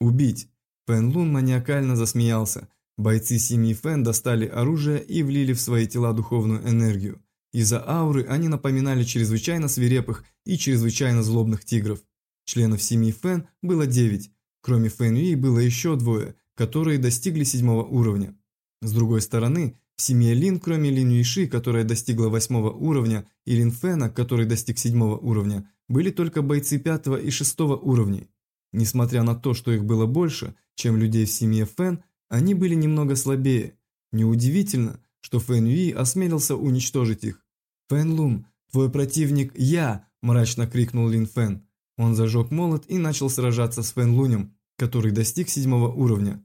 Убить. Фэн Лун маниакально засмеялся. Бойцы семьи Фэн достали оружие и влили в свои тела духовную энергию. Из-за ауры они напоминали чрезвычайно свирепых и чрезвычайно злобных тигров. Членов семьи Фэн было девять. Кроме Фэн Юи было еще двое, которые достигли седьмого уровня. С другой стороны, в семье Лин, кроме Лин Юиши, которая достигла восьмого уровня, и Лин Фэна, который достиг седьмого уровня, были только бойцы пятого и шестого уровней. Несмотря на то, что их было больше, чем людей в семье Фэн, они были немного слабее. Неудивительно, что Фэн Юи осмелился уничтожить их. «Фэн Лун, твой противник я!» – мрачно крикнул Лин Фэн. Он зажег молот и начал сражаться с Фэн Лунем, который достиг седьмого уровня.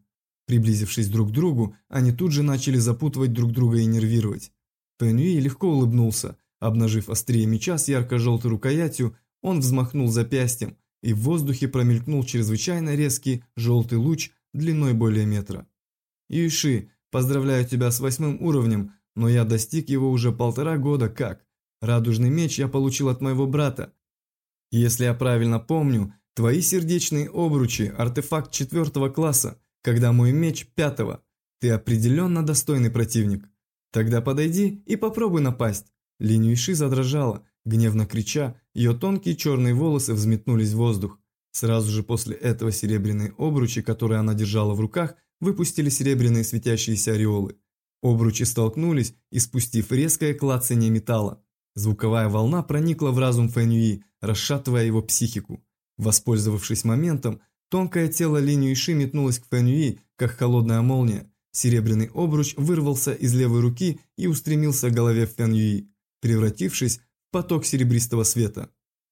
Приблизившись друг к другу, они тут же начали запутывать друг друга и нервировать. Фэн Юи легко улыбнулся. Обнажив острие меча с ярко-желтой рукоятью, он взмахнул запястьем, и в воздухе промелькнул чрезвычайно резкий желтый луч длиной более метра. Юйши, поздравляю тебя с восьмым уровнем, но я достиг его уже полтора года как. Радужный меч я получил от моего брата. Если я правильно помню, твои сердечные обручи – артефакт четвертого класса, когда мой меч пятого. Ты определенно достойный противник. Тогда подойди и попробуй напасть. Линь Юйши задрожала, гневно крича, ее тонкие черные волосы взметнулись в воздух. Сразу же после этого серебряные обручи, которые она держала в руках, выпустили серебряные светящиеся ореолы. Обручи столкнулись, испустив резкое клацание металла. Звуковая волна проникла в разум Фэньюи, расшатывая его психику. Воспользовавшись моментом, тонкое тело Линь Юйши метнулось к Фэньюи, как холодная молния. Серебряный обруч вырвался из левой руки и устремился к голове Фэньюи, превратившись в поток серебристого света.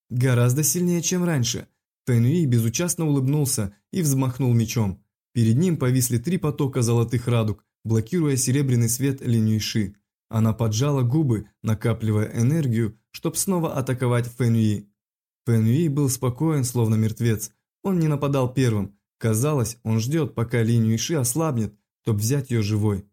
Гораздо сильнее, чем раньше. Фэньюи безучастно улыбнулся и взмахнул мечом. Перед ним повисли три потока золотых радуг, блокируя серебряный свет Линь Юйши. Она поджала губы, накапливая энергию, чтобы снова атаковать Фэньюи. Фэньюи был спокоен, словно мертвец. Он не нападал первым. Казалось, он ждет, пока Линь Юйши ослабнет, чтобы взять ее живой.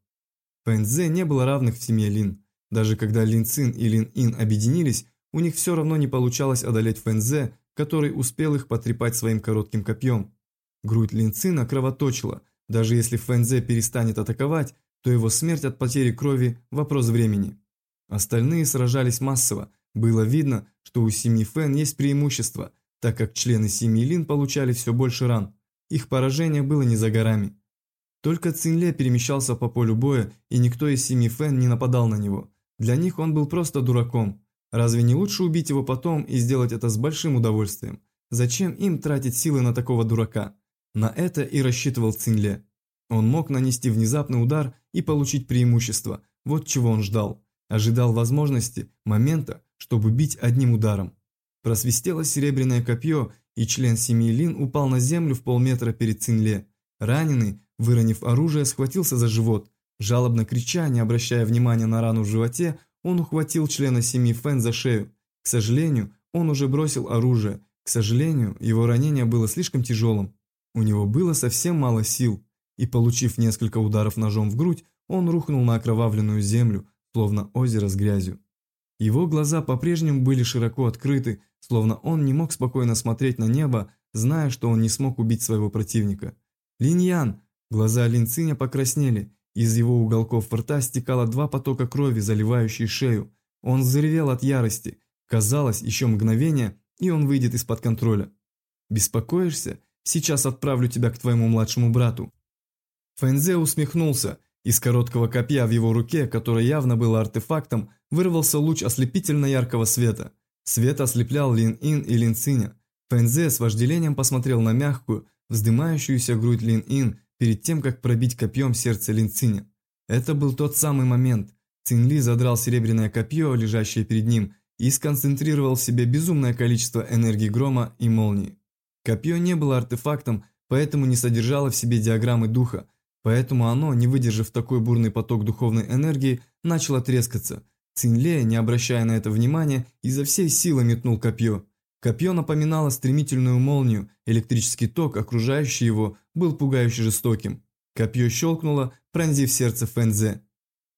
Фэньцзе не было равных в семье Лин. Даже когда Лин Цин и Лин Ин объединились, у них все равно не получалось одолеть Фэньцзе, который успел их потрепать своим коротким копьем. Грудь Лин Цина кровоточила. Даже если Фэньцзе перестанет атаковать, то его смерть от потери крови – вопрос времени. Остальные сражались массово. Было видно, что у семьи Фэн есть преимущество, так как члены семьи Лин получали все больше ран. Их поражение было не за горами. Только Цинле перемещался по полю боя, и никто из семьи Фэн не нападал на него. Для них он был просто дураком. Разве не лучше убить его потом и сделать это с большим удовольствием? Зачем им тратить силы на такого дурака? На это и рассчитывал Цинле. Он мог нанести внезапный удар и получить преимущество. Вот чего он ждал. Ожидал возможности, момента, чтобы бить одним ударом. Просвистело серебряное копье, и член семьи Лин упал на землю в полметра перед Цинле. Раненый, выронив оружие, схватился за живот. Жалобно крича, не обращая внимания на рану в животе, он ухватил члена семьи Фэн за шею. К сожалению, он уже бросил оружие. К сожалению, его ранение было слишком тяжелым. У него было совсем мало сил и, получив несколько ударов ножом в грудь, он рухнул на окровавленную землю, словно озеро с грязью. Его глаза по-прежнему были широко открыты, словно он не мог спокойно смотреть на небо, зная, что он не смог убить своего противника. «Линьян!» Глаза Линциня покраснели, из его уголков рта стекало два потока крови, заливающие шею. Он заревел от ярости. Казалось, еще мгновение, и он выйдет из-под контроля. «Беспокоишься? Сейчас отправлю тебя к твоему младшему брату. Фэнзе усмехнулся. Из короткого копья в его руке, которое явно было артефактом, вырвался луч ослепительно яркого света. Свет ослеплял Лин-Ин и Лин-Циня. Фэнзе с вожделением посмотрел на мягкую, вздымающуюся грудь Лин-Ин перед тем, как пробить копьем сердце Лин-Циня. Это был тот самый момент. Цинли задрал серебряное копье, лежащее перед ним, и сконцентрировал в себе безумное количество энергии грома и молнии. Копье не было артефактом, поэтому не содержало в себе диаграммы духа, Поэтому оно, не выдержав такой бурный поток духовной энергии, начало трескаться. Цинле, не обращая на это внимания, изо всей силы метнул копье. Копье напоминало стремительную молнию, электрический ток, окружающий его, был пугающе жестоким. Копье щелкнуло, пронзив сердце Фэнзе.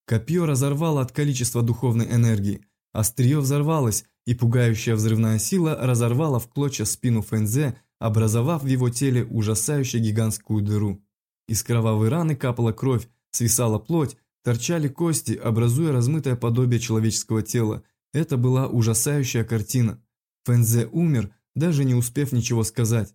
Копье разорвало от количества духовной энергии. Острие взорвалось, и пугающая взрывная сила разорвала в клочья спину Фэнзе, образовав в его теле ужасающую гигантскую дыру. Из кровавой раны капала кровь, свисала плоть, торчали кости, образуя размытое подобие человеческого тела. Это была ужасающая картина. Фэнзе умер, даже не успев ничего сказать.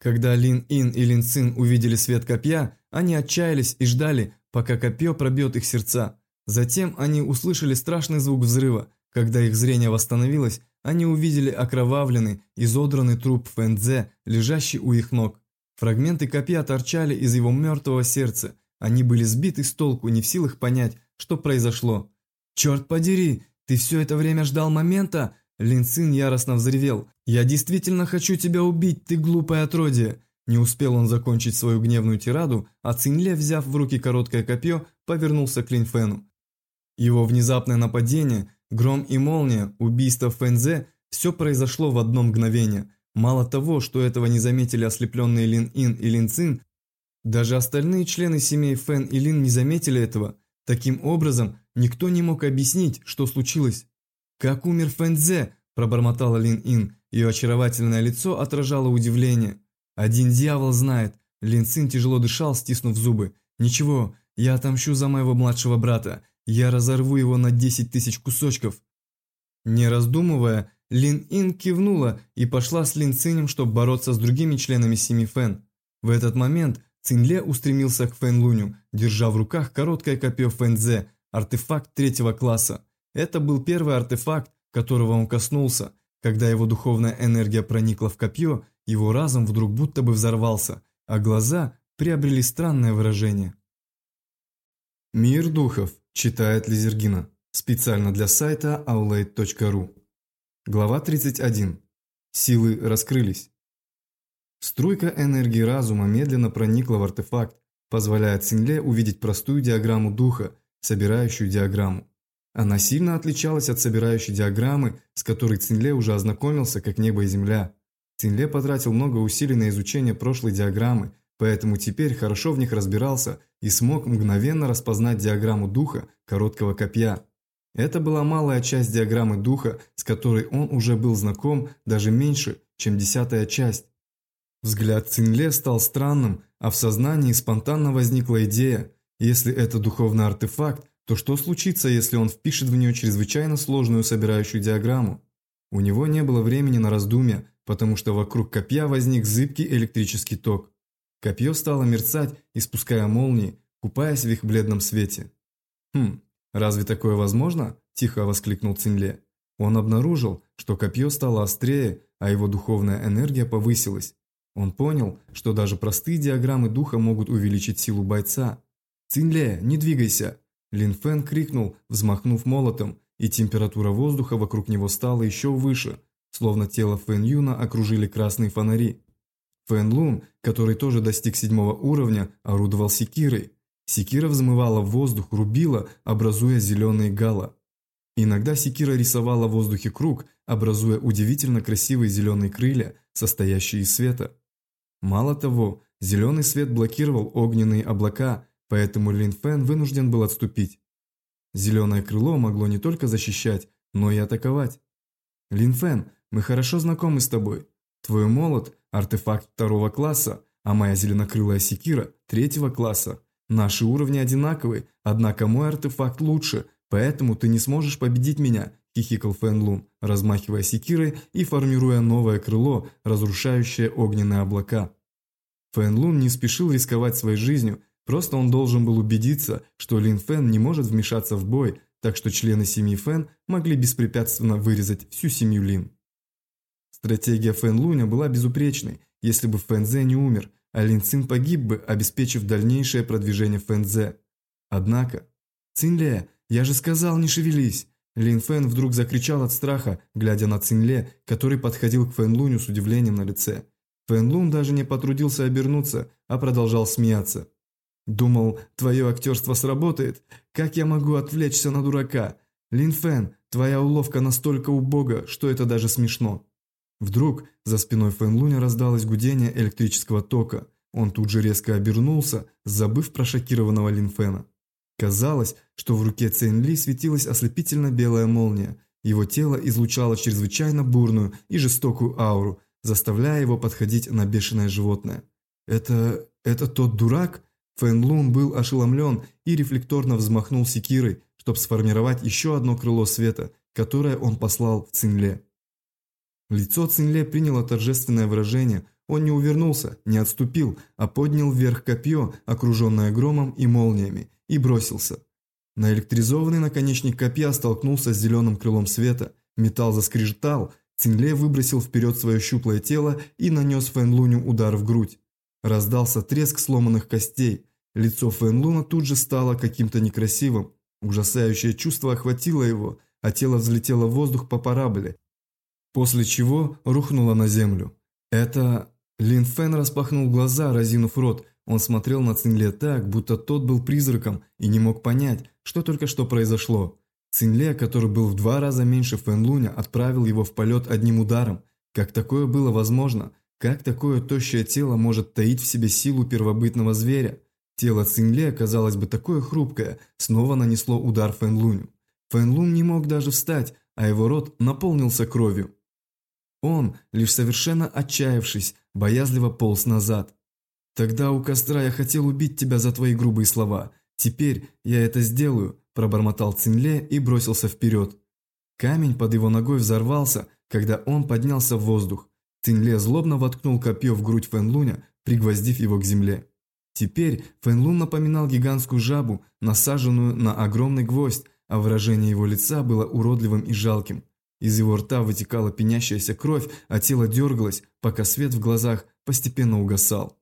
Когда Лин Ин и Лин Цин увидели свет копья, они отчаялись и ждали, пока копье пробьет их сердца. Затем они услышали страшный звук взрыва. Когда их зрение восстановилось, они увидели окровавленный, изодранный труп Фэнзе, лежащий у их ног. Фрагменты копья торчали из его мертвого сердца. Они были сбиты с толку, не в силах понять, что произошло. «Черт подери, ты все это время ждал момента?» Лин Цин яростно взревел. «Я действительно хочу тебя убить, ты глупое отродье!» Не успел он закончить свою гневную тираду, а Цинле, взяв в руки короткое копье, повернулся к Линфену. Его внезапное нападение, гром и молния, убийство Фэнзе – все произошло в одно мгновение – Мало того, что этого не заметили ослепленные Лин Ин и Лин Цин, даже остальные члены семей Фэн и Лин не заметили этого. Таким образом, никто не мог объяснить, что случилось. «Как умер Фэн Цзэ?» – пробормотала Лин Ин. Ее очаровательное лицо отражало удивление. «Один дьявол знает». Лин Цин тяжело дышал, стиснув зубы. «Ничего, я отомщу за моего младшего брата. Я разорву его на 10 тысяч кусочков». Не раздумывая, Лин Ин кивнула и пошла с Лин Цинем, чтобы бороться с другими членами семьи Фэн. В этот момент Цинле устремился к Фэн Луню, держа в руках короткое копье Фэн Зе, артефакт третьего класса. Это был первый артефакт, которого он коснулся. Когда его духовная энергия проникла в копье, его разум вдруг будто бы взорвался, а глаза приобрели странное выражение. «Мир духов», читает Лизергина, специально для сайта aulade.ru. Глава 31. Силы раскрылись. Струйка энергии разума медленно проникла в артефакт, позволяя Цинле увидеть простую диаграмму духа, собирающую диаграмму. Она сильно отличалась от собирающей диаграммы, с которой Цинле уже ознакомился, как небо и земля. Цинле потратил много усилий на изучение прошлой диаграммы, поэтому теперь хорошо в них разбирался и смог мгновенно распознать диаграмму духа короткого копья. Это была малая часть диаграммы духа, с которой он уже был знаком даже меньше, чем десятая часть. Взгляд Цинле стал странным, а в сознании спонтанно возникла идея, если это духовный артефакт, то что случится, если он впишет в нее чрезвычайно сложную собирающую диаграмму? У него не было времени на раздумья, потому что вокруг копья возник зыбкий электрический ток. Копье стало мерцать, испуская молнии, купаясь в их бледном свете. «Хм, разве такое возможно?» – тихо воскликнул Цинле. Он обнаружил, что копье стало острее, а его духовная энергия повысилась. Он понял, что даже простые диаграммы духа могут увеличить силу бойца. «Цинле, не двигайся!» Лин Фэн крикнул, взмахнув молотом, и температура воздуха вокруг него стала еще выше, словно тело Фэн Юна окружили красные фонари. Фэн Лун, который тоже достиг седьмого уровня, орудовал секирой. Секира взмывала в воздух, рубила, образуя зеленые гала. Иногда секира рисовала в воздухе круг, образуя удивительно красивые зеленые крылья, состоящие из света. Мало того, зеленый свет блокировал огненные облака, поэтому Лин Фэн вынужден был отступить. Зеленое крыло могло не только защищать, но и атаковать. Лин Фэн, мы хорошо знакомы с тобой. Твой молот – артефакт второго класса, а моя зеленокрылая секира – третьего класса. Наши уровни одинаковые, однако мой артефакт лучше, поэтому ты не сможешь победить меня, хихикал Фэн Лун, размахивая секирой и формируя новое крыло, разрушающее огненные облака. Фэн Лун не спешил рисковать своей жизнью, просто он должен был убедиться, что Лин Фэн не может вмешаться в бой, так что члены семьи Фэн могли беспрепятственно вырезать всю семью Лин. Стратегия Фэн Луня была безупречной, если бы Фэн Зе не умер, а Лин Цин погиб бы, обеспечив дальнейшее продвижение Фэн Зе. Однако... «Цинле, я же сказал, не шевелись!» Лин Фэн вдруг закричал от страха, глядя на Цинле, который подходил к Фэн Луню с удивлением на лице. Фэн Лун даже не потрудился обернуться, а продолжал смеяться. «Думал, твое актерство сработает? Как я могу отвлечься на дурака? Лин Фэн, твоя уловка настолько убога, что это даже смешно». Вдруг за спиной Фэн Луня раздалось гудение электрического тока. Он тут же резко обернулся, забыв про шокированного Лин Фэна. Казалось, что в руке Цейн Ли светилась ослепительно белая молния. Его тело излучало чрезвычайно бурную и жестокую ауру, заставляя его подходить на бешеное животное. «Это... это тот дурак?» Фэн Лун был ошеломлен и рефлекторно взмахнул секирой, чтобы сформировать еще одно крыло света, которое он послал в Цинле. Лицо Цинле приняло торжественное выражение. Он не увернулся, не отступил, а поднял вверх копье, окруженное громом и молниями, и бросился. Наэлектризованный наконечник копья столкнулся с зеленым крылом света. Металл заскрежетал, Цинле выбросил вперед свое щуплое тело и нанес Фэнлуню удар в грудь. Раздался треск сломанных костей. Лицо Фэнлуна тут же стало каким-то некрасивым. Ужасающее чувство охватило его, а тело взлетело в воздух по параболе, после чего рухнула на землю. Это... Лин Фэн распахнул глаза, разинув рот. Он смотрел на Цинле так, будто тот был призраком и не мог понять, что только что произошло. Цинле, который был в два раза меньше Фэн Луня, отправил его в полет одним ударом. Как такое было возможно? Как такое тощее тело может таить в себе силу первобытного зверя? Тело Цинле, казалось бы, такое хрупкое, снова нанесло удар Фэн Луню. Фэн Лун не мог даже встать, а его рот наполнился кровью. Он, лишь совершенно отчаявшись, боязливо полз назад. «Тогда у костра я хотел убить тебя за твои грубые слова. Теперь я это сделаю», – пробормотал Цинле и бросился вперед. Камень под его ногой взорвался, когда он поднялся в воздух. Цинле злобно воткнул копье в грудь Фэнлуня, пригвоздив его к земле. Теперь Фэнлун напоминал гигантскую жабу, насаженную на огромный гвоздь, а выражение его лица было уродливым и жалким. Из его рта вытекала пенящаяся кровь, а тело дергалось, пока свет в глазах постепенно угасал.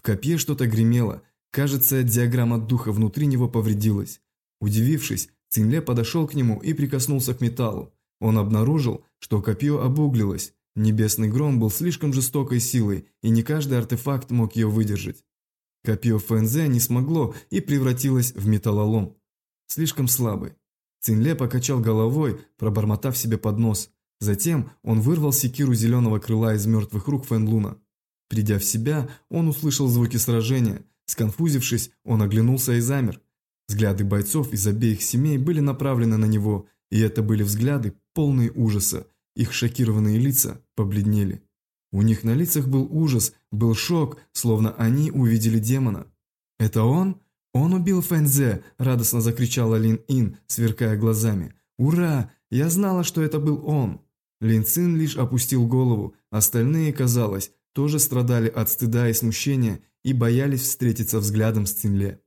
В копье что-то гремело, кажется, диаграмма духа внутри него повредилась. Удивившись, Цинле подошел к нему и прикоснулся к металлу. Он обнаружил, что копье обуглилось. Небесный гром был слишком жестокой силой, и не каждый артефакт мог ее выдержать. Копье Фэнзе не смогло и превратилось в металлолом. Слишком слабый. Цинле покачал головой, пробормотав себе под нос. Затем он вырвал секиру зеленого крыла из мертвых рук Фэнлуна. Придя в себя, он услышал звуки сражения. Сконфузившись, он оглянулся и замер. Взгляды бойцов из обеих семей были направлены на него, и это были взгляды, полные ужаса. Их шокированные лица побледнели. У них на лицах был ужас, был шок, словно они увидели демона. «Это он? Он убил Фэнзе!» – радостно закричала Лин Ин, сверкая глазами. «Ура! Я знала, что это был он!» Лин Цин лишь опустил голову, остальные, казалось, тоже страдали от стыда и смущения и боялись встретиться взглядом с Цинле.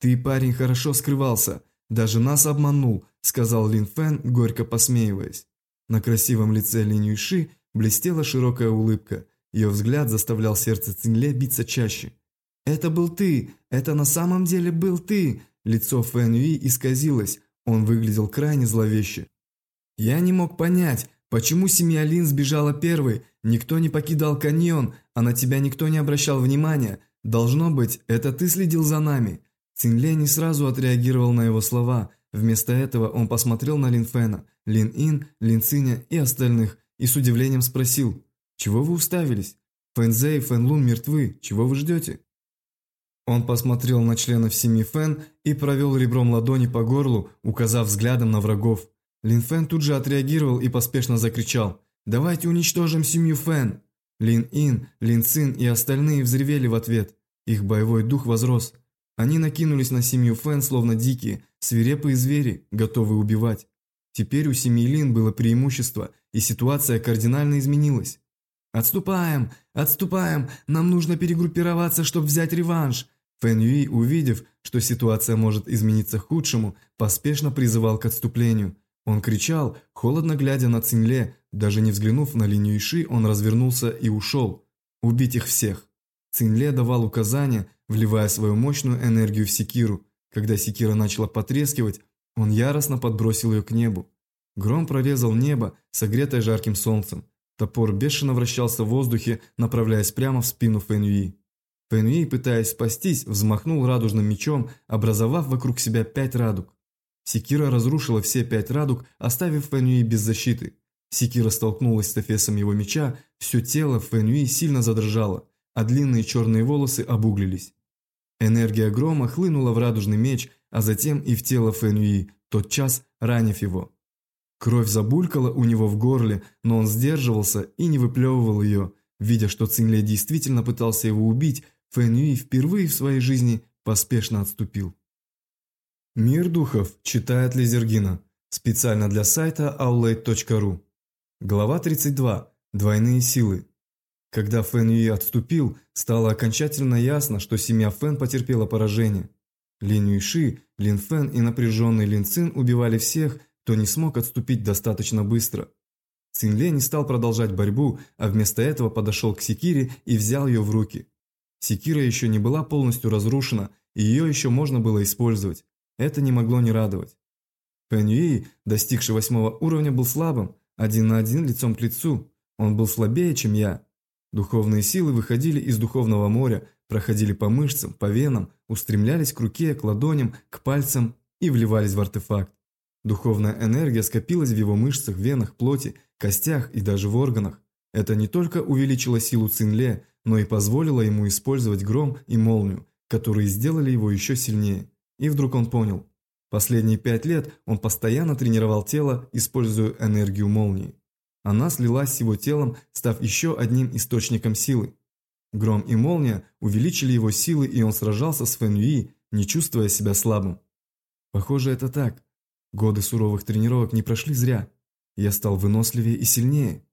«Ты, парень, хорошо скрывался, даже нас обманул», – сказал Лин Фэн, горько посмеиваясь. На красивом лице Лин Юйши блестела широкая улыбка. Ее взгляд заставлял сердце Цинле биться чаще. «Это был ты! Это на самом деле был ты!» Лицо Фэн Юи исказилось, он выглядел крайне зловеще. «Я не мог понять, почему семья Лин сбежала первой, никто не покидал каньон, а на тебя никто не обращал внимания. Должно быть, это ты следил за нами». Цинле не сразу отреагировал на его слова. Вместо этого он посмотрел на Лин Фэна, Лин Ин, Лин Циня и остальных и с удивлением спросил, «Чего вы уставились? Фэнзе и Фэнлун мертвы, чего вы ждете?» Он посмотрел на членов семьи Фэн и провел ребром ладони по горлу, указав взглядом на врагов. Лин Фэн тут же отреагировал и поспешно закричал, «Давайте уничтожим семью Фэн!» Лин Ин, Лин Цин и остальные взревели в ответ. Их боевой дух возрос. Они накинулись на семью Фэн, словно дикие, свирепые звери, готовые убивать. Теперь у семьи Лин было преимущество, и ситуация кардинально изменилась. «Отступаем! Отступаем! Нам нужно перегруппироваться, чтобы взять реванш!» Фэн Юи, увидев, что ситуация может измениться к худшему, поспешно призывал к отступлению. Он кричал, холодно глядя на Цинле, даже не взглянув на линию Иши, он развернулся и ушел. Убить их всех. Цинле давал указания, вливая свою мощную энергию в секиру. Когда секира начала потрескивать, он яростно подбросил ее к небу. Гром прорезал небо, согретое жарким солнцем. Топор бешено вращался в воздухе, направляясь прямо в спину Фэньюи. Фэньюи, пытаясь спастись, взмахнул радужным мечом, образовав вокруг себя пять радуг. Секира разрушила все пять радуг, оставив Фэньюи без защиты. Секира столкнулась с эфесом его меча, все тело Фэньюи сильно задрожало, а длинные черные волосы обуглились. Энергия грома хлынула в радужный меч, а затем и в тело Фэньюи, тотчас ранив его. Кровь забулькала у него в горле, но он сдерживался и не выплевывал ее. Видя, что Цинле действительно пытался его убить, Фэньюи впервые в своей жизни поспешно отступил. Мир духов читает Лизергина. Специально для сайта aulade.ru. Глава 32. Двойные силы. Когда Фэн Юи отступил, стало окончательно ясно, что семья Фэн потерпела поражение. Лин Юйши, Лин Фэн и напряженный Лин Цин убивали всех, кто не смог отступить достаточно быстро. Цин Ле не стал продолжать борьбу, а вместо этого подошел к Секире и взял ее в руки. Секира еще не была полностью разрушена, и ее еще можно было использовать. Это не могло не радовать. Фэн Юи, достигший восьмого уровня, был слабым, один на один лицом к лицу. Он был слабее, чем я. Духовные силы выходили из духовного моря, проходили по мышцам, по венам, устремлялись к руке, к ладоням, к пальцам и вливались в артефакт. Духовная энергия скопилась в его мышцах, венах, плоти, костях и даже в органах. Это не только увеличило силу Цинле, но и позволило ему использовать гром и молнию, которые сделали его еще сильнее. И вдруг он понял. Последние пять лет он постоянно тренировал тело, используя энергию молнии. Она слилась с его телом, став еще одним источником силы. Гром и молния увеличили его силы, и он сражался с Фэн Юи, не чувствуя себя слабым. Похоже, это так. Годы суровых тренировок не прошли зря. Я стал выносливее и сильнее.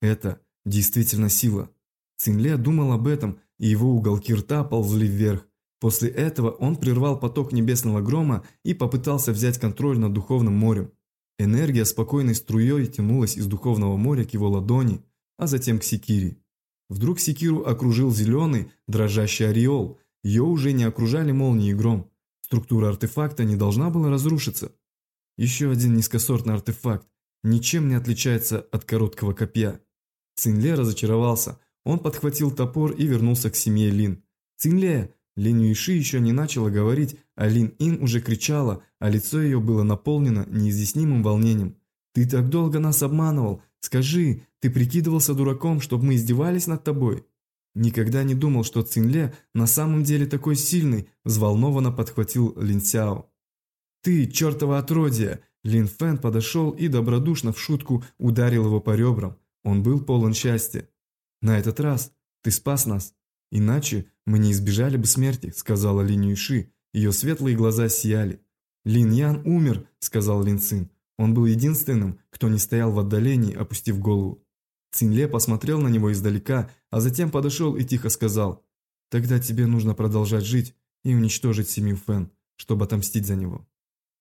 Это действительно сила. Цинле думал об этом, и его уголки рта ползли вверх. После этого он прервал поток небесного грома и попытался взять контроль над духовным морем. Энергия спокойной струей тянулась из духовного моря к его ладони, а затем к секире. Вдруг секиру окружил зеленый, дрожащий ореол. Ее уже не окружали молнии и гром. Структура артефакта не должна была разрушиться. Еще один низкосортный артефакт, ничем не отличается от короткого копья. Цинле разочаровался. Он подхватил топор и вернулся к семье Лин. «Цинле!» Лин Юйши еще не начала говорить, а Лин Ин уже кричала, а лицо ее было наполнено неизъяснимым волнением. «Ты так долго нас обманывал! Скажи, ты прикидывался дураком, чтобы мы издевались над тобой?» Никогда не думал, что Цинле на самом деле такой сильный, взволнованно подхватил Лин Сяо. «Ты, чертова отродье!» Лин Фэн подошел и добродушно в шутку ударил его по ребрам. Он был полон счастья. «На этот раз ты спас нас. Иначе мы не избежали бы смерти», — сказала Лин Юйши. Ее светлые глаза сияли. «Лин Ян умер», — сказал Лин Цин. Он был единственным, кто не стоял в отдалении, опустив голову. Цинле посмотрел на него издалека, а затем подошел и тихо сказал, «Тогда тебе нужно продолжать жить и уничтожить семью Фэн, чтобы отомстить за него».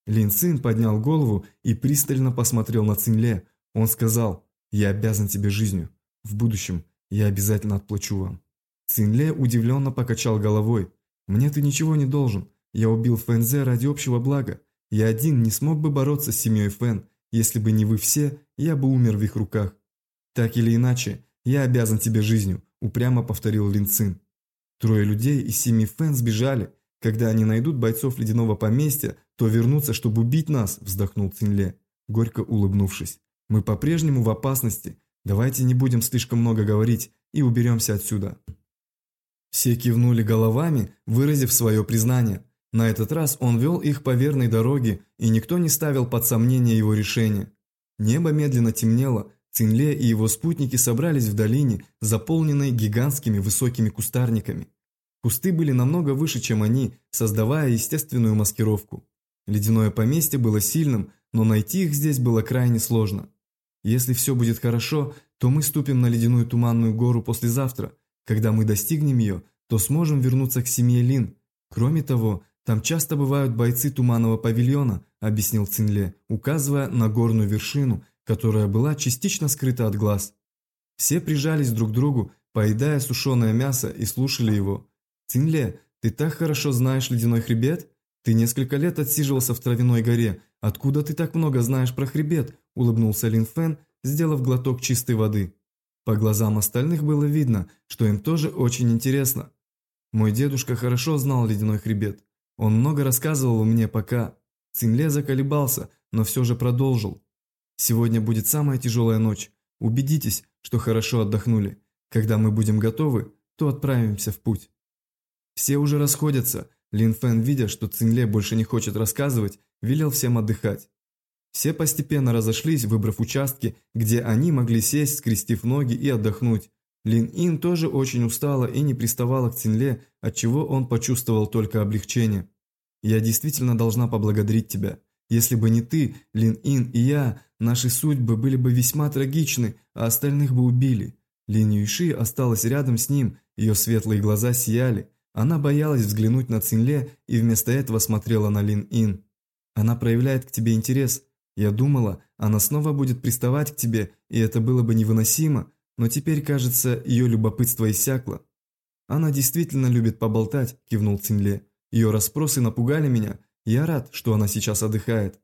Лин Цин поднял голову и пристально посмотрел на Цинле. Он сказал, «Я обязан тебе жизнью. В будущем я обязательно отплачу вам». Цинле удивленно покачал головой. «Мне ты ничего не должен. Я убил Фэнзе ради общего блага. Я один не смог бы бороться с семьей Фэн. Если бы не вы все, я бы умер в их руках. Так или иначе, я обязан тебе жизнью», упрямо повторил Лин Цин. Трое людей из семьи Фэн сбежали. Когда они найдут бойцов ледяного поместья, то вернутся, чтобы убить нас, вздохнул Цинле, горько улыбнувшись. Мы по-прежнему в опасности. Давайте не будем слишком много говорить и уберемся отсюда. Все кивнули головами, выразив свое признание. На этот раз он вел их по верной дороге, и никто не ставил под сомнение его решение. Небо медленно темнело, Цинле и его спутники собрались в долине, заполненной гигантскими высокими кустарниками. Кусты были намного выше, чем они, создавая естественную маскировку. Ледяное поместье было сильным, но найти их здесь было крайне сложно. Если все будет хорошо, то мы ступим на ледяную туманную гору послезавтра. Когда мы достигнем ее, то сможем вернуться к семье Лин. Кроме того, там часто бывают бойцы туманного павильона, объяснил Цинле, указывая на горную вершину, которая была частично скрыта от глаз. Все прижались друг к другу, поедая сушеное мясо и слушали его. «Цинле, ты так хорошо знаешь ледяной хребет? Ты несколько лет отсиживался в травяной горе. Откуда ты так много знаешь про хребет?» – улыбнулся Лин Фэн, сделав глоток чистой воды. По глазам остальных было видно, что им тоже очень интересно. Мой дедушка хорошо знал ледяной хребет. Он много рассказывал мне пока. Цинле заколебался, но все же продолжил. Сегодня будет самая тяжелая ночь. Убедитесь, что хорошо отдохнули. Когда мы будем готовы, то отправимся в путь. Все уже расходятся. Лин Фэн, видя, что Цинле больше не хочет рассказывать, велел всем отдыхать. Все постепенно разошлись, выбрав участки, где они могли сесть, скрестив ноги и отдохнуть. Лин Ин тоже очень устала и не приставала к Цинле, отчего он почувствовал только облегчение. «Я действительно должна поблагодарить тебя. Если бы не ты, Лин Ин и я, наши судьбы были бы весьма трагичны, а остальных бы убили». Лин Юйши осталась рядом с ним, ее светлые глаза сияли. Она боялась взглянуть на Цинле и вместо этого смотрела на Лин Ин. «Она проявляет к тебе интерес. Я думала, она снова будет приставать к тебе, и это было бы невыносимо, но теперь, кажется, ее любопытство иссякло». «Она действительно любит поболтать», – кивнул Цинле. «Ее расспросы напугали меня. Я рад, что она сейчас отдыхает».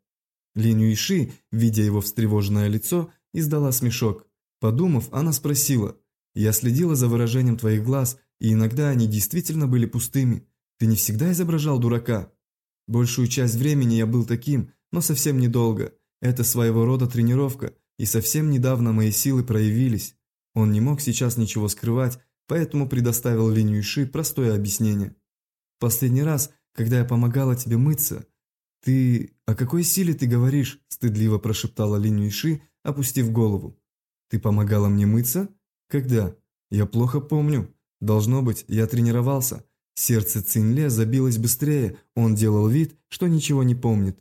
Лин Юиши, видя его встревоженное лицо, издала смешок. Подумав, она спросила, «Я следила за выражением твоих глаз и иногда они действительно были пустыми. Ты не всегда изображал дурака. Большую часть времени я был таким, но совсем недолго. Это своего рода тренировка, и совсем недавно мои силы проявились. Он не мог сейчас ничего скрывать, поэтому предоставил Линю Иши простое объяснение. Последний раз, когда я помогала тебе мыться, ты... О какой силе ты говоришь? Стыдливо прошептала Линю Иши, опустив голову. Ты помогала мне мыться? Когда? Я плохо помню. Должно быть, я тренировался. Сердце Цинле забилось быстрее, он делал вид, что ничего не помнит.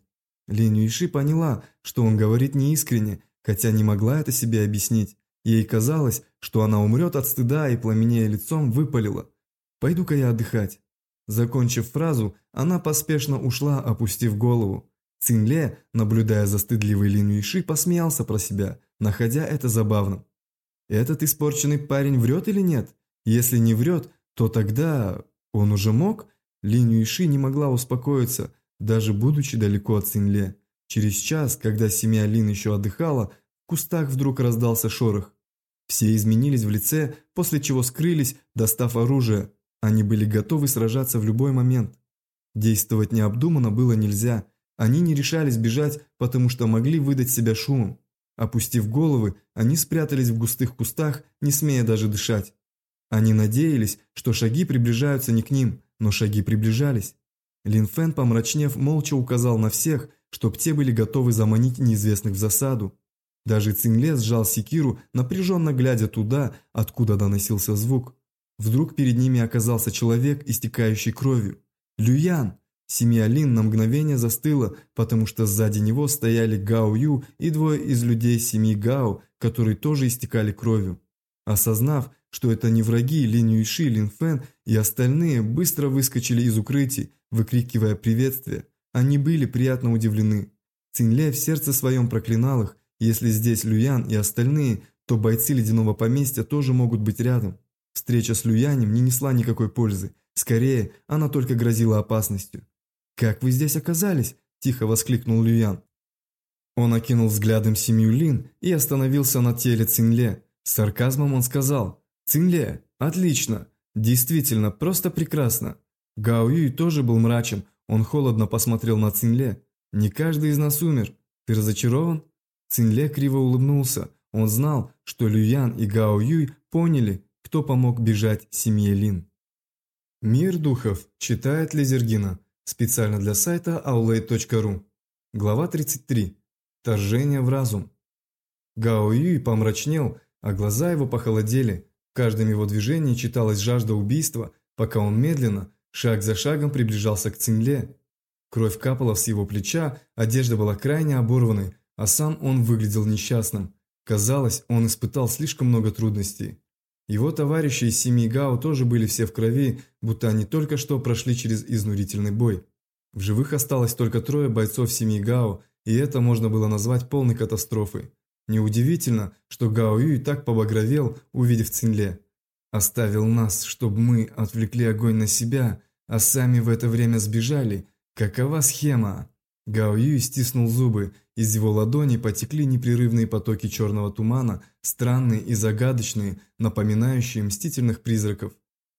Лин Юйши поняла, что он говорит неискренне, хотя не могла это себе объяснить. Ей казалось, что она умрет от стыда и пламенея лицом выпалила. «Пойду-ка я отдыхать». Закончив фразу, она поспешно ушла, опустив голову. Цинле, наблюдая за стыдливой Лин Юйши, посмеялся про себя, находя это забавным. «Этот испорченный парень врет или нет? Если не врет, то тогда он уже мог?» Лин Юйши не могла успокоиться, даже будучи далеко от Цинле. Через час, когда семья Лин еще отдыхала, в кустах вдруг раздался шорох. Все изменились в лице, после чего скрылись, достав оружие. Они были готовы сражаться в любой момент. Действовать необдуманно было нельзя. Они не решались бежать, потому что могли выдать себя шумом. Опустив головы, они спрятались в густых кустах, не смея даже дышать. Они надеялись, что шаги приближаются не к ним, но шаги приближались. Лин Фэн, помрачнев, молча указал на всех, чтоб те были готовы заманить неизвестных в засаду. Даже Цинле сжал секиру, напряженно глядя туда, откуда доносился звук. Вдруг перед ними оказался человек, истекающий кровью. Люян! Семья Лин на мгновение застыла, потому что сзади него стояли Гао Ю и двое из людей семьи Гао, которые тоже истекали кровью. Осознав, что это не враги Лин Юйши, Лин Фэн и остальные, быстро выскочили из укрытий, выкрикивая приветствие. Они были приятно удивлены. Цинле в сердце своем проклинал их, если здесь Люян и остальные, то бойцы ледяного поместья тоже могут быть рядом. Встреча с Люянем не несла никакой пользы, скорее, она только грозила опасностью. «Как вы здесь оказались?» – тихо воскликнул Люян. Он окинул взглядом семью Лин и остановился на теле Цинле. С сарказмом он сказал «Цинле, отлично, действительно, просто прекрасно». Гао Юй тоже был мрачен, он холодно посмотрел на Цинле. «Не каждый из нас умер. Ты разочарован?» Цинле криво улыбнулся. Он знал, что Люян и Гао Юй поняли, кто помог бежать семье Лин. Мир духов читает Лизергина. Специально для сайта aulade.ru. Глава 33. Вторжение в разум. Гао Юй помрачнел, а глаза его похолодели. Каждом его движении читалась жажда убийства, пока он медленно, шаг за шагом приближался к Цинле. Кровь капала с его плеча, одежда была крайне оборванной, а сам он выглядел несчастным. Казалось, он испытал слишком много трудностей. Его товарищи из семьи Гао тоже были все в крови, будто они только что прошли через изнурительный бой. В живых осталось только трое бойцов семьи Гао, и это можно было назвать полной катастрофой. Неудивительно, что Гао Юй так побагровел, увидев Цинле. «Оставил нас, чтобы мы отвлекли огонь на себя, а сами в это время сбежали. Какова схема?» Гао Юй стиснул зубы из его ладони потекли непрерывные потоки черного тумана, странные и загадочные, напоминающие мстительных призраков.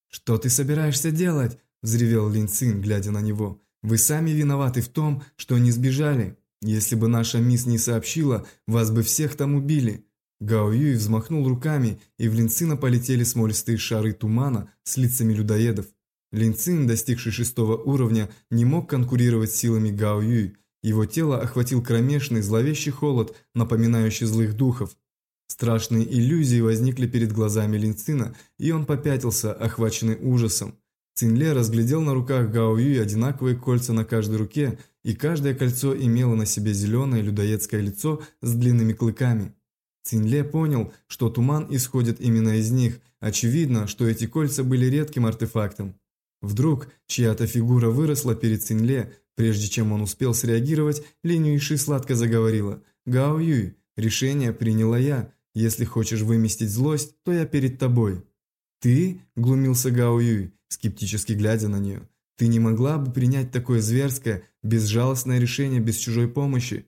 «Что ты собираешься делать?» – взревел Лин Цин, глядя на него. «Вы сами виноваты в том, что не сбежали. Если бы наша мисс не сообщила, вас бы всех там убили». Гао Юй взмахнул руками, и в Линцина полетели смолистые шары тумана с лицами людоедов. Линцин, достигший шестого уровня, не мог конкурировать силами Гао Юй, его тело охватил кромешный, зловещий холод, напоминающий злых духов. Страшные иллюзии возникли перед глазами Линцина, и он попятился, охваченный ужасом. Цинле разглядел на руках Гао Юй одинаковые кольца на каждой руке, и каждое кольцо имело на себе зеленое людоедское лицо с длинными клыками. Цинле понял, что туман исходит именно из них, очевидно, что эти кольца были редким артефактом. Вдруг чья-то фигура выросла перед Цинле, Прежде чем он успел среагировать, Линь Юйши сладко заговорила. «Гао Юй, решение приняла я. Если хочешь выместить злость, то я перед тобой». «Ты?» – глумился Гао Юй, скептически глядя на нее. «Ты не могла бы принять такое зверское, безжалостное решение без чужой помощи?»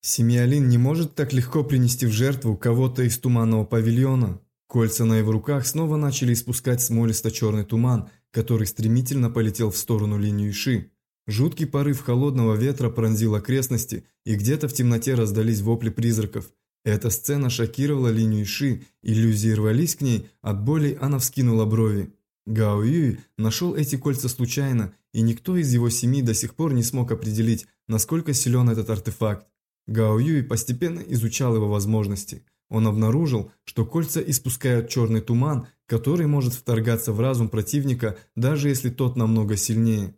Семья не может так легко принести в жертву кого-то из туманного павильона. Кольца на его руках снова начали испускать смолисто-черный туман, который стремительно полетел в сторону линии Ши. Жуткий порыв холодного ветра пронзил окрестности, и где-то в темноте раздались вопли призраков. Эта сцена шокировала линию Ши, иллюзии рвались к ней, от боли она вскинула брови. Гао Юй нашел эти кольца случайно, и никто из его семьи до сих пор не смог определить, насколько силен этот артефакт. Гао Юй постепенно изучал его возможности. Он обнаружил, что кольца испускают черный туман, который может вторгаться в разум противника, даже если тот намного сильнее.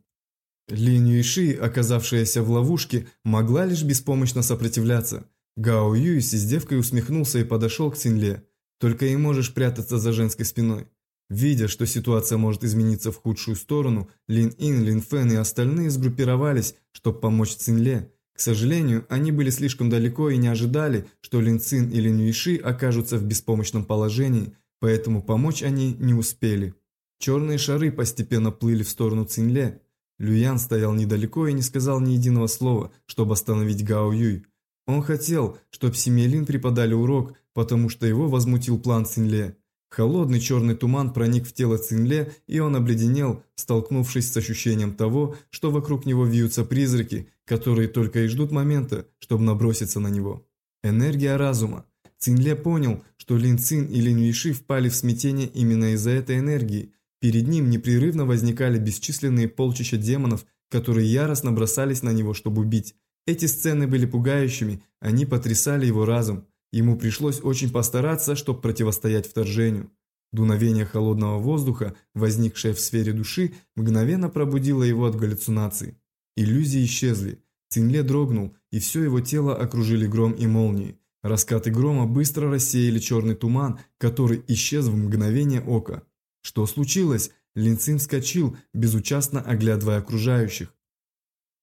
Лин Юйши, оказавшаяся в ловушке, могла лишь беспомощно сопротивляться. Гао Юй с издевкой усмехнулся и подошел к Цинле. «Только и можешь прятаться за женской спиной». Видя, что ситуация может измениться в худшую сторону, Лин Ин, Лин Фэн и остальные сгруппировались, чтобы помочь Цинле. К сожалению, они были слишком далеко и не ожидали, что Лин Цин и Лин Юйши окажутся в беспомощном положении, поэтому помочь они не успели. Черные шары постепенно плыли в сторону Цинле. Люян стоял недалеко и не сказал ни единого слова, чтобы остановить Гао Юй. Он хотел, чтобы семье Лин преподали урок, потому что его возмутил план Цинле. Холодный черный туман проник в тело Цинле, и он обледенел, столкнувшись с ощущением того, что вокруг него вьются призраки, которые только и ждут момента, чтобы наброситься на него. Энергия разума. Цинле понял, что Лин Цин и Лин Юиши впали в смятение именно из-за этой энергии. Перед ним непрерывно возникали бесчисленные полчища демонов, которые яростно бросались на него, чтобы убить. Эти сцены были пугающими, они потрясали его разум. Ему пришлось очень постараться, чтобы противостоять вторжению. Дуновение холодного воздуха, возникшее в сфере души, мгновенно пробудило его от галлюцинаций. Иллюзии исчезли. Цинле дрогнул, и все его тело окружили гром и молнии. Раскаты грома быстро рассеяли черный туман, который исчез в мгновение ока. Что случилось? Лин Цин вскочил, безучастно оглядывая окружающих.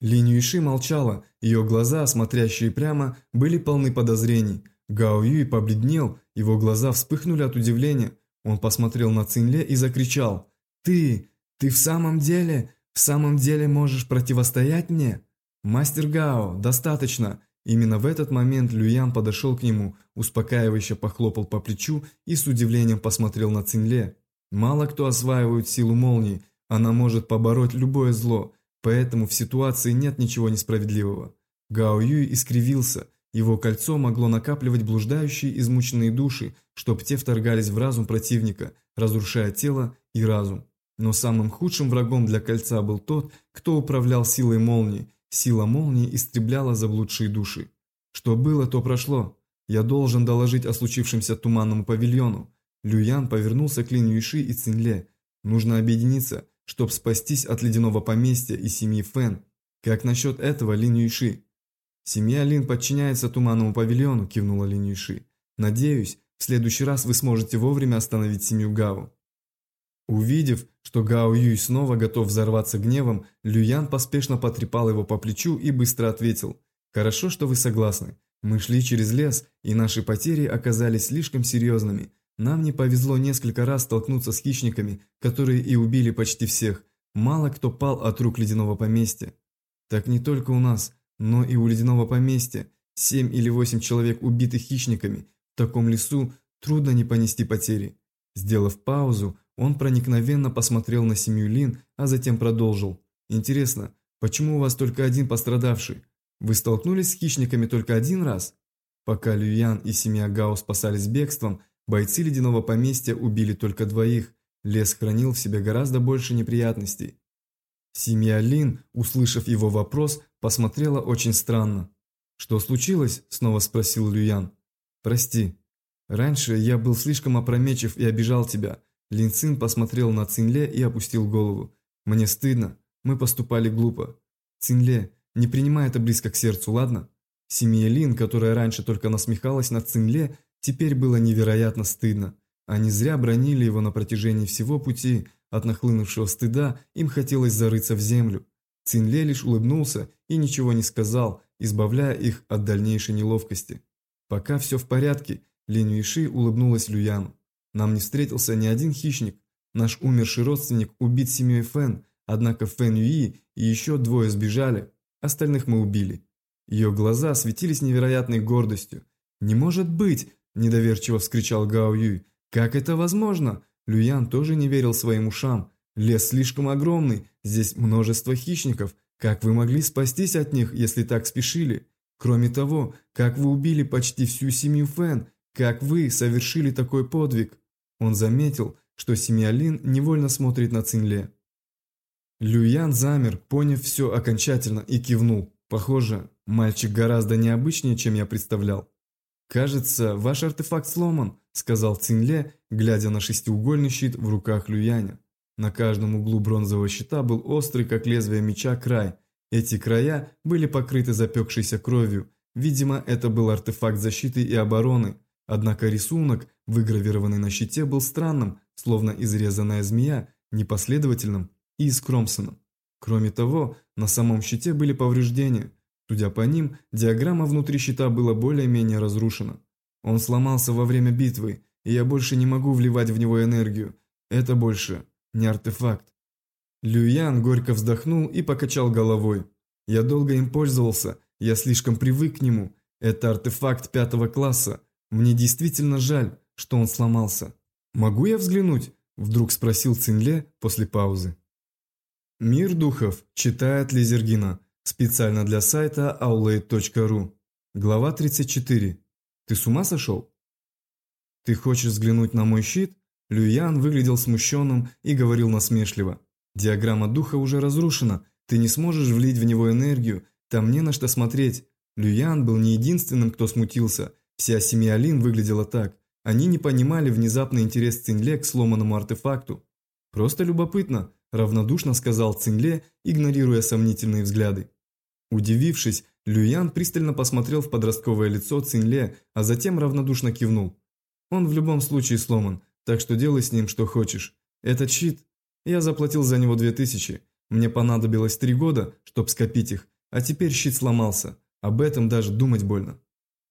Лин Юйши молчала, ее глаза, смотрящие прямо, были полны подозрений – Гао Юй побледнел, его глаза вспыхнули от удивления. Он посмотрел на Цинле и закричал. «Ты! Ты в самом деле, в самом деле можешь противостоять мне?» «Мастер Гао, достаточно!» Именно в этот момент Люян подошел к нему, успокаивающе похлопал по плечу и с удивлением посмотрел на Цинле. Мало кто осваивает силу молнии, она может побороть любое зло, поэтому в ситуации нет ничего несправедливого. Гао Юй искривился – его кольцо могло накапливать блуждающие измученные души, чтоб те вторгались в разум противника, разрушая тело и разум. Но самым худшим врагом для кольца был тот, кто управлял силой молнии. Сила молнии истребляла заблудшие души. Что было, то прошло. Я должен доложить о случившемся туманному павильону. Люян повернулся к Лин Юйши и Цинле. Нужно объединиться, чтобы спастись от ледяного поместья и семьи Фэн. Как насчет этого, Лин Юйши? «Семья Лин подчиняется Туманному павильону», – кивнула Лин Юши. «Надеюсь, в следующий раз вы сможете вовремя остановить семью Гао». Увидев, что Гао Юй снова готов взорваться гневом, Люян поспешно потрепал его по плечу и быстро ответил. «Хорошо, что вы согласны. Мы шли через лес, и наши потери оказались слишком серьезными. Нам не повезло несколько раз столкнуться с хищниками, которые и убили почти всех. Мало кто пал от рук ледяного поместья. Так не только у нас. Но и у ледяного поместья семь или восемь человек убитых хищниками в таком лесу трудно не понести потери. Сделав паузу, он проникновенно посмотрел на семью Лин, а затем продолжил. «Интересно, почему у вас только один пострадавший? Вы столкнулись с хищниками только один раз?» Пока Люян и семья Гао спасались бегством, бойцы ледяного поместья убили только двоих. Лес хранил в себе гораздо больше неприятностей. Семья Лин, услышав его вопрос, посмотрела очень странно. «Что случилось?» – снова спросил Люян. «Прости. Раньше я был слишком опрометчив и обижал тебя». Лин Цин посмотрел на Цинле и опустил голову. «Мне стыдно. Мы поступали глупо. Цинле, не принимай это близко к сердцу, ладно?» Семье Лин, которая раньше только насмехалась над Цинле, теперь было невероятно стыдно. Они зря бронили его на протяжении всего пути, от нахлынувшего стыда им хотелось зарыться в землю. Цинле лишь улыбнулся и ничего не сказал, избавляя их от дальнейшей неловкости. Пока все в порядке, Лин Юиши улыбнулась Люяну. Нам не встретился ни один хищник. Наш умерший родственник убит семьей Фэн, однако Фэн Юи и еще двое сбежали, остальных мы убили. Ее глаза светились невероятной гордостью. «Не может быть!» – недоверчиво вскричал Гао Юй. «Как это возможно? Люян тоже не верил своим ушам. Лес слишком огромный, здесь множество хищников. Как вы могли спастись от них, если так спешили? Кроме того, как вы убили почти всю семью Фэн? Как вы совершили такой подвиг? Он заметил, что семья Лин невольно смотрит на Цинле. Люян замер, поняв все окончательно, и кивнул. Похоже, мальчик гораздо необычнее, чем я представлял. «Кажется, ваш артефакт сломан», – сказал Цинле, глядя на шестиугольный щит в руках Люяня. На каждом углу бронзового щита был острый, как лезвие меча, край. Эти края были покрыты запекшейся кровью. Видимо, это был артефакт защиты и обороны. Однако рисунок, выгравированный на щите, был странным, словно изрезанная змея, непоследовательным и искромсанным. Кроме того, на самом щите были повреждения. Судя по ним, диаграмма внутри щита была более-менее разрушена. Он сломался во время битвы, и я больше не могу вливать в него энергию. Это больше не артефакт. Люян горько вздохнул и покачал головой. Я долго им пользовался, я слишком привык к нему. Это артефакт пятого класса. Мне действительно жаль, что он сломался. «Могу я взглянуть?» – вдруг спросил Цинле после паузы. «Мир духов» читает Лизергина специально для сайта aulade.ru. Глава 34. Ты с ума сошел? Ты хочешь взглянуть на мой щит? Люян выглядел смущенным и говорил насмешливо. Диаграмма духа уже разрушена, ты не сможешь влить в него энергию, там не на что смотреть. Люян был не единственным, кто смутился. Вся семья Лин выглядела так. Они не понимали внезапный интерес Цинле к сломанному артефакту. «Просто любопытно», – равнодушно сказал Цинле, игнорируя сомнительные взгляды. Удивившись, Люян пристально посмотрел в подростковое лицо Цинле, а затем равнодушно кивнул. «Он в любом случае сломан, так что делай с ним что хочешь. Этот щит... Я заплатил за него две тысячи. Мне понадобилось три года, чтобы скопить их, а теперь щит сломался. Об этом даже думать больно».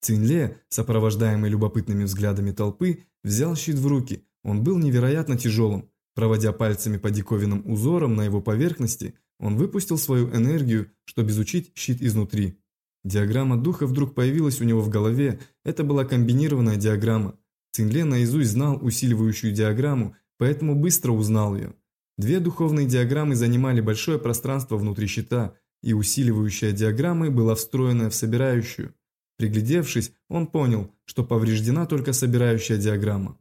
Цинле, сопровождаемый любопытными взглядами толпы, взял щит в руки. Он был невероятно тяжелым. Проводя пальцами по диковинным узорам на его поверхности, он выпустил свою энергию, чтобы изучить щит изнутри. Диаграмма духа вдруг появилась у него в голове. Это была комбинированная диаграмма. Цинле наизусть знал усиливающую диаграмму, поэтому быстро узнал ее. Две духовные диаграммы занимали большое пространство внутри щита, и усиливающая диаграмма была встроена в собирающую. Приглядевшись, он понял, что повреждена только собирающая диаграмма.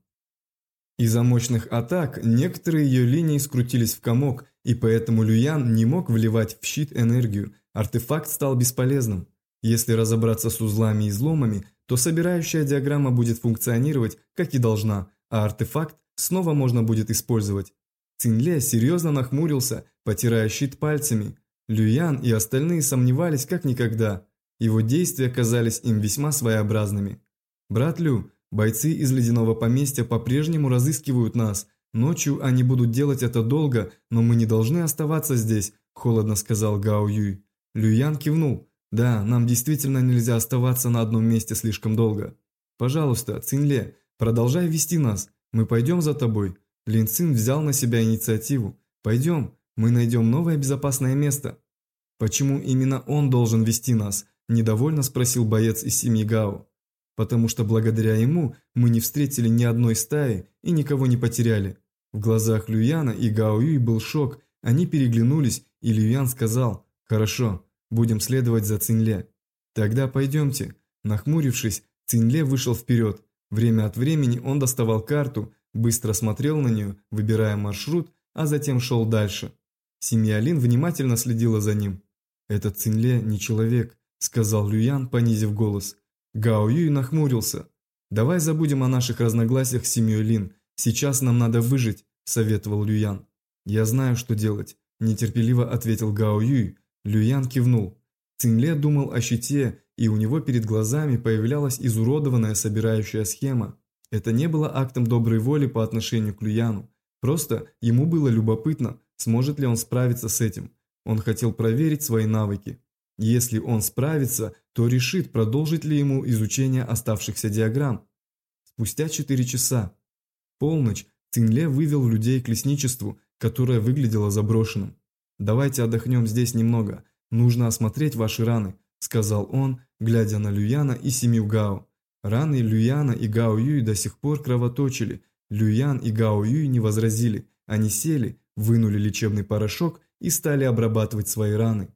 Из-за мощных атак некоторые ее линии скрутились в комок, и поэтому Люян не мог вливать в щит энергию, артефакт стал бесполезным. Если разобраться с узлами и изломами, то собирающая диаграмма будет функционировать, как и должна, а артефакт снова можно будет использовать. Цинле серьезно нахмурился, потирая щит пальцами. Люян и остальные сомневались как никогда. Его действия казались им весьма своеобразными. «Брат Лю, бойцы из ледяного поместья по-прежнему разыскивают нас. Ночью они будут делать это долго, но мы не должны оставаться здесь», – холодно сказал Гао Юй. Люян кивнул. «Да, нам действительно нельзя оставаться на одном месте слишком долго. Пожалуйста, Цинле, продолжай вести нас. Мы пойдем за тобой». Лин Цин взял на себя инициативу. «Пойдем, мы найдем новое безопасное место». «Почему именно он должен вести нас?» – недовольно спросил боец из семьи Гао. «Потому что благодаря ему мы не встретили ни одной стаи и никого не потеряли». В глазах Люяна и Гао Юй был шок, они переглянулись, и Люян сказал «Хорошо, будем следовать за Цинле». «Тогда пойдемте». Нахмурившись, Цинле вышел вперед. Время от времени он доставал карту, быстро смотрел на нее, выбирая маршрут, а затем шел дальше. Семья Лин внимательно следила за ним. «Этот Цинле не человек», – сказал Люян, понизив голос. Гао Юй нахмурился. «Давай забудем о наших разногласиях с семьей Лин. Сейчас нам надо выжить», – советовал Люян. «Я знаю, что делать», – нетерпеливо ответил Гао Юй. Люян кивнул. Цинле думал о щите, и у него перед глазами появлялась изуродованная собирающая схема. Это не было актом доброй воли по отношению к Люяну. Просто ему было любопытно, сможет ли он справиться с этим. Он хотел проверить свои навыки. Если он справится, то решит, продолжить ли ему изучение оставшихся диаграмм. Спустя 4 часа. Полночь Цинле вывел людей к лесничеству, которое выглядело заброшенным. «Давайте отдохнем здесь немного. Нужно осмотреть ваши раны», – сказал он, глядя на Люяна и семью Гао. Раны Люяна и Гао Юй до сих пор кровоточили. Люян и Гао Юй не возразили. Они сели, вынули лечебный порошок и стали обрабатывать свои раны.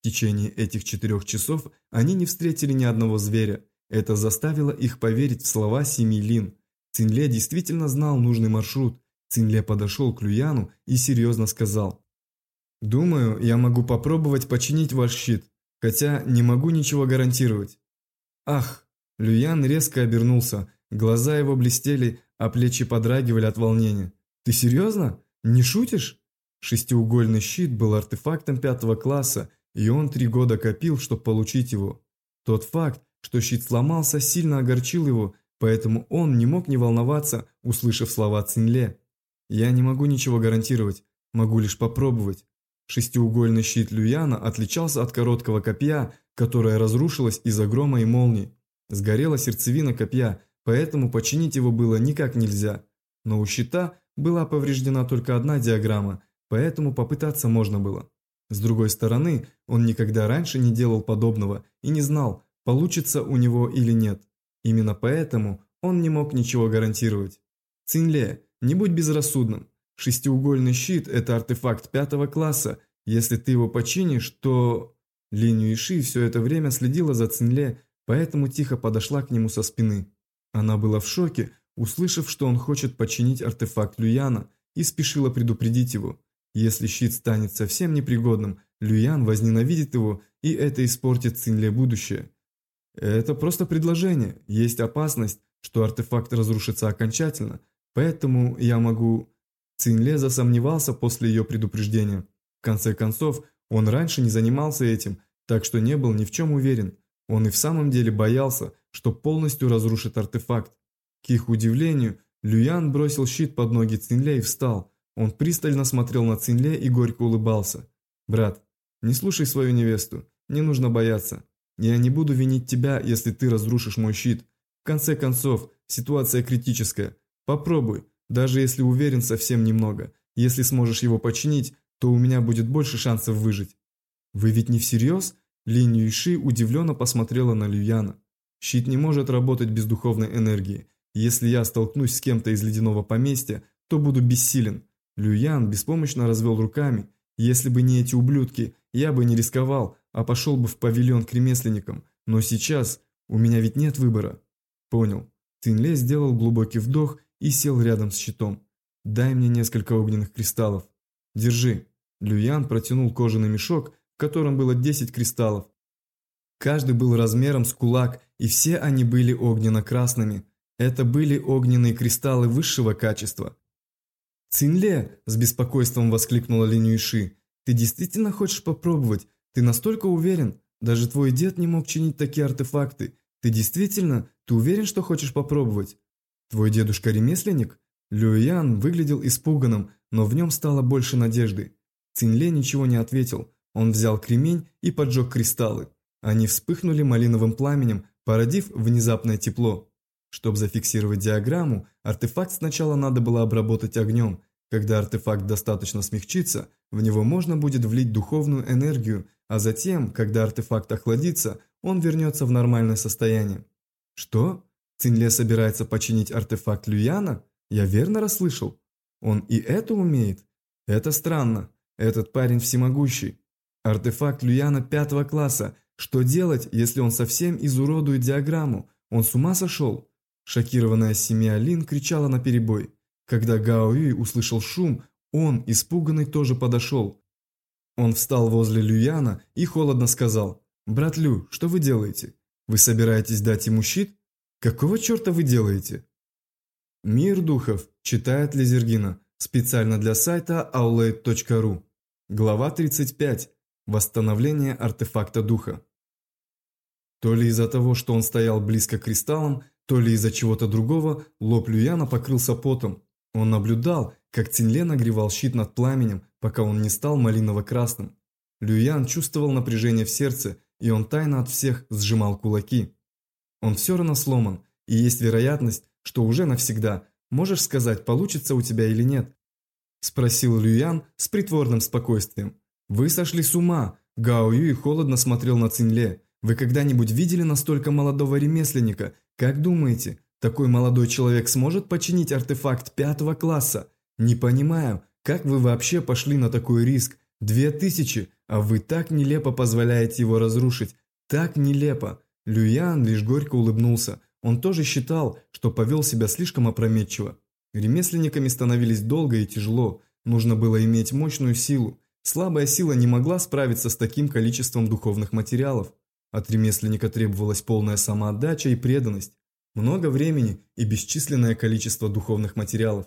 В течение этих четырех часов они не встретили ни одного зверя. Это заставило их поверить в слова семьи Лин. Цинле действительно знал нужный маршрут. Цинле подошел к Люяну и серьезно сказал. «Думаю, я могу попробовать починить ваш щит, хотя не могу ничего гарантировать». «Ах!» Люян резко обернулся, глаза его блестели, а плечи подрагивали от волнения. «Ты серьезно? Не шутишь?» Шестиугольный щит был артефактом пятого класса, и он три года копил, чтобы получить его. Тот факт, что щит сломался, сильно огорчил его, поэтому он не мог не волноваться, услышав слова Цинле. Я не могу ничего гарантировать, могу лишь попробовать. Шестиугольный щит Люяна отличался от короткого копья, которое разрушилось из-за грома и молний. Сгорела сердцевина копья, поэтому починить его было никак нельзя. Но у щита была повреждена только одна диаграмма, поэтому попытаться можно было. С другой стороны, он никогда раньше не делал подобного и не знал, получится у него или нет. Именно поэтому он не мог ничего гарантировать. Цинле, не будь безрассудным. Шестиугольный щит – это артефакт пятого класса. Если ты его починишь, то... Линь Юиши все это время следила за Цинле, поэтому тихо подошла к нему со спины. Она была в шоке, услышав, что он хочет починить артефакт Люяна, и спешила предупредить его. Если щит станет совсем непригодным, Люян возненавидит его, и это испортит Цинле будущее. Это просто предложение. Есть опасность, что артефакт разрушится окончательно, поэтому я могу... Цинле засомневался после ее предупреждения. В конце концов, он раньше не занимался этим, так что не был ни в чем уверен. Он и в самом деле боялся, что полностью разрушит артефакт. К их удивлению, Люян бросил щит под ноги Цинле и встал. Он пристально смотрел на Цинле и горько улыбался. «Брат, не слушай свою невесту, не нужно бояться. Я не буду винить тебя, если ты разрушишь мой щит. В конце концов, ситуация критическая. Попробуй, даже если уверен совсем немного. Если сможешь его починить, то у меня будет больше шансов выжить. Вы ведь не всерьез? Линь Юйши удивленно посмотрела на Люяна. Щит не может работать без духовной энергии. Если я столкнусь с кем-то из ледяного поместья, то буду бессилен. Люян беспомощно развел руками. Если бы не эти ублюдки, я бы не рисковал, а пошел бы в павильон к ремесленникам. Но сейчас у меня ведь нет выбора. Понял. Цинле сделал глубокий вдох и сел рядом с щитом. «Дай мне несколько огненных кристаллов». «Держи». Люян протянул кожаный мешок, в котором было 10 кристаллов. Каждый был размером с кулак, и все они были огненно-красными. Это были огненные кристаллы высшего качества. «Цинле!» – с беспокойством воскликнула Линь Юйши. «Ты действительно хочешь попробовать? Ты настолько уверен? Даже твой дед не мог чинить такие артефакты. Ты действительно? Ты уверен, что хочешь попробовать?» «Твой дедушка ремесленник?» Лю Ян выглядел испуганным, но в нем стало больше надежды. Цинле ничего не ответил. Он взял кремень и поджег кристаллы. Они вспыхнули малиновым пламенем, породив внезапное тепло. Чтобы зафиксировать диаграмму, артефакт сначала надо было обработать огнем. Когда артефакт достаточно смягчится, в него можно будет влить духовную энергию, а затем, когда артефакт охладится, он вернется в нормальное состояние. Что? Цинле собирается починить артефакт Люяна? Я верно расслышал? Он и это умеет? Это странно. Этот парень всемогущий. Артефакт Люяна пятого класса. Что делать, если он совсем изуродует диаграмму? Он с ума сошел? Шокированная семья Лин кричала на перебой. Когда Гао Юй услышал шум, он, испуганный, тоже подошел. Он встал возле Люяна и холодно сказал, «Брат Лю, что вы делаете? Вы собираетесь дать ему щит? Какого черта вы делаете? Мир духов читает Лизергина специально для сайта aulade.ru. Глава 35. Восстановление артефакта духа. То ли из-за того, что он стоял близко к кристаллам, то ли из-за чего-то другого, лоб Люяна покрылся потом. Он наблюдал, как Цинле нагревал щит над пламенем, пока он не стал малиново-красным. Люян чувствовал напряжение в сердце, и он тайно от всех сжимал кулаки. Он все равно сломан, и есть вероятность, что уже навсегда. Можешь сказать, получится у тебя или нет?» Спросил Люян с притворным спокойствием. «Вы сошли с ума!» Гао Юй холодно смотрел на Цинле. «Вы когда-нибудь видели настолько молодого ремесленника? Как думаете, такой молодой человек сможет починить артефакт пятого класса? Не понимаю, как вы вообще пошли на такой риск? Две тысячи, а вы так нелепо позволяете его разрушить. Так нелепо. Люян лишь горько улыбнулся. Он тоже считал, что повел себя слишком опрометчиво. Ремесленниками становились долго и тяжело. Нужно было иметь мощную силу. Слабая сила не могла справиться с таким количеством духовных материалов. От ремесленника требовалась полная самоотдача и преданность, много времени и бесчисленное количество духовных материалов.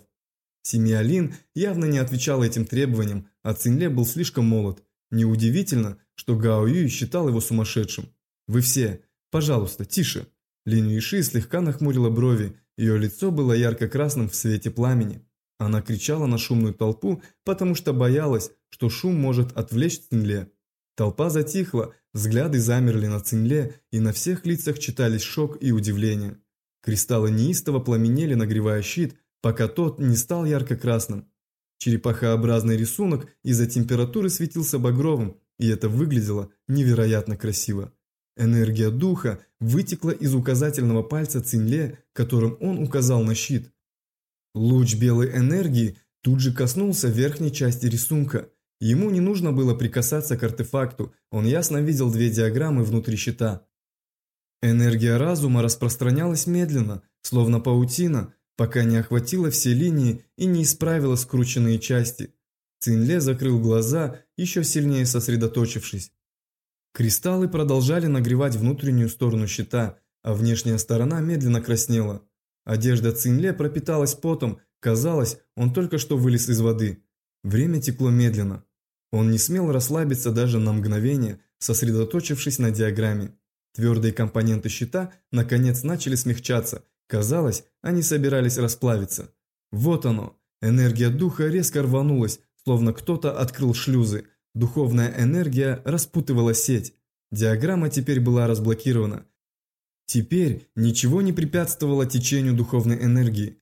Семья Лин явно не отвечала этим требованиям, а Цинле был слишком молод. Неудивительно, что Гао Юй считал его сумасшедшим. Вы все, «Пожалуйста, тише!» Линь Юиши слегка нахмурила брови, ее лицо было ярко-красным в свете пламени. Она кричала на шумную толпу, потому что боялась, что шум может отвлечь Цинле. Толпа затихла, взгляды замерли на Цинле, и на всех лицах читались шок и удивление. Кристаллы неистово пламенели, нагревая щит, пока тот не стал ярко-красным. Черепахообразный рисунок из-за температуры светился багровым, и это выглядело невероятно красиво. Энергия духа вытекла из указательного пальца Цинле, которым он указал на щит. Луч белой энергии тут же коснулся верхней части рисунка. Ему не нужно было прикасаться к артефакту, он ясно видел две диаграммы внутри щита. Энергия разума распространялась медленно, словно паутина, пока не охватила все линии и не исправила скрученные части. Цинле закрыл глаза, еще сильнее сосредоточившись. Кристаллы продолжали нагревать внутреннюю сторону щита, а внешняя сторона медленно краснела. Одежда Цинле пропиталась потом, казалось, он только что вылез из воды. Время текло медленно. Он не смел расслабиться даже на мгновение, сосредоточившись на диаграмме. Твердые компоненты щита наконец начали смягчаться, казалось, они собирались расплавиться. Вот оно, энергия духа резко рванулась, словно кто-то открыл шлюзы, духовная энергия распутывала сеть. Диаграмма теперь была разблокирована, Теперь ничего не препятствовало течению духовной энергии.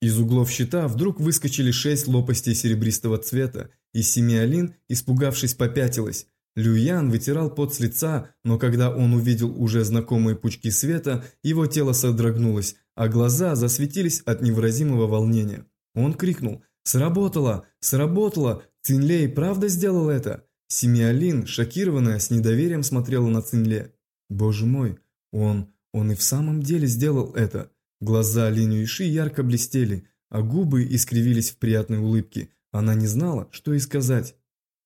Из углов щита вдруг выскочили шесть лопастей серебристого цвета, и Семиалин, испугавшись, попятилась. Люян вытирал пот с лица, но когда он увидел уже знакомые пучки света, его тело содрогнулось, а глаза засветились от невыразимого волнения. Он крикнул «Сработало! Сработало! Цинлей правда сделал это?» Семиалин, шокированная, с недоверием смотрела на Цинле. «Боже мой, он, он и в самом деле сделал это. Глаза Линю Иши ярко блестели, а губы искривились в приятной улыбке. Она не знала, что и сказать.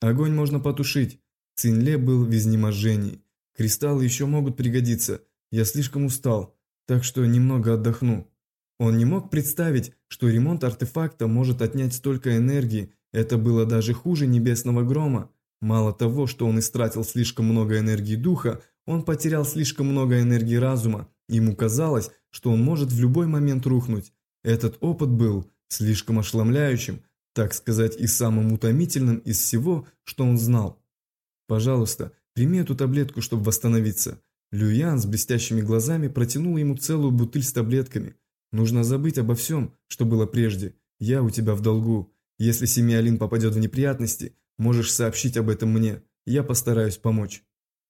Огонь можно потушить. Цинле был в изнеможении. Кристаллы еще могут пригодиться. Я слишком устал, так что немного отдохну. Он не мог представить, что ремонт артефакта может отнять столько энергии. Это было даже хуже небесного грома. Мало того, что он истратил слишком много энергии духа, он потерял слишком много энергии разума, ему казалось, что он может в любой момент рухнуть. Этот опыт был слишком ошеломляющим, так сказать, и самым утомительным из всего, что он знал. «Пожалуйста, прими эту таблетку, чтобы восстановиться». Люян с блестящими глазами протянул ему целую бутыль с таблетками. «Нужно забыть обо всем, что было прежде. Я у тебя в долгу. Если Семиалин попадет в неприятности, можешь сообщить об этом мне. Я постараюсь помочь».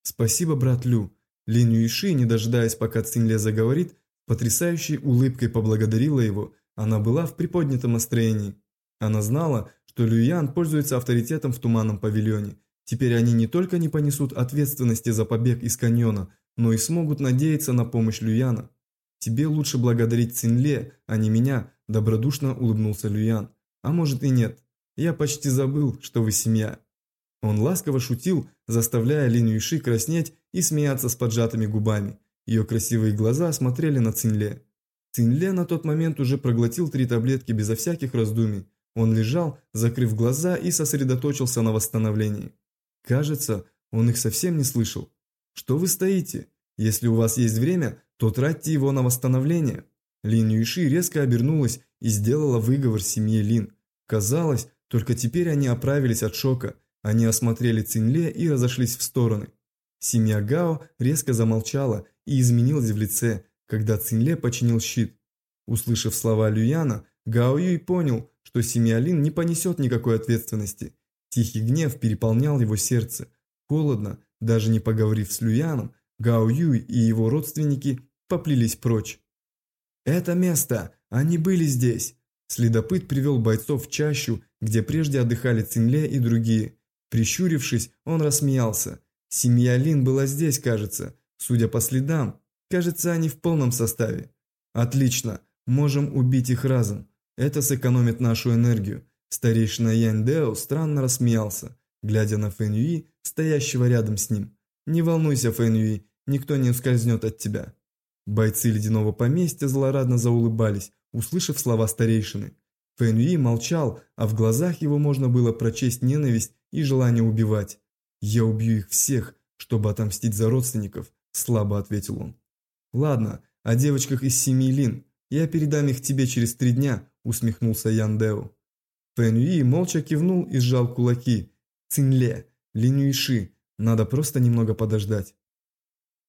«Спасибо, брат Лю». Лин Юиши, не дожидаясь, пока Цинле заговорит, потрясающей улыбкой поблагодарила его. Она была в приподнятом настроении. Она знала, что Люян пользуется авторитетом в Туманном павильоне. Теперь они не только не понесут ответственности за побег из каньона, но и смогут надеяться на помощь Люяна. «Тебе лучше благодарить Цинле, а не меня», – добродушно улыбнулся Люян. «А может и нет. Я почти забыл, что вы семья». Он ласково шутил, заставляя Линь Юши краснеть и смеяться с поджатыми губами. Ее красивые глаза смотрели на Цинле. Цинле на тот момент уже проглотил три таблетки безо всяких раздумий. Он лежал, закрыв глаза и сосредоточился на восстановлении. Кажется, он их совсем не слышал. «Что вы стоите? Если у вас есть время, то тратьте его на восстановление». Лин Юиши резко обернулась и сделала выговор семье Лин. Казалось, только теперь они оправились от шока – они осмотрели Цинле и разошлись в стороны. Семья Гао резко замолчала и изменилась в лице, когда Цинле починил щит. Услышав слова Люяна, Гао Юй понял, что семья Лин не понесет никакой ответственности. Тихий гнев переполнял его сердце. Холодно, даже не поговорив с Люяном, Гао Юй и его родственники поплелись прочь. «Это место! Они были здесь!» Следопыт привел бойцов в чащу, где прежде отдыхали Цинле и другие. Прищурившись, он рассмеялся. Семья Лин была здесь, кажется. Судя по следам, кажется, они в полном составе. Отлично, можем убить их разом. Это сэкономит нашу энергию. Старейшина Янь Дэо странно рассмеялся, глядя на Фэн Юи, стоящего рядом с ним. «Не волнуйся, Фэн Юи, никто не ускользнет от тебя». Бойцы ледяного поместья злорадно заулыбались, услышав слова старейшины. Фэн Юи молчал, а в глазах его можно было прочесть ненависть и желание убивать. «Я убью их всех, чтобы отомстить за родственников», – слабо ответил он. «Ладно, о девочках из семьи Лин. Я передам их тебе через три дня, усмехнулся Ян Дэо. Фэн Юи молча кивнул и сжал кулаки. Цинле, Лин Юйши, надо просто немного подождать.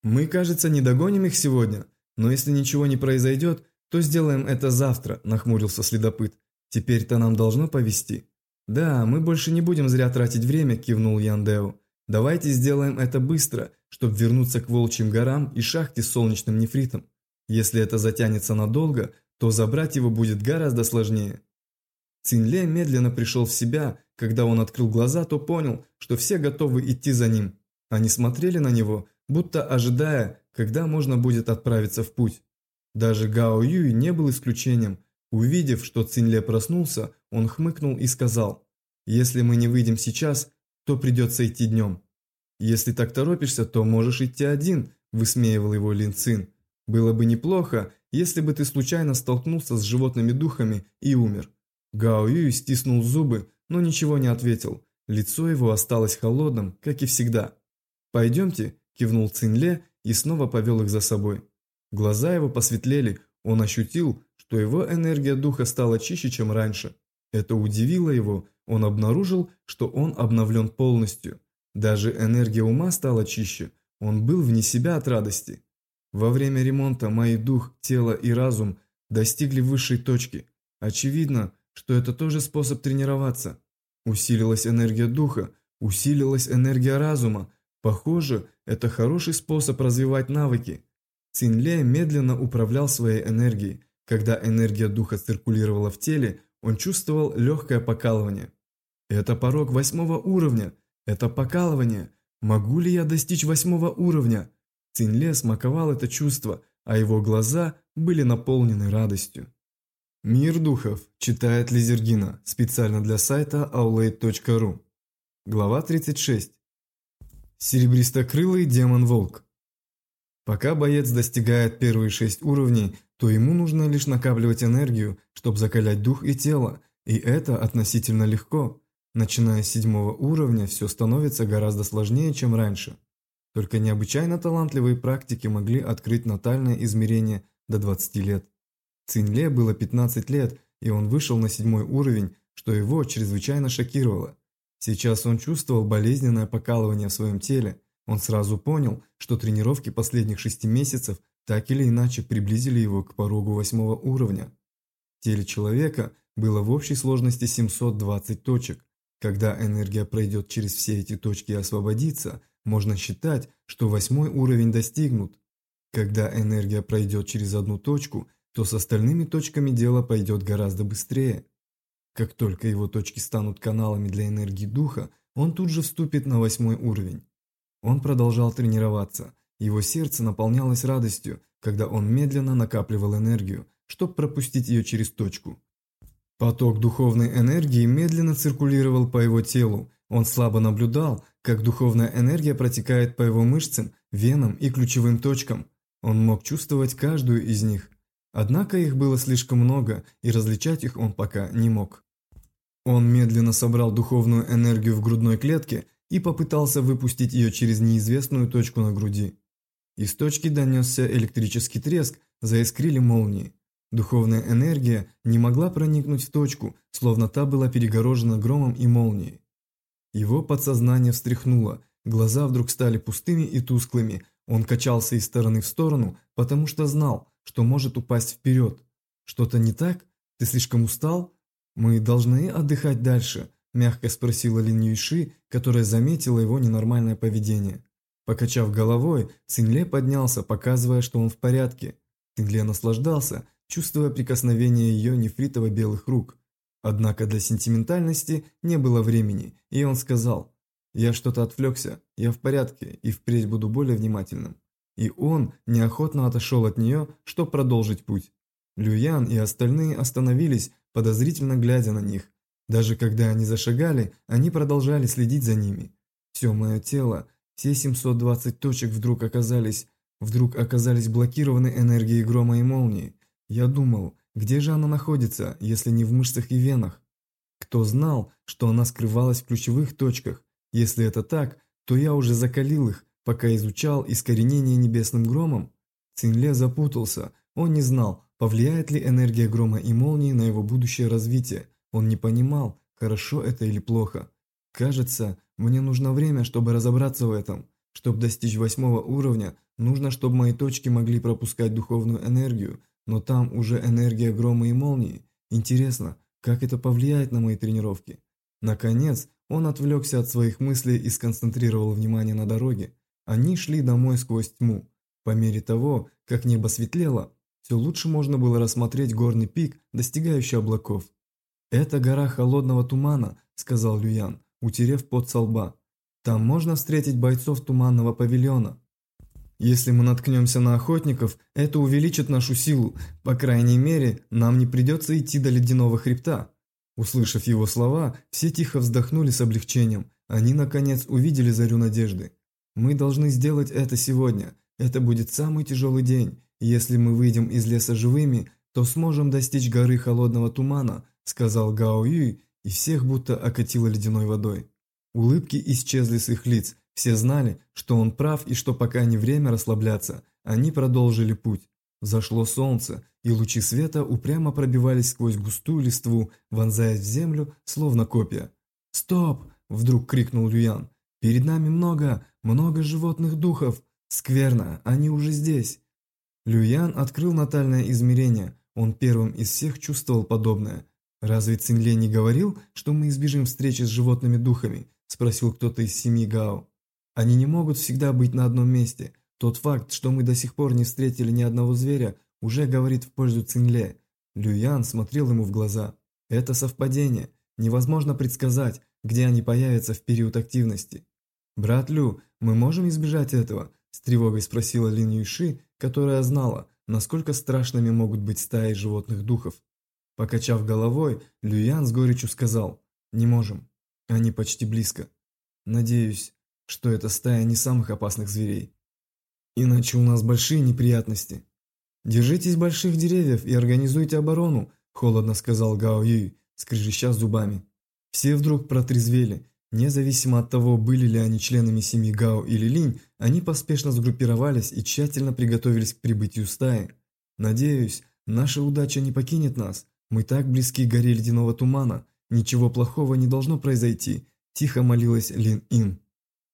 Мы, кажется, не догоним их сегодня, но если ничего не произойдет, то сделаем это завтра, нахмурился следопыт. Теперь-то нам должно повести. Да, мы больше не будем зря тратить время, кивнул Ян Дэо. Давайте сделаем это быстро, чтобы вернуться к Волчьим горам и шахте с солнечным нефритом. Если это затянется надолго, то забрать его будет гораздо сложнее. Цинле медленно пришел в себя, когда он открыл глаза, то понял, что все готовы идти за ним. Они смотрели на него, будто ожидая, когда можно будет отправиться в путь. Даже Гао Юй не был исключением. Увидев, что Цинле проснулся, он хмыкнул и сказал, «Если мы не выйдем сейчас, то придется идти днем. Если так торопишься, то можешь идти один», – высмеивал его Лин Цин. «Было бы неплохо, если бы ты случайно столкнулся с животными духами и умер». Гао Юй стиснул зубы, но ничего не ответил. Лицо его осталось холодным, как и всегда. «Пойдемте», – кивнул Цинле и снова повел их за собой. Глаза его посветлели, он ощутил, что его энергия духа стала чище, чем раньше. Это удивило его, он обнаружил, что он обновлен полностью. Даже энергия ума стала чище, он был вне себя от радости. Во время ремонта мои дух, тело и разум достигли высшей точки. Очевидно, что это тоже способ тренироваться. Усилилась энергия духа, усилилась энергия разума. Похоже, это хороший способ развивать навыки. Цинле медленно управлял своей энергией. Когда энергия духа циркулировала в теле, он чувствовал легкое покалывание. Это порог восьмого уровня. Это покалывание. Могу ли я достичь восьмого уровня? Цинле смаковал это чувство, а его глаза были наполнены радостью. Мир духов читает Лизергина специально для сайта aulade.ru. Глава 36. Серебристокрылый демон-волк. Пока боец достигает первые шесть уровней, то ему нужно лишь накапливать энергию, чтобы закалять дух и тело, и это относительно легко. Начиная с седьмого уровня, все становится гораздо сложнее, чем раньше. Только необычайно талантливые практики могли открыть натальное измерение до 20 лет. Цинле было 15 лет, и он вышел на седьмой уровень, что его чрезвычайно шокировало. Сейчас он чувствовал болезненное покалывание в своем теле. Он сразу понял, что тренировки последних шести месяцев так или иначе приблизили его к порогу восьмого уровня. В теле человека было в общей сложности 720 точек. Когда энергия пройдет через все эти точки и освободится, можно считать, что восьмой уровень достигнут. Когда энергия пройдет через одну точку, то с остальными точками дело пойдет гораздо быстрее. Как только его точки станут каналами для энергии духа, он тут же вступит на восьмой уровень. Он продолжал тренироваться, его сердце наполнялось радостью, когда он медленно накапливал энергию, чтобы пропустить ее через точку. Поток духовной энергии медленно циркулировал по его телу, он слабо наблюдал, как духовная энергия протекает по его мышцам, венам и ключевым точкам. Он мог чувствовать каждую из них. Однако их было слишком много, и различать их он пока не мог. Он медленно собрал духовную энергию в грудной клетке и попытался выпустить ее через неизвестную точку на груди. Из точки донесся электрический треск, заискрили молнии. Духовная энергия не могла проникнуть в точку, словно та была перегорожена громом и молнией. Его подсознание встряхнуло, глаза вдруг стали пустыми и тусклыми, он качался из стороны в сторону, потому что знал, что может упасть вперед. Что-то не так? Ты слишком устал? Мы должны отдыхать дальше, мягко спросила Лин Юйши, которая заметила его ненормальное поведение. Покачав головой, Цинле поднялся, показывая, что он в порядке. Цинле наслаждался, чувствуя прикосновение ее нефритово-белых рук. Однако для сентиментальности не было времени, и он сказал, «Я что-то отвлекся, я в порядке и впредь буду более внимательным» и он неохотно отошел от нее, чтобы продолжить путь. Люян и остальные остановились, подозрительно глядя на них. Даже когда они зашагали, они продолжали следить за ними. Все мое тело, все 720 точек вдруг оказались, вдруг оказались блокированы энергией грома и молнии. Я думал, где же она находится, если не в мышцах и венах? Кто знал, что она скрывалась в ключевых точках? Если это так, то я уже закалил их, Пока изучал искоренение небесным громом, Цинле запутался, он не знал, повлияет ли энергия грома и молнии на его будущее развитие. Он не понимал, хорошо это или плохо. Кажется, мне нужно время, чтобы разобраться в этом. Чтобы достичь восьмого уровня, нужно, чтобы мои точки могли пропускать духовную энергию, но там уже энергия грома и молнии. Интересно, как это повлияет на мои тренировки? Наконец, он отвлекся от своих мыслей и сконцентрировал внимание на дороге. Они шли домой сквозь тьму. По мере того, как небо светлело, все лучше можно было рассмотреть горный пик, достигающий облаков. «Это гора холодного тумана», – сказал Люян, утерев пот со лба. «Там можно встретить бойцов туманного павильона. Если мы наткнемся на охотников, это увеличит нашу силу. По крайней мере, нам не придется идти до ледяного хребта». Услышав его слова, все тихо вздохнули с облегчением. Они, наконец, увидели зарю надежды. «Мы должны сделать это сегодня. Это будет самый тяжелый день. Если мы выйдем из леса живыми, то сможем достичь горы холодного тумана», сказал Гао Юй, и всех будто окатило ледяной водой. Улыбки исчезли с их лиц. Все знали, что он прав и что пока не время расслабляться, они продолжили путь. Зашло солнце, и лучи света упрямо пробивались сквозь густую листву, вонзаясь в землю, словно копья. «Стоп!» – вдруг крикнул Люян. «Перед нами много, много животных духов! Скверно, они уже здесь!» Люян открыл натальное измерение, он первым из всех чувствовал подобное. «Разве Цинле не говорил, что мы избежим встречи с животными духами?» – спросил кто-то из семьи Гао. «Они не могут всегда быть на одном месте. Тот факт, что мы до сих пор не встретили ни одного зверя, уже говорит в пользу Цинле. Люян смотрел ему в глаза. Это совпадение. Невозможно предсказать, где они появятся в период активности. «Брат Лю, мы можем избежать этого?» – с тревогой спросила Лин Юйши, которая знала, насколько страшными могут быть стаи животных духов. Покачав головой, Люян с горечью сказал «Не можем. Они почти близко. Надеюсь, что эта стая не самых опасных зверей. Иначе у нас большие неприятности. Держитесь больших деревьев и организуйте оборону, холодно сказал Гао Юй, скрежеща зубами. Все вдруг протрезвели. Независимо от того, были ли они членами семьи Гао или Линь, они поспешно сгруппировались и тщательно приготовились к прибытию стаи. «Надеюсь, наша удача не покинет нас. Мы так близки к горе ледяного тумана. Ничего плохого не должно произойти», – тихо молилась Лин Ин.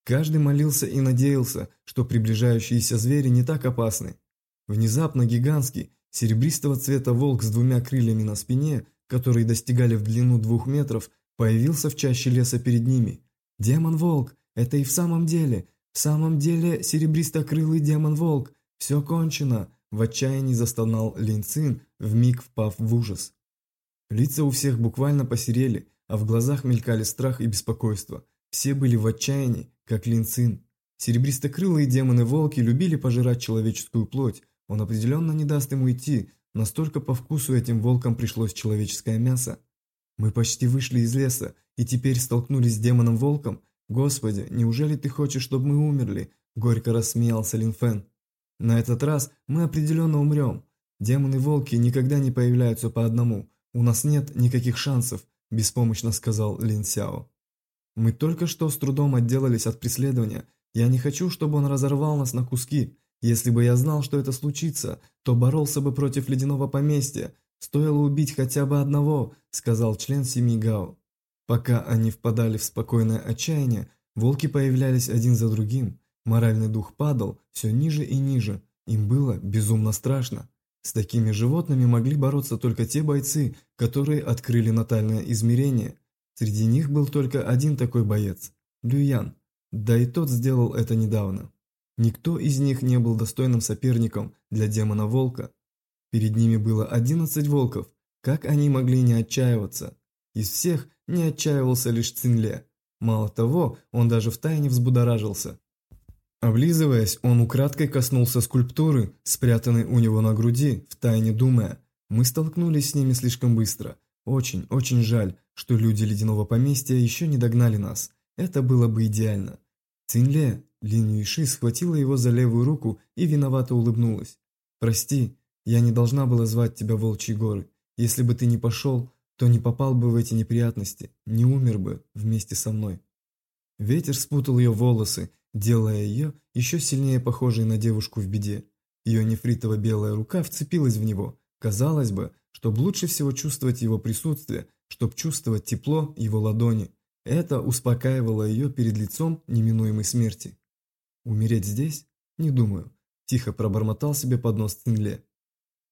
Каждый молился и надеялся, что приближающиеся звери не так опасны. Внезапно гигантский, серебристого цвета волк с двумя крыльями на спине, которые достигали в длину двух метров, появился в чаще леса перед ними. «Демон-волк! Это и в самом деле! В самом деле серебристокрылый демон-волк! Все кончено!» В отчаянии застонал Лин Цин, вмиг впав в ужас. Лица у всех буквально посерели, а в глазах мелькали страх и беспокойство. Все были в отчаянии, как Лин Цин. Серебристокрылые демоны-волки любили пожирать человеческую плоть. Он определенно не даст им уйти, настолько по вкусу этим волкам пришлось человеческое мясо. Мы почти вышли из леса и теперь столкнулись с демоном-волком. Господи, неужели ты хочешь, чтобы мы умерли? Горько рассмеялся Лин Фэн. На этот раз мы определенно умрем. Демоны-волки никогда не появляются по одному. У нас нет никаких шансов, беспомощно сказал Лин Сяо. Мы только что с трудом отделались от преследования. Я не хочу, чтобы он разорвал нас на куски. Если бы я знал, что это случится, то боролся бы против ледяного поместья. Стоило убить хотя бы одного, сказал член семьи Гао. Пока они впадали в спокойное отчаяние, волки появлялись один за другим. Моральный дух падал все ниже и ниже. Им было безумно страшно. С такими животными могли бороться только те бойцы, которые открыли натальное измерение – Среди них был только один такой боец – Люян, да и тот сделал это недавно. Никто из них не был достойным соперником для демона-волка. Перед ними было 11 волков, как они могли не отчаиваться? Из всех не отчаивался лишь Цинле. Мало того, он даже втайне взбудоражился. Облизываясь, он украдкой коснулся скульптуры, спрятанной у него на груди, втайне думая, мы столкнулись с ними слишком быстро. Очень, очень жаль, что люди ледяного поместья еще не догнали нас. Это было бы идеально. Цинле, Лин Юйши схватила его за левую руку и виновато улыбнулась. «Прости, я не должна была звать тебя Волчьи горы. Если бы ты не пошел, то не попал бы в эти неприятности, не умер бы вместе со мной». Ветер спутал ее волосы, делая ее еще сильнее похожей на девушку в беде. Ее нефритово-белая рука вцепилась в него. Казалось бы, чтобы лучше всего чувствовать его присутствие, чтобы чувствовать тепло его ладони. Это успокаивало ее перед лицом неминуемой смерти. «Умереть здесь? Не думаю», – тихо пробормотал себе под нос Цинле.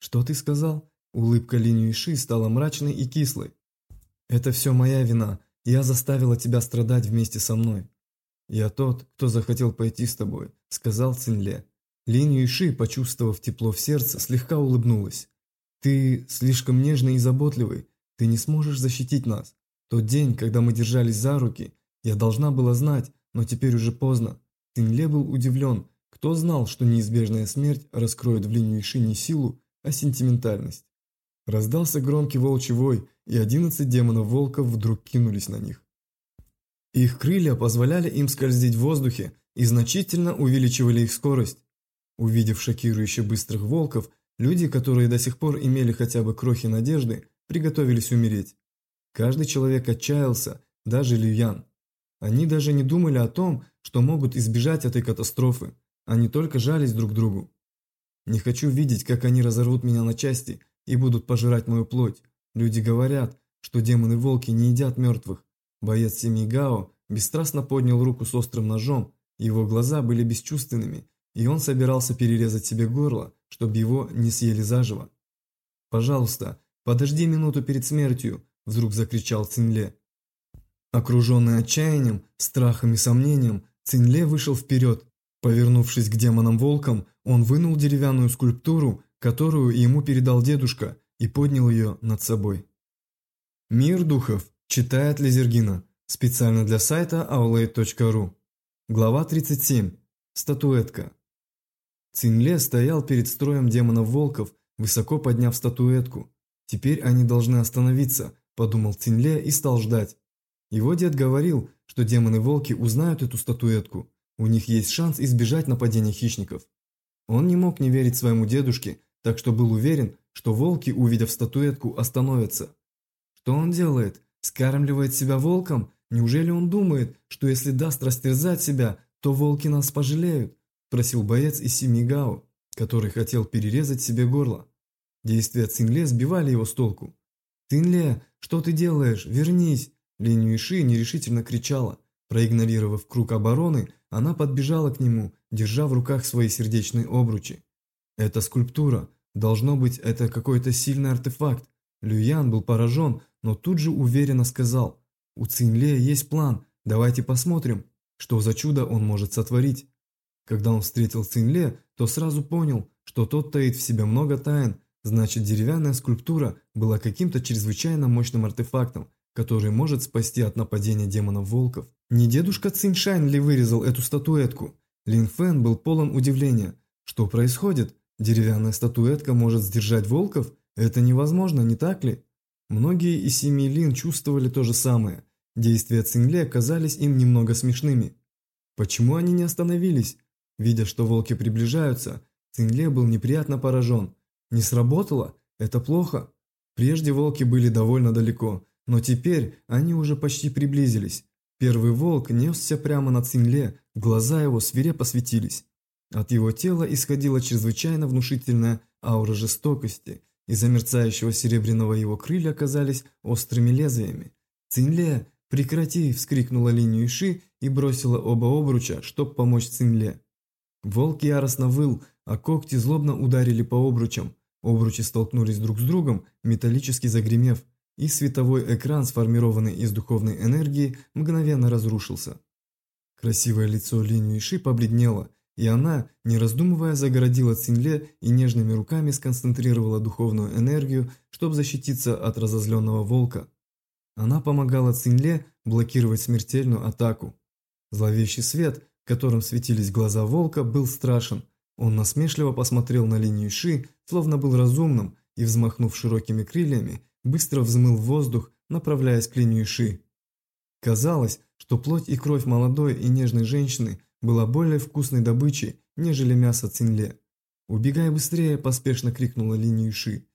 «Что ты сказал?» Улыбка Линь Юйши стала мрачной и кислой. «Это все моя вина. Я заставила тебя страдать вместе со мной». «Я тот, кто захотел пойти с тобой», – сказал Цинле. Линь Юйши, почувствовав тепло в сердце, слегка улыбнулась. «Ты слишком нежный и заботливый. Ты не сможешь защитить нас. Тот день, когда мы держались за руки, я должна была знать, но теперь уже поздно». Цинле был удивлен. Кто знал, что неизбежная смерть раскроет в Линь Юйши не силу, а сентиментальность? Раздался громкий волчий вой, и одиннадцать демонов-волков вдруг кинулись на них. Их крылья позволяли им скользить в воздухе и значительно увеличивали их скорость. Увидев шокирующе быстрых волков, люди, которые до сих пор имели хотя бы крохи надежды, приготовились умереть. Каждый человек отчаялся, даже Люян. Они даже не думали о том, что могут избежать этой катастрофы, они только жались друг другу. Не хочу видеть, как они разорвут меня на части и будут пожирать мою плоть. Люди говорят, что демоны-волки не едят мертвых. Боец семьи Гао бесстрастно поднял руку с острым ножом, его глаза были бесчувственными, и он собирался перерезать себе горло, чтобы его не съели заживо. «Пожалуйста, подожди минуту перед смертью!» – вдруг закричал Цинле. Окруженный отчаянием, страхом и сомнением, Цинле вышел вперед. Повернувшись к демонам-волкам, он вынул деревянную скульптуру которую ему передал дедушка, и поднял ее над собой. Мир духов читает Лизергина специально для сайта aulade.ru. Глава 37. Статуэтка. Цинле стоял перед строем демонов-волков, высоко подняв статуэтку. «Теперь они должны остановиться», – подумал Цинле и стал ждать. Его дед говорил, что демоны-волки узнают эту статуэтку. У них есть шанс избежать нападения хищников. Он не мог не верить своему дедушке, так что был уверен, что волки, увидев статуэтку, остановятся. Что он делает? Скармливает себя волком? Неужели он думает, что если даст растерзать себя, то волки нас пожалеют? Спросил боец из семьи Гао, который хотел перерезать себе горло. Действия Цинле сбивали его с толку. «Цинле, что ты делаешь? Вернись!» Линь Юиши нерешительно кричала. Проигнорировав круг обороны, она подбежала к нему, держа в руках свои сердечные обручи. «Это скульптура. Должно быть, это какой-то сильный артефакт. Люян был поражен, но тут же уверенно сказал, «У Цинле есть план, давайте посмотрим, что за чудо он может сотворить». Когда он встретил Цинле, то сразу понял, что тот таит в себе много тайн, значит деревянная скульптура была каким-то чрезвычайно мощным артефактом, который может спасти от нападения демонов-волков. Не дедушка Циншань ли вырезал эту статуэтку? Лин Фэн был полон удивления. Что происходит? Деревянная статуэтка может сдержать волков? Это невозможно, не так ли? Многие из семьи Лин чувствовали то же самое. Действия Цинле казались им немного смешными. Почему они не остановились? Видя, что волки приближаются, Цинле был неприятно поражен. Не сработало? Это плохо. Прежде волки были довольно далеко, но теперь они уже почти приблизились. Первый волк несся прямо на Цинле, глаза его свирепо светились. От его тела исходила чрезвычайно внушительная аура жестокости, из-за мерцающего серебряного его крылья оказались острыми лезвиями. «Цинле, прекрати!» – вскрикнула Линь Иши и бросила оба обруча, чтобы помочь Цинле. Волк яростно выл, а когти злобно ударили по обручам. Обручи столкнулись друг с другом, металлически загремев, и световой экран, сформированный из духовной энергии, мгновенно разрушился. Красивое лицо Линь Иши побледнело, и она, не раздумывая, загородила Цинле и нежными руками сконцентрировала духовную энергию, чтобы защититься от разозленного волка. Она помогала Цинле блокировать смертельную атаку. Зловещий свет, которым светились глаза волка, был страшен. Он насмешливо посмотрел на линию Ши, словно был разумным, и, взмахнув широкими крыльями, быстро взмыл в воздух, направляясь к линию Ши. Казалось, что плоть и кровь молодой и нежной женщины была более вкусной добычей, нежели мясо Цинле. «Убегай быстрее!» – поспешно крикнула Линь Юши.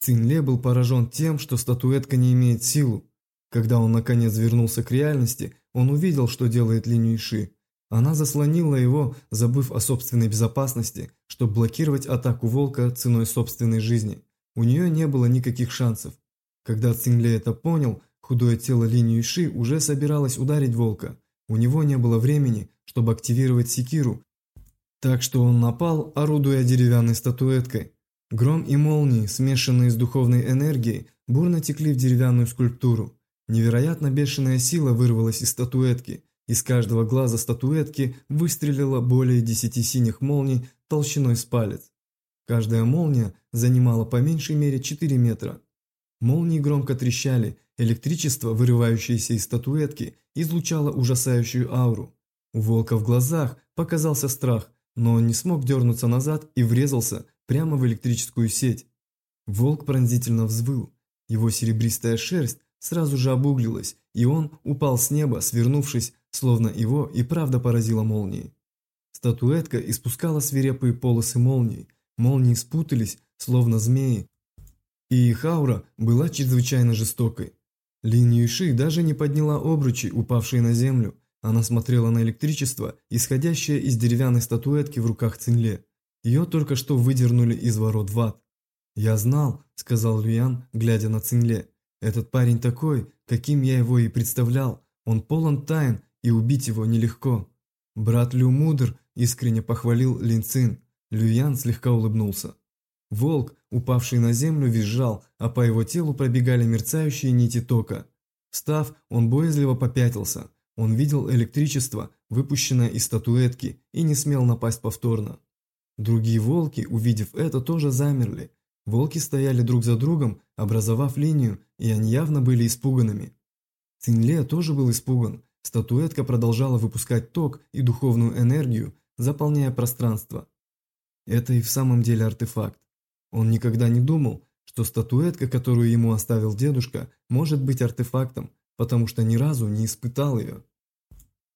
Цинле был поражен тем, что статуэтка не имеет силу. Когда он наконец вернулся к реальности, он увидел, что делает Линь Юши. Она заслонила его, забыв о собственной безопасности, чтобы блокировать атаку волка ценой собственной жизни. У нее не было никаких шансов. Когда Цинле это понял, худое тело Линь Юйши уже собиралось ударить волка. У него не было времени, чтобы активировать секиру, так что он напал, орудуя деревянной статуэткой. Гром и молнии, смешанные с духовной энергией, бурно текли в деревянную скульптуру. Невероятно бешеная сила вырвалась из статуэтки – из каждого глаза статуэтки выстрелило более десяти синих молний толщиной с палец. Каждая молния занимала по меньшей мере 4 метра. Молнии громко трещали, электричество, вырывающееся из статуэтки, излучало ужасающую ауру. У волка в глазах показался страх, но он не смог дернуться назад и врезался прямо в электрическую сеть. Волк пронзительно взвыл. Его серебристая шерсть сразу же обуглилась, и он упал с неба, свернувшись словно его и правда поразила молнией. Статуэтка испускала свирепые полосы молний, молнии спутались, словно змеи, и их аура была чрезвычайно жестокой. Лин Юйши даже не подняла обручи, упавшие на землю, она смотрела на электричество, исходящее из деревянной статуэтки в руках Цинле. Ее только что выдернули из ворот в ад. «Я знал», — сказал Люян, глядя на Цинле. «Этот парень такой, каким я его и представлял. Он полон тайн и убить его нелегко. Брат Лю мудр, искренне похвалил Лин Цин. Люян слегка улыбнулся. Волк, упавший на землю, визжал, а по его телу пробегали мерцающие нити тока. Встав, он боязливо попятился. Он видел электричество, выпущенное из статуэтки, и не смел напасть повторно. Другие волки, увидев это, тоже замерли. Волки стояли друг за другом, образовав линию, и они явно были испуганными. Цинле тоже был испуган, Статуэтка продолжала выпускать ток и духовную энергию, заполняя пространство. Это и в самом деле артефакт. Он никогда не думал, что статуэтка, которую ему оставил дедушка, может быть артефактом, потому что ни разу не испытал ее.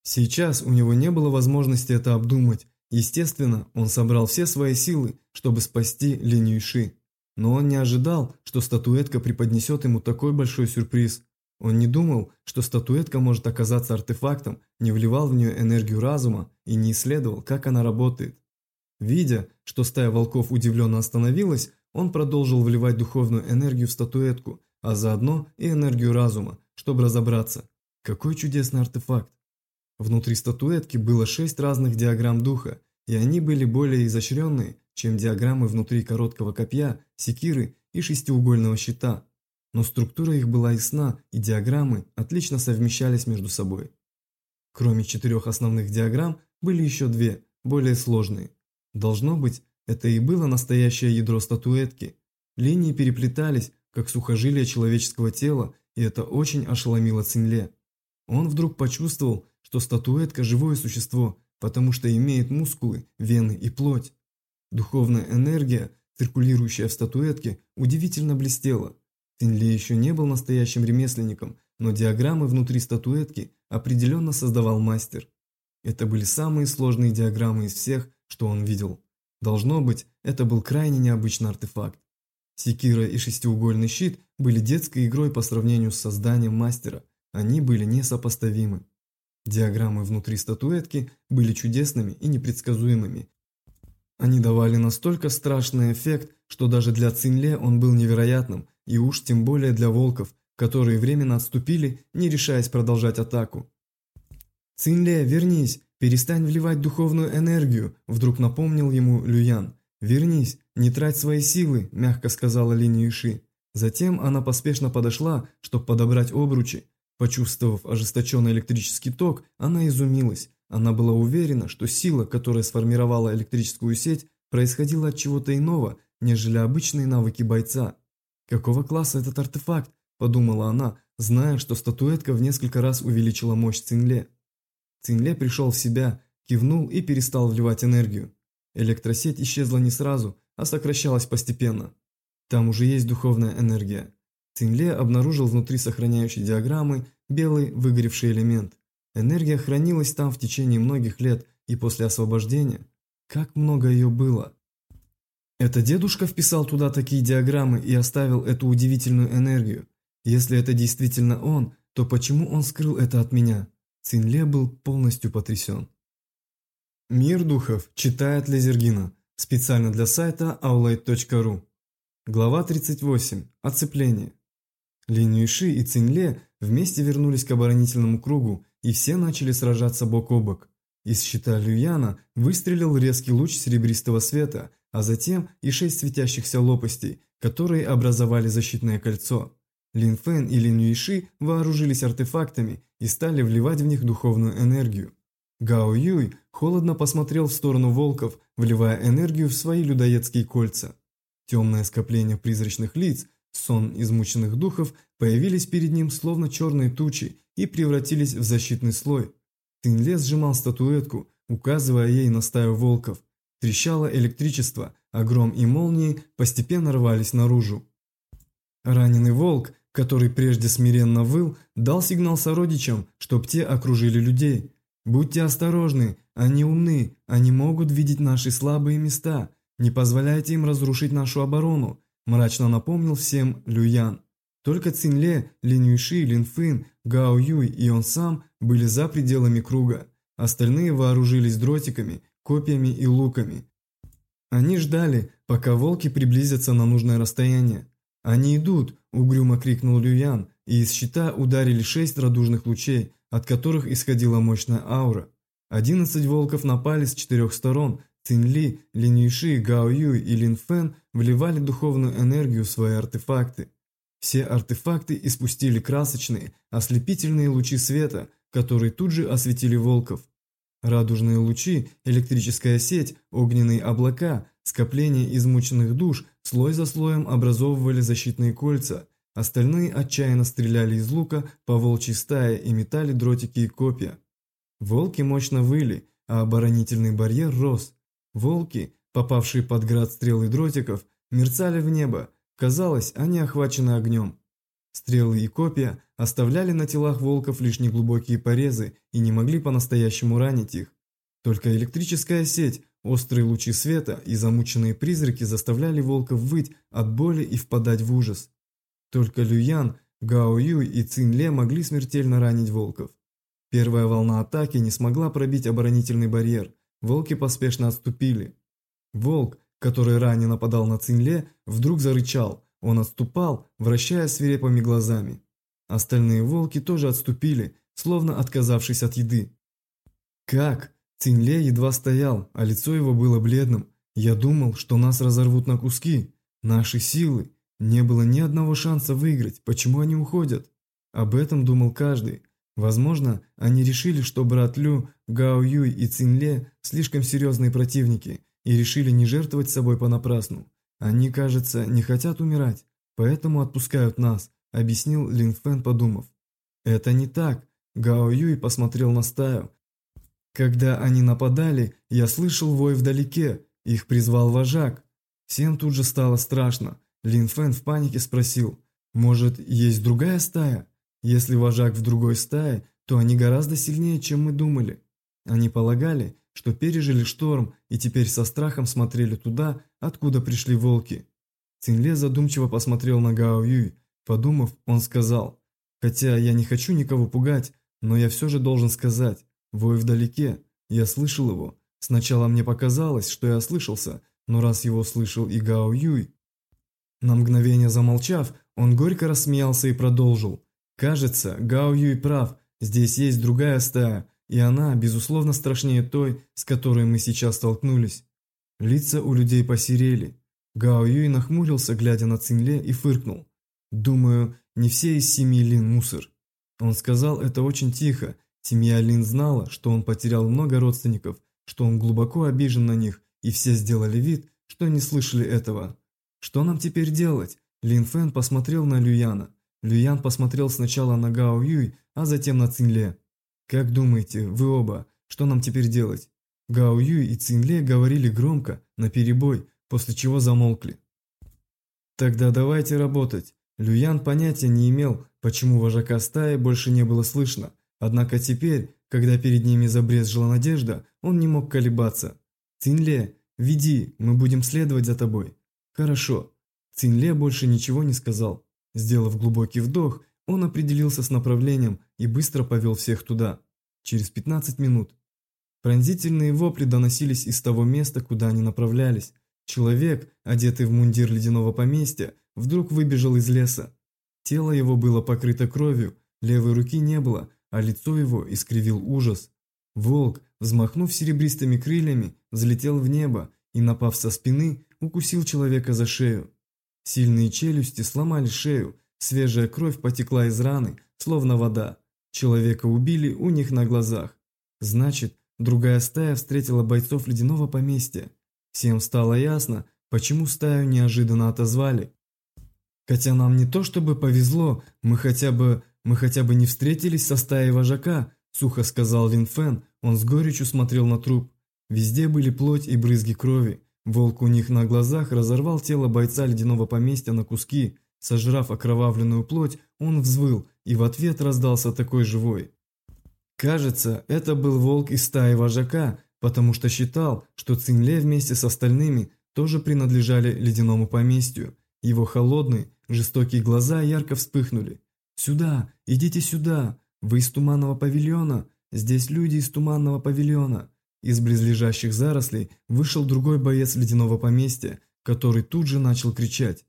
Сейчас у него не было возможности это обдумать. Естественно, он собрал все свои силы, чтобы спасти линию Ши. Но он не ожидал, что статуэтка преподнесет ему такой большой сюрприз. Он не думал, что статуэтка может оказаться артефактом, не вливал в нее энергию разума и не исследовал, как она работает. Видя, что стая волков удивленно остановилась, он продолжил вливать духовную энергию в статуэтку, а заодно и энергию разума, чтобы разобраться. Какой чудесный артефакт! Внутри статуэтки было шесть разных диаграмм духа, и они были более изощренные, чем диаграммы внутри короткого копья, секиры и шестиугольного щита но структура их была ясна, и диаграммы отлично совмещались между собой. Кроме четырех основных диаграмм, были еще две, более сложные. Должно быть, это и было настоящее ядро статуэтки. Линии переплетались, как сухожилия человеческого тела, и это очень ошеломило Цинле. Он вдруг почувствовал, что статуэтка – живое существо, потому что имеет мускулы, вены и плоть. Духовная энергия, циркулирующая в статуэтке, удивительно блестела – Тинли еще не был настоящим ремесленником, но диаграммы внутри статуэтки определенно создавал мастер. Это были самые сложные диаграммы из всех, что он видел. Должно быть, это был крайне необычный артефакт. Секира и шестиугольный щит были детской игрой по сравнению с созданием мастера, они были несопоставимы. Диаграммы внутри статуэтки были чудесными и непредсказуемыми. Они давали настолько страшный эффект, что даже для Цинле он был невероятным, и уж тем более для волков, которые временно отступили, не решаясь продолжать атаку. «Цинле, вернись! Перестань вливать духовную энергию!» – вдруг напомнил ему Люян. «Вернись, не трать свои силы!» – мягко сказала Линь Юши. Затем она поспешно подошла, чтобы подобрать обручи. Почувствовав ожесточенный электрический ток, она изумилась. Она была уверена, что сила, которая сформировала электрическую сеть, происходила от чего-то иного, нежели обычные навыки бойца. «Какого класса этот артефакт?» – подумала она, зная, что статуэтка в несколько раз увеличила мощь Цинле. Цинле пришел в себя, кивнул и перестал вливать энергию. Электросеть исчезла не сразу, а сокращалась постепенно. Там уже есть духовная энергия. Цинле обнаружил внутри сохраняющей диаграммы белый выгоревший элемент. Энергия хранилась там в течение многих лет, и после освобождения. Как много ее было! Это дедушка вписал туда такие диаграммы и оставил эту удивительную энергию. Если это действительно он, то почему он скрыл это от меня? Цинле был полностью потрясен. Мир духов читает Лазергина. Специально для сайта aulade.ru. Глава 38. Оцепление. Лин Юйши и Цинле вместе вернулись к оборонительному кругу, и все начали сражаться бок о бок. Из щита Люяна выстрелил резкий луч серебристого света, а затем и шесть светящихся лопастей, которые образовали защитное кольцо. Лин Фэн и Лин Юйши вооружились артефактами и стали вливать в них духовную энергию. Гао Юй холодно посмотрел в сторону волков, вливая энергию в свои людоедские кольца. Темное скопление призрачных лиц, сон измученных духов, появились перед ним словно черные тучи и превратились в защитный слой. Тинле сжимал статуэтку, указывая ей на стаю волков. Трещало электричество, а гром и молнии постепенно рвались наружу. Раненый волк, который прежде смиренно выл, дал сигнал сородичам, чтоб те окружили людей – Будьте осторожны, они умны, они могут видеть наши слабые места. Не позволяйте им разрушить нашу оборону», – мрачно напомнил всем Люян. Только Цинле, Лин Юйши, Лин Фын, Гао Юй и он сам были за пределами круга. Остальные вооружились дротиками, копьями и луками. Они ждали, пока волки приблизятся на нужное расстояние. «Они идут!» – угрюмо крикнул Люян, и из щита ударили шесть радужных лучей, от которых исходила мощная аура. Одиннадцать волков напали с четырех сторон. Цинли, Лин Юши, Гао Юй и Лин Фэн вливали духовную энергию в свои артефакты. Все артефакты испустили красочные, ослепительные лучи света, которые тут же осветили волков. Радужные лучи, электрическая сеть, огненные облака, скопление измученных душ слой за слоем образовывали защитные кольца – Остальные отчаянно стреляли из лука по волчьей стае и метали дротики и копья. Волки мощно выли, а оборонительный барьер рос. Волки, попавшие под град стрел и дротиков, мерцали в небо. Казалось, они охвачены огнем. Стрелы и копья оставляли на телах волков лишь неглубокие порезы и не могли по-настоящему ранить их. Только электрическая сеть, острые лучи света и замученные призраки заставляли волков выть от боли и впадать в ужас. Только Люян, Гао Юй и Цин Ле могли смертельно ранить волков. Первая волна атаки не смогла пробить оборонительный барьер, волки поспешно отступили. Волк, который ранее нападал на Цинле, вдруг зарычал, он отступал, вращая свирепыми глазами. Остальные волки тоже отступили, словно отказавшись от еды. «Как?» Цинле едва стоял, а лицо его было бледным. «Я думал, что нас разорвут на куски. Наши силы. Не было ни одного шанса выиграть, почему они уходят? Об этом думал каждый. Возможно, они решили, что брат Лю, Гао Юй и Цин Ле слишком серьезные противники и решили не жертвовать собой понапрасну. Они, кажется, не хотят умирать, поэтому отпускают нас, объяснил Лин Фэн, подумав. Это не так. Гао Юй посмотрел на стаю. Когда они нападали, я слышал вой вдалеке, их призвал вожак. Всем тут же стало страшно. Лин Фэн в панике спросил, может, есть другая стая? Если вожак в другой стае, то они гораздо сильнее, чем мы думали. Они полагали, что пережили шторм и теперь со страхом смотрели туда, откуда пришли волки. Цинле задумчиво посмотрел на Гао Юй. Подумав, он сказал, «Хотя я не хочу никого пугать, но я все же должен сказать, вой вдалеке, я слышал его. Сначала мне показалось, что я слышался, но раз его слышал и Гао Юй, на мгновение замолчав, он горько рассмеялся и продолжил. «Кажется, Гао Юй прав, здесь есть другая стая, и она, безусловно, страшнее той, с которой мы сейчас столкнулись». Лица у людей посерели. Гао Юй нахмурился, глядя на Цинле, и фыркнул. «Думаю, не все из семьи Лин мусор». Он сказал это очень тихо. Семья Лин знала, что он потерял много родственников, что он глубоко обижен на них, и все сделали вид, что не слышали этого. «Что нам теперь делать?» Лин Фэн посмотрел на Люяна. Люян посмотрел сначала на Гао Юй, а затем на Цинле. «Как думаете, вы оба, что нам теперь делать?» Гао Юй и Цинле говорили громко, наперебой, после чего замолкли. «Тогда давайте работать». Люян понятия не имел, почему вожака стаи больше не было слышно, однако теперь, когда перед ними забрезжила надежда, он не мог колебаться. «Цинле, веди, мы будем следовать за тобой». «Хорошо». Цинле больше ничего не сказал. Сделав глубокий вдох, он определился с направлением и быстро повел всех туда. Через 15 минут. Пронзительные вопли доносились из того места, куда они направлялись. Человек, одетый в мундир ледяного поместья, вдруг выбежал из леса. Тело его было покрыто кровью, левой руки не было, а лицо его искривил ужас. Волк, взмахнув серебристыми крыльями, взлетел в небо и, напав со спины, укусил человека за шею. Сильные челюсти сломали шею, свежая кровь потекла из раны, словно вода. Человека убили у них на глазах. Значит, другая стая встретила бойцов ледяного поместья. Всем стало ясно, почему стаю неожиданно отозвали. Хотя нам не то чтобы повезло, мы хотя бы, мы хотя бы не встретились со стаей вожака, сухо сказал Лин Фэн, он с горечью смотрел на труп. Везде были плоть и брызги крови. Волк у них на глазах разорвал тело бойца ледяного поместья на куски. Сожрав окровавленную плоть, он взвыл, и в ответ раздался такой живой. Кажется, это был волк из стаи вожака, потому что считал, что Цинле вместе с остальными тоже принадлежали ледяному поместью. Его холодные, жестокие глаза ярко вспыхнули. «Сюда! Идите сюда! Вы из туманного павильона! Здесь люди из туманного павильона!» Из близлежащих зарослей вышел другой боец ледяного поместья, который тут же начал кричать.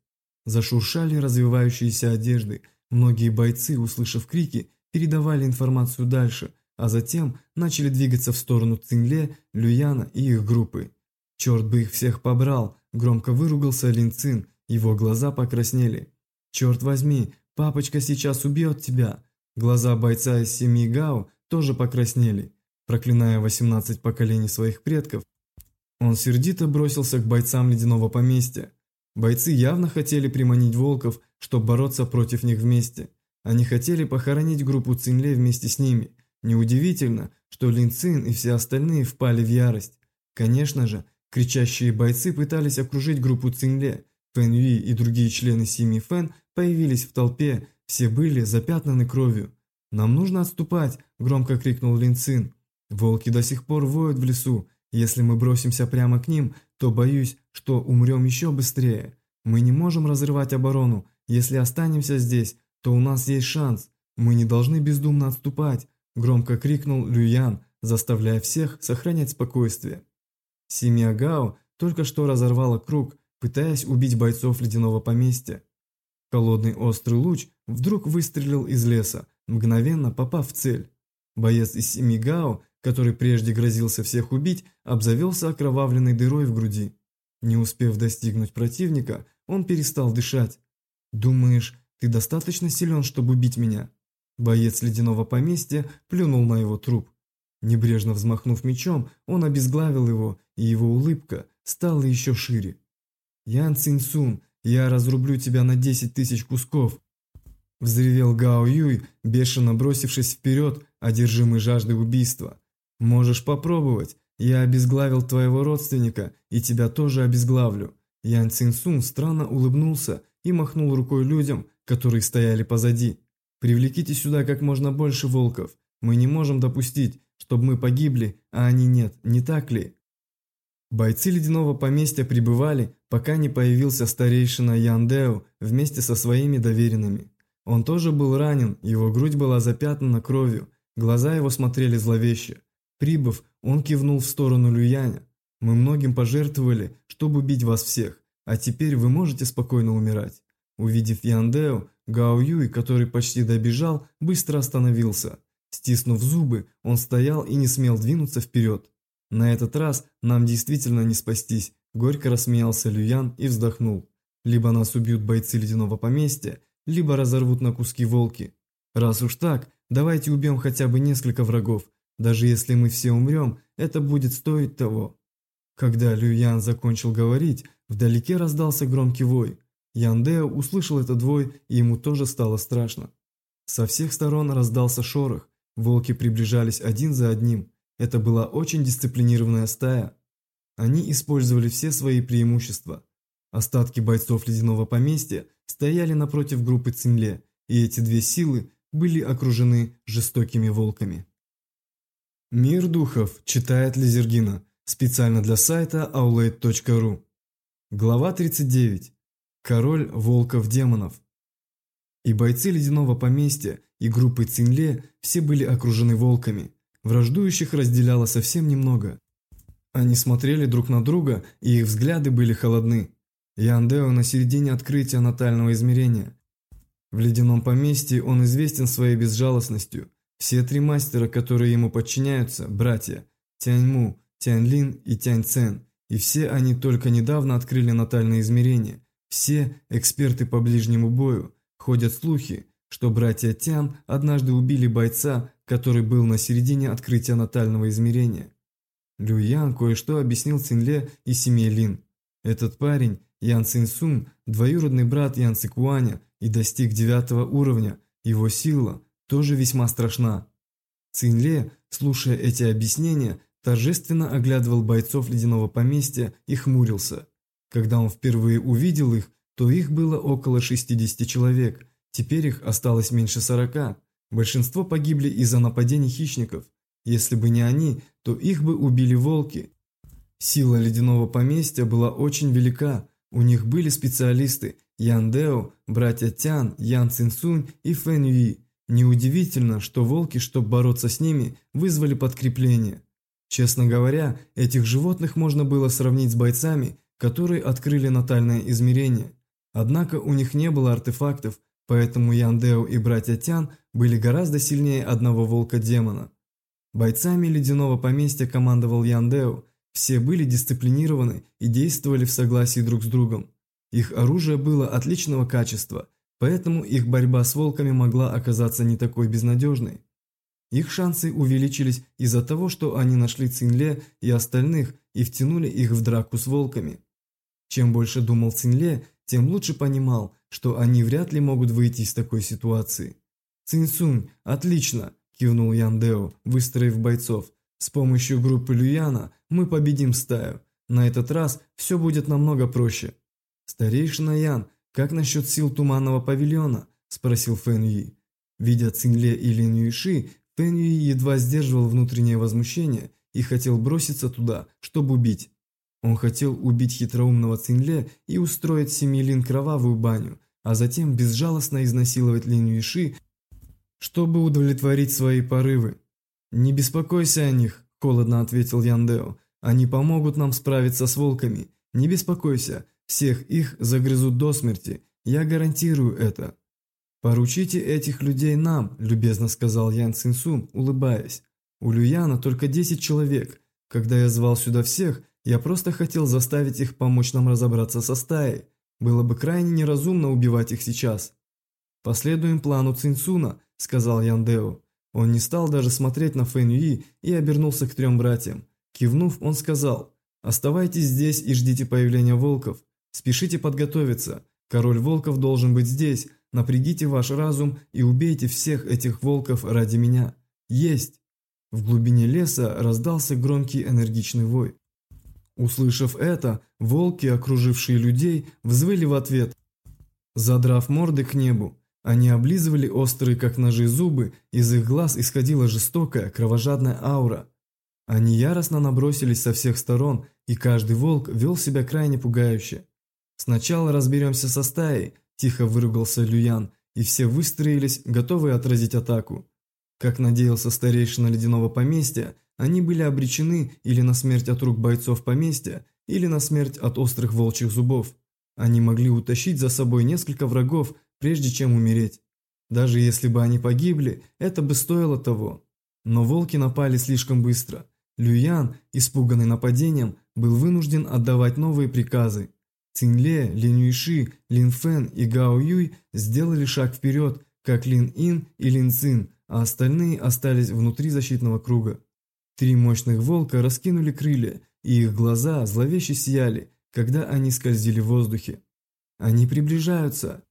Зашуршали развивающиеся одежды. Многие бойцы, услышав крики, передавали информацию дальше, а затем начали двигаться в сторону Цинле, Люяна и их группы. «Черт бы их всех побрал!» – громко выругался Лин Цин, его глаза покраснели. «Черт возьми, папочка сейчас убьет тебя!» Глаза бойца из семьи Гао тоже покраснели. Проклиная 18 поколений своих предков, он сердито бросился к бойцам ледяного поместья. Бойцы явно хотели приманить волков, чтобы бороться против них вместе. Они хотели похоронить группу Цинле вместе с ними. Неудивительно, что Лин Цин и все остальные впали в ярость. Конечно же, кричащие бойцы пытались окружить группу Цинле. Фэн Юи и другие члены семьи Фэн появились в толпе, все были запятнаны кровью. «Нам нужно отступать!» – громко крикнул Лин Цин. Волки до сих пор воют в лесу. Если мы бросимся прямо к ним, то боюсь, что умрем еще быстрее. Мы не можем разрывать оборону. Если останемся здесь, то у нас есть шанс. Мы не должны бездумно отступать», – громко крикнул Люян, заставляя всех сохранять спокойствие. Семья Гао только что разорвала круг, пытаясь убить бойцов ледяного поместья. Холодный острый луч вдруг выстрелил из леса, мгновенно попав в цель. Боец из семьи Гао который прежде грозился всех убить, обзавелся окровавленной дырой в груди. Не успев достигнуть противника, он перестал дышать. «Думаешь, ты достаточно силен, чтобы убить меня?» Боец ледяного поместья плюнул на его труп. Небрежно взмахнув мечом, он обезглавил его, и его улыбка стала еще шире. «Ян Цинсун, я разрублю тебя на десять тысяч кусков!» Взревел Гао Юй, бешено бросившись вперед, одержимый жаждой убийства. «Можешь попробовать. Я обезглавил твоего родственника, и тебя тоже обезглавлю». Ян Цинсун странно улыбнулся и махнул рукой людям, которые стояли позади. «Привлеките сюда как можно больше волков. Мы не можем допустить, чтобы мы погибли, а они нет, не так ли?» Бойцы ледяного поместья прибывали, пока не появился старейшина Ян Дэо вместе со своими доверенными. Он тоже был ранен, его грудь была запятнана кровью, глаза его смотрели зловеще. Прибыв, он кивнул в сторону Люяня. «Мы многим пожертвовали, чтобы убить вас всех, а теперь вы можете спокойно умирать». Увидев Яндео, Гао Юй, который почти добежал, быстро остановился. Стиснув зубы, он стоял и не смел двинуться вперед. «На этот раз нам действительно не спастись», – горько рассмеялся Люян и вздохнул. «Либо нас убьют бойцы ледяного поместья, либо разорвут на куски волки. Раз уж так, давайте убьем хотя бы несколько врагов, даже если мы все умрем, это будет стоить того. Когда Лю Ян закончил говорить, вдалеке раздался громкий вой. Ян Дэо услышал этот вой, и ему тоже стало страшно. Со всех сторон раздался шорох, волки приближались один за одним. Это была очень дисциплинированная стая. Они использовали все свои преимущества. Остатки бойцов ледяного поместья стояли напротив группы Цинле, и эти две силы были окружены жестокими волками. Мир духов читает Лизергина специально для сайта aulade.ru. Глава 39. Король волков-демонов. И бойцы ледяного поместья, и группы Цинле все были окружены волками. Враждующих разделяло совсем немного. Они смотрели друг на друга, и их взгляды были холодны. Яндео на середине открытия натального измерения. В ледяном поместье он известен своей безжалостностью. Все три мастера, которые ему подчиняются, братья – Тяньму, Тяньлин и Тяньцен, и все они только недавно открыли натальное измерение. Все эксперты по ближнему бою. Ходят слухи, что братья Тян однажды убили бойца, который был на середине открытия натального измерения. Лю Ян кое-что объяснил Цинле и семье Лин. Этот парень, Ян Цинсун, двоюродный брат Ян Цикуаня и достиг девятого уровня, его сила тоже весьма страшна. Цинле, слушая эти объяснения, торжественно оглядывал бойцов ледяного поместья и хмурился. Когда он впервые увидел их, то их было около 60 человек, теперь их осталось меньше 40. Большинство погибли из-за нападений хищников. Если бы не они, то их бы убили волки. Сила ледяного поместья была очень велика, у них были специалисты Ян Део, братья Тян, Ян Цинсунь и Фэн Юи. Неудивительно, что волки, чтобы бороться с ними, вызвали подкрепление. Честно говоря, этих животных можно было сравнить с бойцами, которые открыли натальное измерение. Однако у них не было артефактов, поэтому Яндео и братья Тян были гораздо сильнее одного волка-демона. Бойцами ледяного поместья командовал Яндео, все были дисциплинированы и действовали в согласии друг с другом. Их оружие было отличного качества, поэтому их борьба с волками могла оказаться не такой безнадежной. Их шансы увеличились из-за того, что они нашли Цинле и остальных и втянули их в драку с волками. Чем больше думал Цинле, тем лучше понимал, что они вряд ли могут выйти из такой ситуации. «Цинсунь, отлично!» – кивнул Ян Део, выстроив бойцов. «С помощью группы Люяна мы победим стаю. На этот раз все будет намного проще». «Старейшина Ян, как насчет сил Туманного павильона?» – спросил Фэн Юи. Видя Цинле и Лин Юйши, Фэн Юи едва сдерживал внутреннее возмущение и хотел броситься туда, чтобы убить. Он хотел убить хитроумного Цинле и устроить семье Лин кровавую баню, а затем безжалостно изнасиловать Лин Юиши, чтобы удовлетворить свои порывы. «Не беспокойся о них», – холодно ответил Яндео. «Они помогут нам справиться с волками. Не беспокойся, всех их загрызут до смерти. Я гарантирую это». «Поручите этих людей нам», – любезно сказал Ян Цинсун, улыбаясь. «У Люяна только 10 человек. Когда я звал сюда всех, я просто хотел заставить их помочь нам разобраться со стаей. Было бы крайне неразумно убивать их сейчас. «Последуем плану Цинцуна», – сказал Яндео. Он не стал даже смотреть на Фэн Юи и обернулся к трем братьям. Кивнув, он сказал, «Оставайтесь здесь и ждите появления волков. Спешите подготовиться. Король волков должен быть здесь. Напрягите ваш разум и убейте всех этих волков ради меня. Есть!» В глубине леса раздался громкий энергичный вой. Услышав это, волки, окружившие людей, взвыли в ответ. Задрав морды к небу, они облизывали острые, как ножи, зубы, из их глаз исходила жестокая, кровожадная аура. Они яростно набросились со всех сторон, и каждый волк вел себя крайне пугающе. «Сначала разберемся со стаей», – тихо выругался Люян, и все выстроились, готовые отразить атаку. Как надеялся старейшина ледяного поместья, они были обречены или на смерть от рук бойцов поместья, или на смерть от острых волчьих зубов. Они могли утащить за собой несколько врагов, прежде чем умереть. Даже если бы они погибли, это бы стоило того. Но волки напали слишком быстро. Люян, испуганный нападением, был вынужден отдавать новые приказы. Цинле, Лин Юйши, Лин Фэн и Гао Юй сделали шаг вперед, как Лин Ин и Лин Цин, а остальные остались внутри защитного круга. Три мощных волка раскинули крылья, и их глаза зловеще сияли, когда они скользили в воздухе. Они приближаются.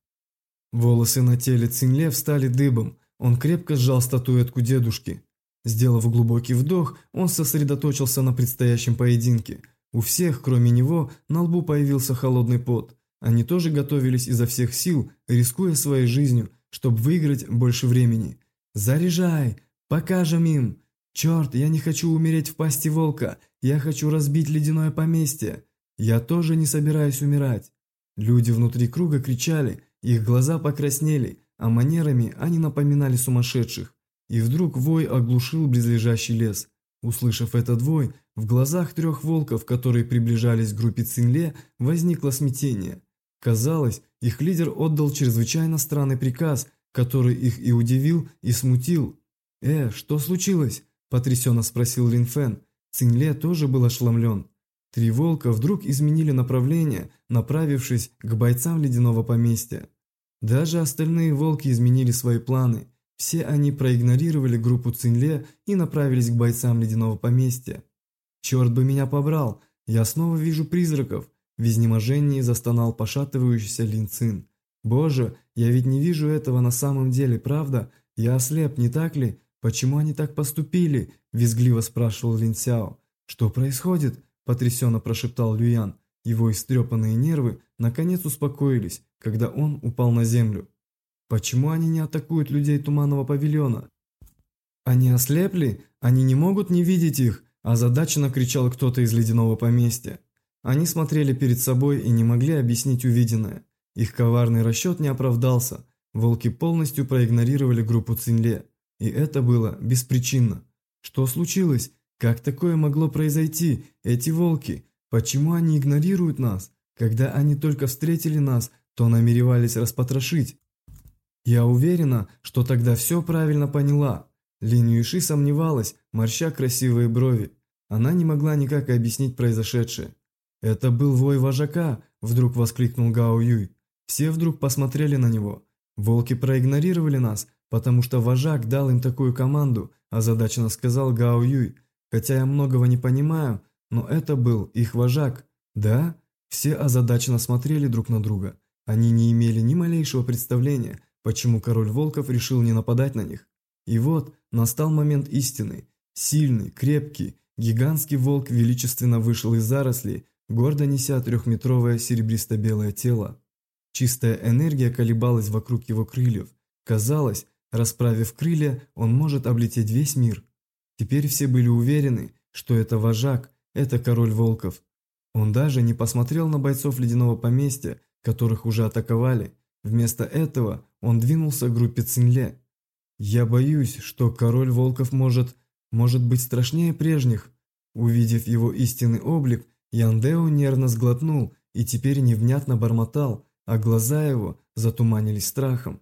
Волосы на теле Цинле встали дыбом, он крепко сжал статуэтку дедушки. Сделав глубокий вдох, он сосредоточился на предстоящем поединке. У всех, кроме него, на лбу появился холодный пот. Они тоже готовились изо всех сил, рискуя своей жизнью, чтобы выиграть больше времени. «Заряжай! Покажем им!» «Черт, я не хочу умереть в пасти волка, я хочу разбить ледяное поместье. Я тоже не собираюсь умирать». Люди внутри круга кричали, их глаза покраснели, а манерами они напоминали сумасшедших. и вдруг вой оглушил близлежащий лес. Услышав этот вой, в глазах трех волков, которые приближались к группе Цинле, возникло смятение. Казалось, их лидер отдал чрезвычайно странный приказ, который их и удивил, и смутил. «Э, что случилось?» – потрясенно спросил Лин Фэн. Цинле тоже был ошеломлен. Три волка вдруг изменили направление, направившись к бойцам ледяного поместья. Даже остальные волки изменили свои планы. Все они проигнорировали группу Цинле и направились к бойцам ледяного поместья. «Черт бы меня побрал! Я снова вижу призраков!» В изнеможении застонал пошатывающийся Лин Цин. «Боже, я ведь не вижу этого на самом деле, правда? Я ослеп, не так ли? Почему они так поступили?» – визгливо спрашивал Лин Сяо. «Что происходит?» – потрясенно прошептал Люян. Его истрепанные нервы наконец успокоились, когда он упал на землю. Почему они не атакуют людей Туманного павильона? Они ослепли? Они не могут не видеть их? Озадаченно кричал кто-то из ледяного поместья. Они смотрели перед собой и не могли объяснить увиденное. Их коварный расчет не оправдался. Волки полностью проигнорировали группу Цинле. И это было беспричинно. Что случилось? Как такое могло произойти? Эти волки, почему они игнорируют нас? Когда они только встретили нас, то намеревались распотрошить. Я уверена, что тогда все правильно поняла. Лин Юиши сомневалась, морща красивые брови. Она не могла никак объяснить произошедшее. «Это был вой вожака!» – вдруг воскликнул Гао Юй. Все вдруг посмотрели на него. Волки проигнорировали нас, потому что вожак дал им такую команду, озадаченно сказал Гао Юй. Хотя я многого не понимаю, но это был их вожак. Да? Все озадаченно смотрели друг на друга. Они не имели ни малейшего представления, почему король волков решил не нападать на них. И вот настал момент истины. Сильный, крепкий, гигантский волк величественно вышел из зарослей, гордо неся трехметровое серебристо-белое тело. Чистая энергия колебалась вокруг его крыльев. Казалось, расправив крылья, он может облететь весь мир. Теперь все были уверены, что это вожак, это король волков. Он даже не посмотрел на бойцов ледяного поместья, которых уже атаковали. Вместо этого он двинулся к группе Цинле. «Я боюсь, что король волков может... может быть страшнее прежних». Увидев его истинный облик, Яндео нервно сглотнул и теперь невнятно бормотал, а глаза его затуманились страхом.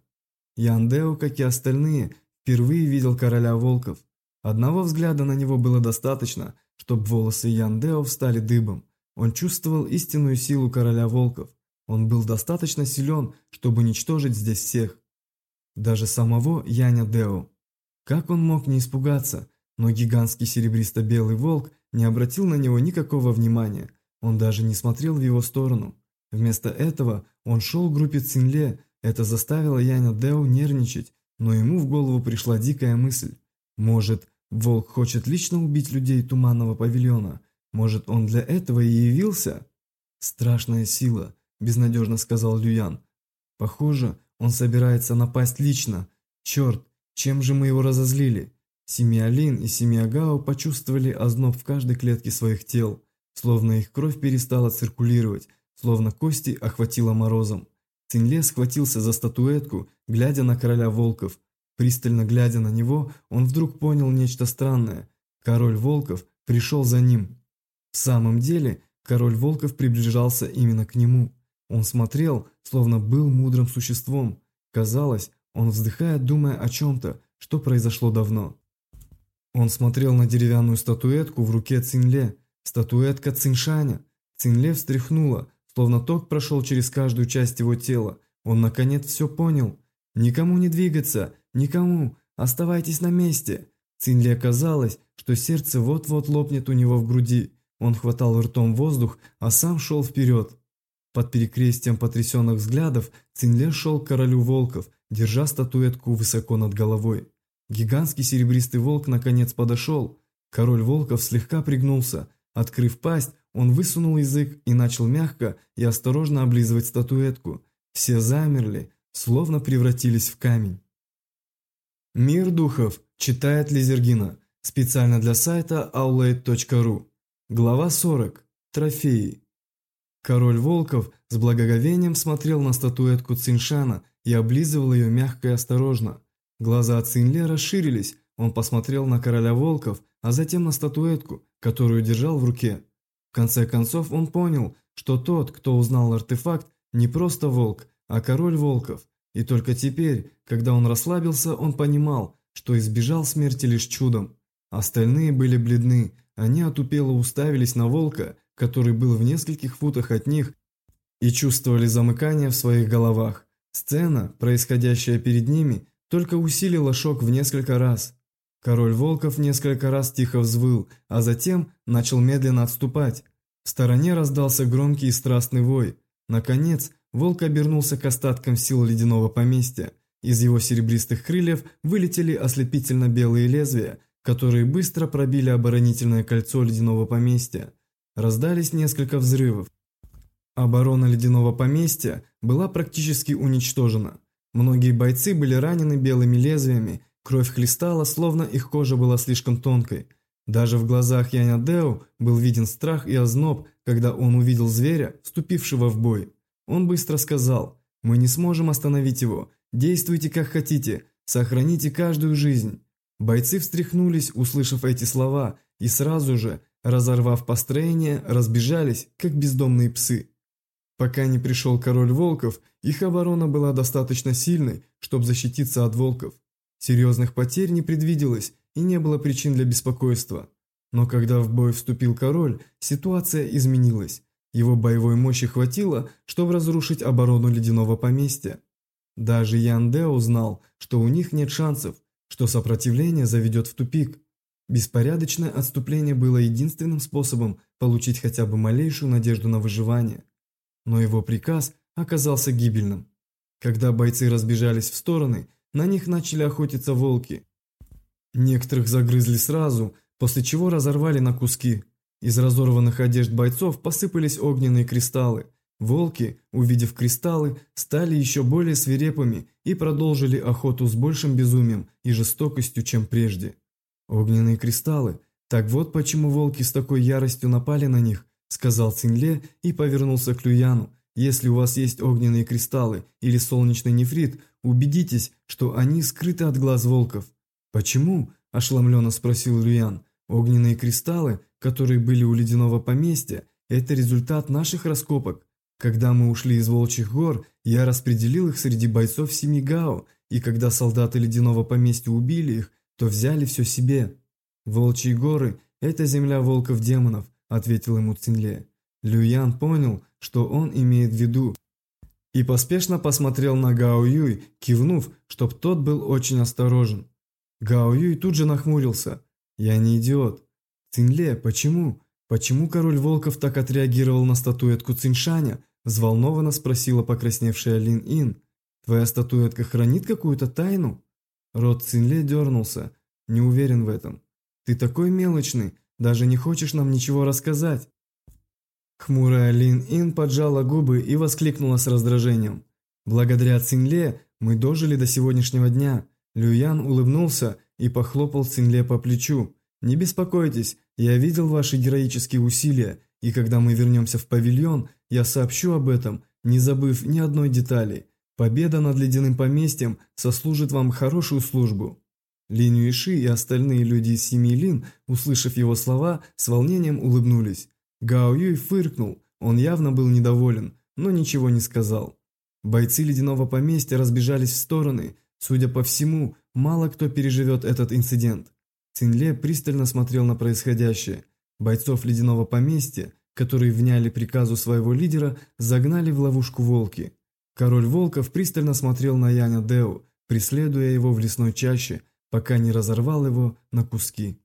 Яндео, как и остальные, впервые видел короля волков. Одного взгляда на него было достаточно, чтобы волосы Яндео встали дыбом. Он чувствовал истинную силу короля волков. Он был достаточно силен, чтобы уничтожить здесь всех. Даже самого Яня Део. Как он мог не испугаться, но гигантский серебристо-белый волк не обратил на него никакого внимания, он даже не смотрел в его сторону. Вместо этого он шел к группе Цинле, это заставило Яня Део нервничать, но ему в голову пришла дикая мысль. Может, волк хочет лично убить людей Туманного павильона? Может, он для этого и явился? Страшная сила – безнадежно сказал Люян. Похоже, он собирается напасть лично. Черт, чем же мы его разозлили? Семья Лин и семья Гао почувствовали озноб в каждой клетке своих тел, словно их кровь перестала циркулировать, словно кости охватило морозом. Цинле схватился за статуэтку, глядя на короля волков. Пристально глядя на него, он вдруг понял нечто странное. Король волков пришел за ним. В самом деле, король волков приближался именно к нему. Он смотрел, словно был мудрым существом. Казалось, он вздыхает, думая о чем-то, что произошло давно. Он смотрел на деревянную статуэтку в руке Цинле, статуэтка Циншаня. Цинле встряхнула, словно ток прошел через каждую часть его тела. Он наконец все понял. «Никому не двигаться! Никому! Оставайтесь на месте!» Цинле казалось, что сердце вот-вот лопнет у него в груди. Он хватал ртом воздух, а сам шел вперед. Под перекрестием потрясенных взглядов Цинле шел к королю волков, держа статуэтку высоко над головой. Гигантский серебристый волк наконец подошел. Король волков слегка пригнулся. Открыв пасть, он высунул язык и начал мягко и осторожно облизывать статуэтку. Все замерли, словно превратились в камень. Мир духов читает Лизергина. Специально для сайта aulade.ru. Глава 40. Трофеи. Король волков с благоговением смотрел на статуэтку Циншана и облизывал ее мягко и осторожно. Глаза Цинле расширились, он посмотрел на короля волков, а затем на статуэтку, которую держал в руке. В конце концов он понял, что тот, кто узнал артефакт, не просто волк, а король волков. И только теперь, когда он расслабился, он понимал, что избежал смерти лишь чудом. Остальные были бледны, они отупело уставились на волка, который был в нескольких футах от них, и чувствовали замыкание в своих головах. Сцена, происходящая перед ними, только усилила шок в несколько раз. Король волков несколько раз тихо взвыл, а затем начал медленно отступать. В стороне раздался громкий и страстный вой. Наконец, волк обернулся к остаткам сил ледяного поместья. Из его серебристых крыльев вылетели ослепительно белые лезвия, которые быстро пробили оборонительное кольцо ледяного поместья. Раздались несколько взрывов. Оборона ледяного поместья была практически уничтожена. Многие бойцы были ранены белыми лезвиями, кровь хлестала, словно их кожа была слишком тонкой. Даже в глазах Яня Део был виден страх и озноб, когда он увидел зверя, вступившего в бой. Он быстро сказал, «Мы не сможем остановить его, действуйте как хотите, сохраните каждую жизнь». Бойцы встряхнулись, услышав эти слова, и сразу же, разорвав построение, разбежались, как бездомные псы. Пока не пришел король волков, их оборона была достаточно сильной, чтобы защититься от волков. Серьезных потерь не предвиделось и не было причин для беспокойства. Но когда в бой вступил король, ситуация изменилась. Его боевой мощи хватило, чтобы разрушить оборону ледяного поместья. Даже Ян Де узнал, что у них нет шансов, что сопротивление заведет в тупик. Беспорядочное отступление было единственным способом получить хотя бы малейшую надежду на выживание. Но его приказ оказался гибельным. Когда бойцы разбежались в стороны, на них начали охотиться волки. Некоторых загрызли сразу, после чего разорвали на куски. Из разорванных одежд бойцов посыпались огненные кристаллы. Волки, увидев кристаллы, стали еще более свирепыми и продолжили охоту с большим безумием и жестокостью, чем прежде. Огненные кристаллы. Так вот почему волки с такой яростью напали на них, сказал Цинле и повернулся к Люяну. Если у вас есть огненные кристаллы или солнечный нефрит, убедитесь, что они скрыты от глаз волков. Почему? ошеломленно спросил Люян. Огненные кристаллы, которые были у ледяного поместья, это результат наших раскопок. Когда мы ушли из Волчьих гор, я распределил их среди бойцов Семи Гао, и когда солдаты Ледяного поместья убили их, то взяли все себе. Волчьи горы – это земля волков-демонов, ответил ему Цинле. Люян понял, что он имеет в виду, и поспешно посмотрел на Гао Юй, кивнув, чтоб тот был очень осторожен. Гао Юй тут же нахмурился. «Я не идиот». «Цинле, почему? Почему король волков так отреагировал на статуэтку Циншаня?» Взволнованно спросила покрасневшая Лин Ин. «Твоя статуэтка хранит какую-то тайну?» Рот Цинле дернулся. «Не уверен в этом. Ты такой мелочный, даже не хочешь нам ничего рассказать». Хмурая Лин Ин поджала губы и воскликнула с раздражением. «Благодаря Цинле мы дожили до сегодняшнего дня». Люян улыбнулся и похлопал Цинле по плечу. «Не беспокойтесь, я видел ваши героические усилия, и когда мы вернемся в павильон, я сообщу об этом, не забыв ни одной детали. Победа над ледяным поместьем сослужит вам хорошую службу». Лин Юиши и остальные люди из семьи Лин, услышав его слова, с волнением улыбнулись. Гао Юй фыркнул, он явно был недоволен, но ничего не сказал. Бойцы ледяного поместья разбежались в стороны. Судя по всему, мало кто переживет этот инцидент. Цинле пристально смотрел на происходящее. Бойцов ледяного поместья, которые вняли приказу своего лидера, загнали в ловушку волки. Король волков пристально смотрел на Яня Део, преследуя его в лесной чаще, пока не разорвал его на куски.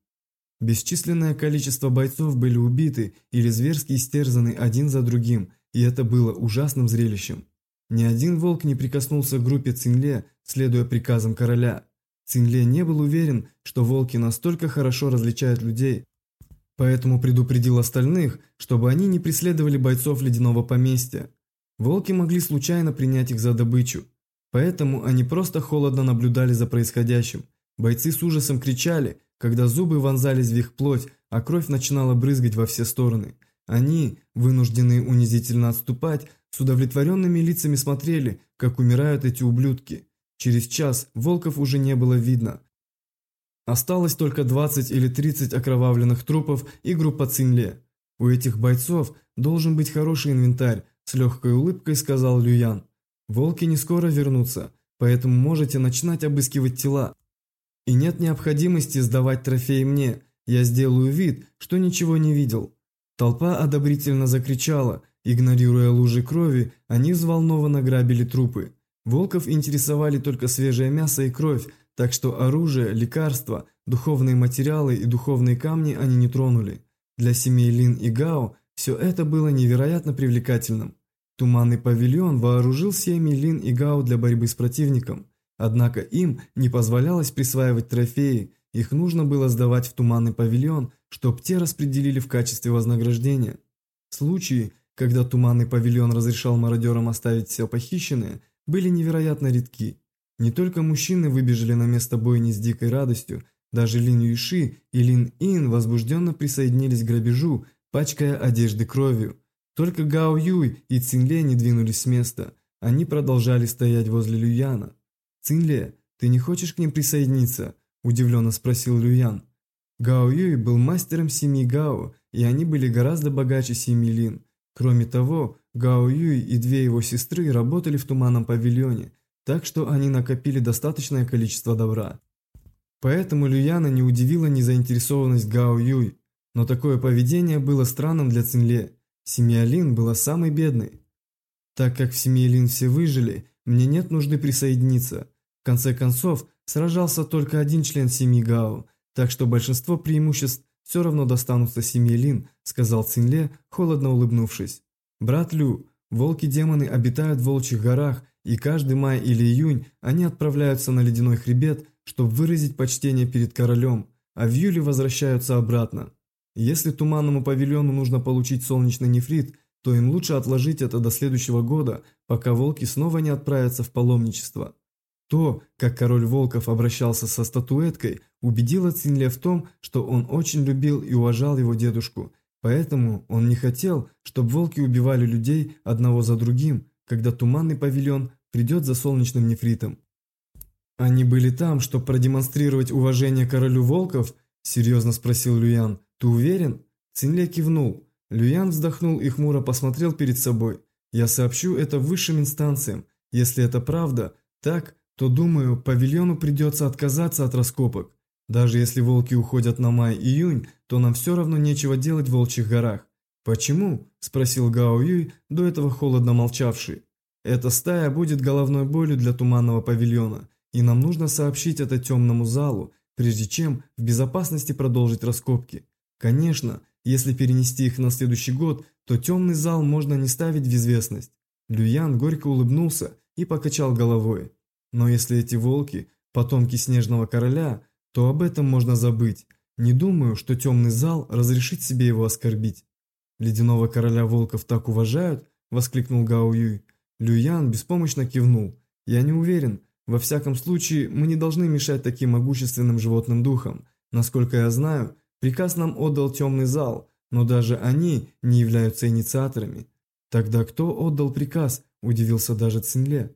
Бесчисленное количество бойцов были убиты или зверски истерзаны один за другим, и это было ужасным зрелищем. Ни один волк не прикоснулся к группе Цинле, следуя приказам короля. Цинле не был уверен, что волки настолько хорошо различают людей, поэтому предупредил остальных, чтобы они не преследовали бойцов ледяного поместья. Волки могли случайно принять их за добычу, поэтому они просто холодно наблюдали за происходящим. Бойцы с ужасом кричали, когда зубы вонзались в их плоть, а кровь начинала брызгать во все стороны. Они, вынужденные унизительно отступать, с удовлетворенными лицами смотрели, как умирают эти ублюдки. Через час волков уже не было видно. Осталось только 20 или 30 окровавленных трупов и группа Цинле. У этих бойцов должен быть хороший инвентарь, с легкой улыбкой сказал Люян. Волки не скоро вернутся, поэтому можете начинать обыскивать тела. И нет необходимости сдавать трофеи мне, я сделаю вид, что ничего не видел. Толпа одобрительно закричала, игнорируя лужи крови, они взволнованно грабили трупы. Волков интересовали только свежее мясо и кровь, так что оружие, лекарства, духовные материалы и духовные камни они не тронули. Для семей Лин и Гао все это было невероятно привлекательным. Туманный павильон вооружил семьи Лин и Гао для борьбы с противником. Однако им не позволялось присваивать трофеи, их нужно было сдавать в Туманный павильон, чтоб те распределили в качестве вознаграждения. Случаи, когда Туманный павильон разрешал мародерам оставить все похищенное, были невероятно редки. Не только мужчины выбежали на место бойни с дикой радостью, даже Лин Юйши и Лин Ин возбужденно присоединились к грабежу, пачкая одежды кровью. Только Гао Юй и Цинле не двинулись с места, они продолжали стоять возле Люяна. «Цинле, ты не хочешь к ним присоединиться?» – удивленно спросил Люян. Гао Юй был мастером семьи Гао, и они были гораздо богаче семьи Лин. Кроме того, Гао Юй и две его сестры работали в туманном павильоне, так что они накопили достаточное количество добра. Поэтому Люяна не удивила незаинтересованность Гао Юй, но такое поведение было странным для Цинле. Семья Лин была самой бедной. Так как в семье Лин все выжили, мне нет нужды присоединиться. В конце концов, сражался только один член семьи Гао, так что большинство преимуществ все равно достанутся семье Лин, сказал Цинле, холодно улыбнувшись. Брат Лю, волки-демоны обитают в волчьих горах и каждый май или июнь они отправляются на ледяной хребет, чтобы выразить почтение перед королем, а в июле возвращаются обратно. Если туманному павильону нужно получить солнечный нефрит, то им лучше отложить это до следующего года, пока волки снова не отправятся в паломничество. То, как король волков обращался со статуэткой, убедило Цинле в том, что он очень любил и уважал его дедушку, поэтому он не хотел, чтобы волки убивали людей одного за другим, когда туманный павильон придет за солнечным нефритом. «Они были там, чтобы продемонстрировать уважение королю волков?» – серьезно спросил Люян. «Ты уверен?» Цинле кивнул. Люян вздохнул и хмуро посмотрел перед собой. «Я сообщу это высшим инстанциям. Если это правда, так, то, думаю, павильону придется отказаться от раскопок. Даже если волки уходят на май-июнь, то нам все равно нечего делать в Волчьих горах. «Почему?» – спросил Гао Юй, до этого холодно молчавший. «Эта стая будет головной болью для туманного павильона, и нам нужно сообщить это темному залу, прежде чем в безопасности продолжить раскопки. Конечно, если перенести их на следующий год, то темный зал можно не ставить в известность». Люян горько улыбнулся и покачал головой. «Но если эти волки – потомки Снежного Короля, то об этом можно забыть. Не думаю, что темный зал разрешит себе его оскорбить». «Ледяного короля волков так уважают?» – воскликнул Гао Юй. Люян беспомощно кивнул. «Я не уверен. Во всяком случае, мы не должны мешать таким могущественным животным духам. Насколько я знаю, приказ нам отдал темный зал, но даже они не являются инициаторами». «Тогда кто отдал приказ?» – удивился даже Цинле.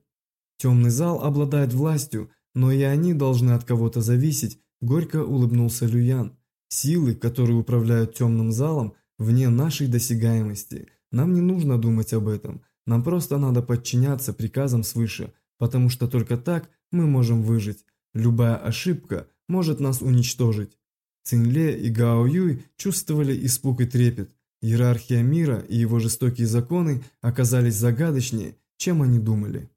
«Темный зал обладает властью, но и они должны от кого-то зависеть», – горько улыбнулся Люян. «Силы, которые управляют темным залом – вне нашей досягаемости. Нам не нужно думать об этом, нам просто надо подчиняться приказам свыше, потому что только так мы можем выжить. Любая ошибка может нас уничтожить. Цинле и Гао Юй чувствовали испуг и трепет. Иерархия мира и его жестокие законы оказались загадочнее, чем они думали.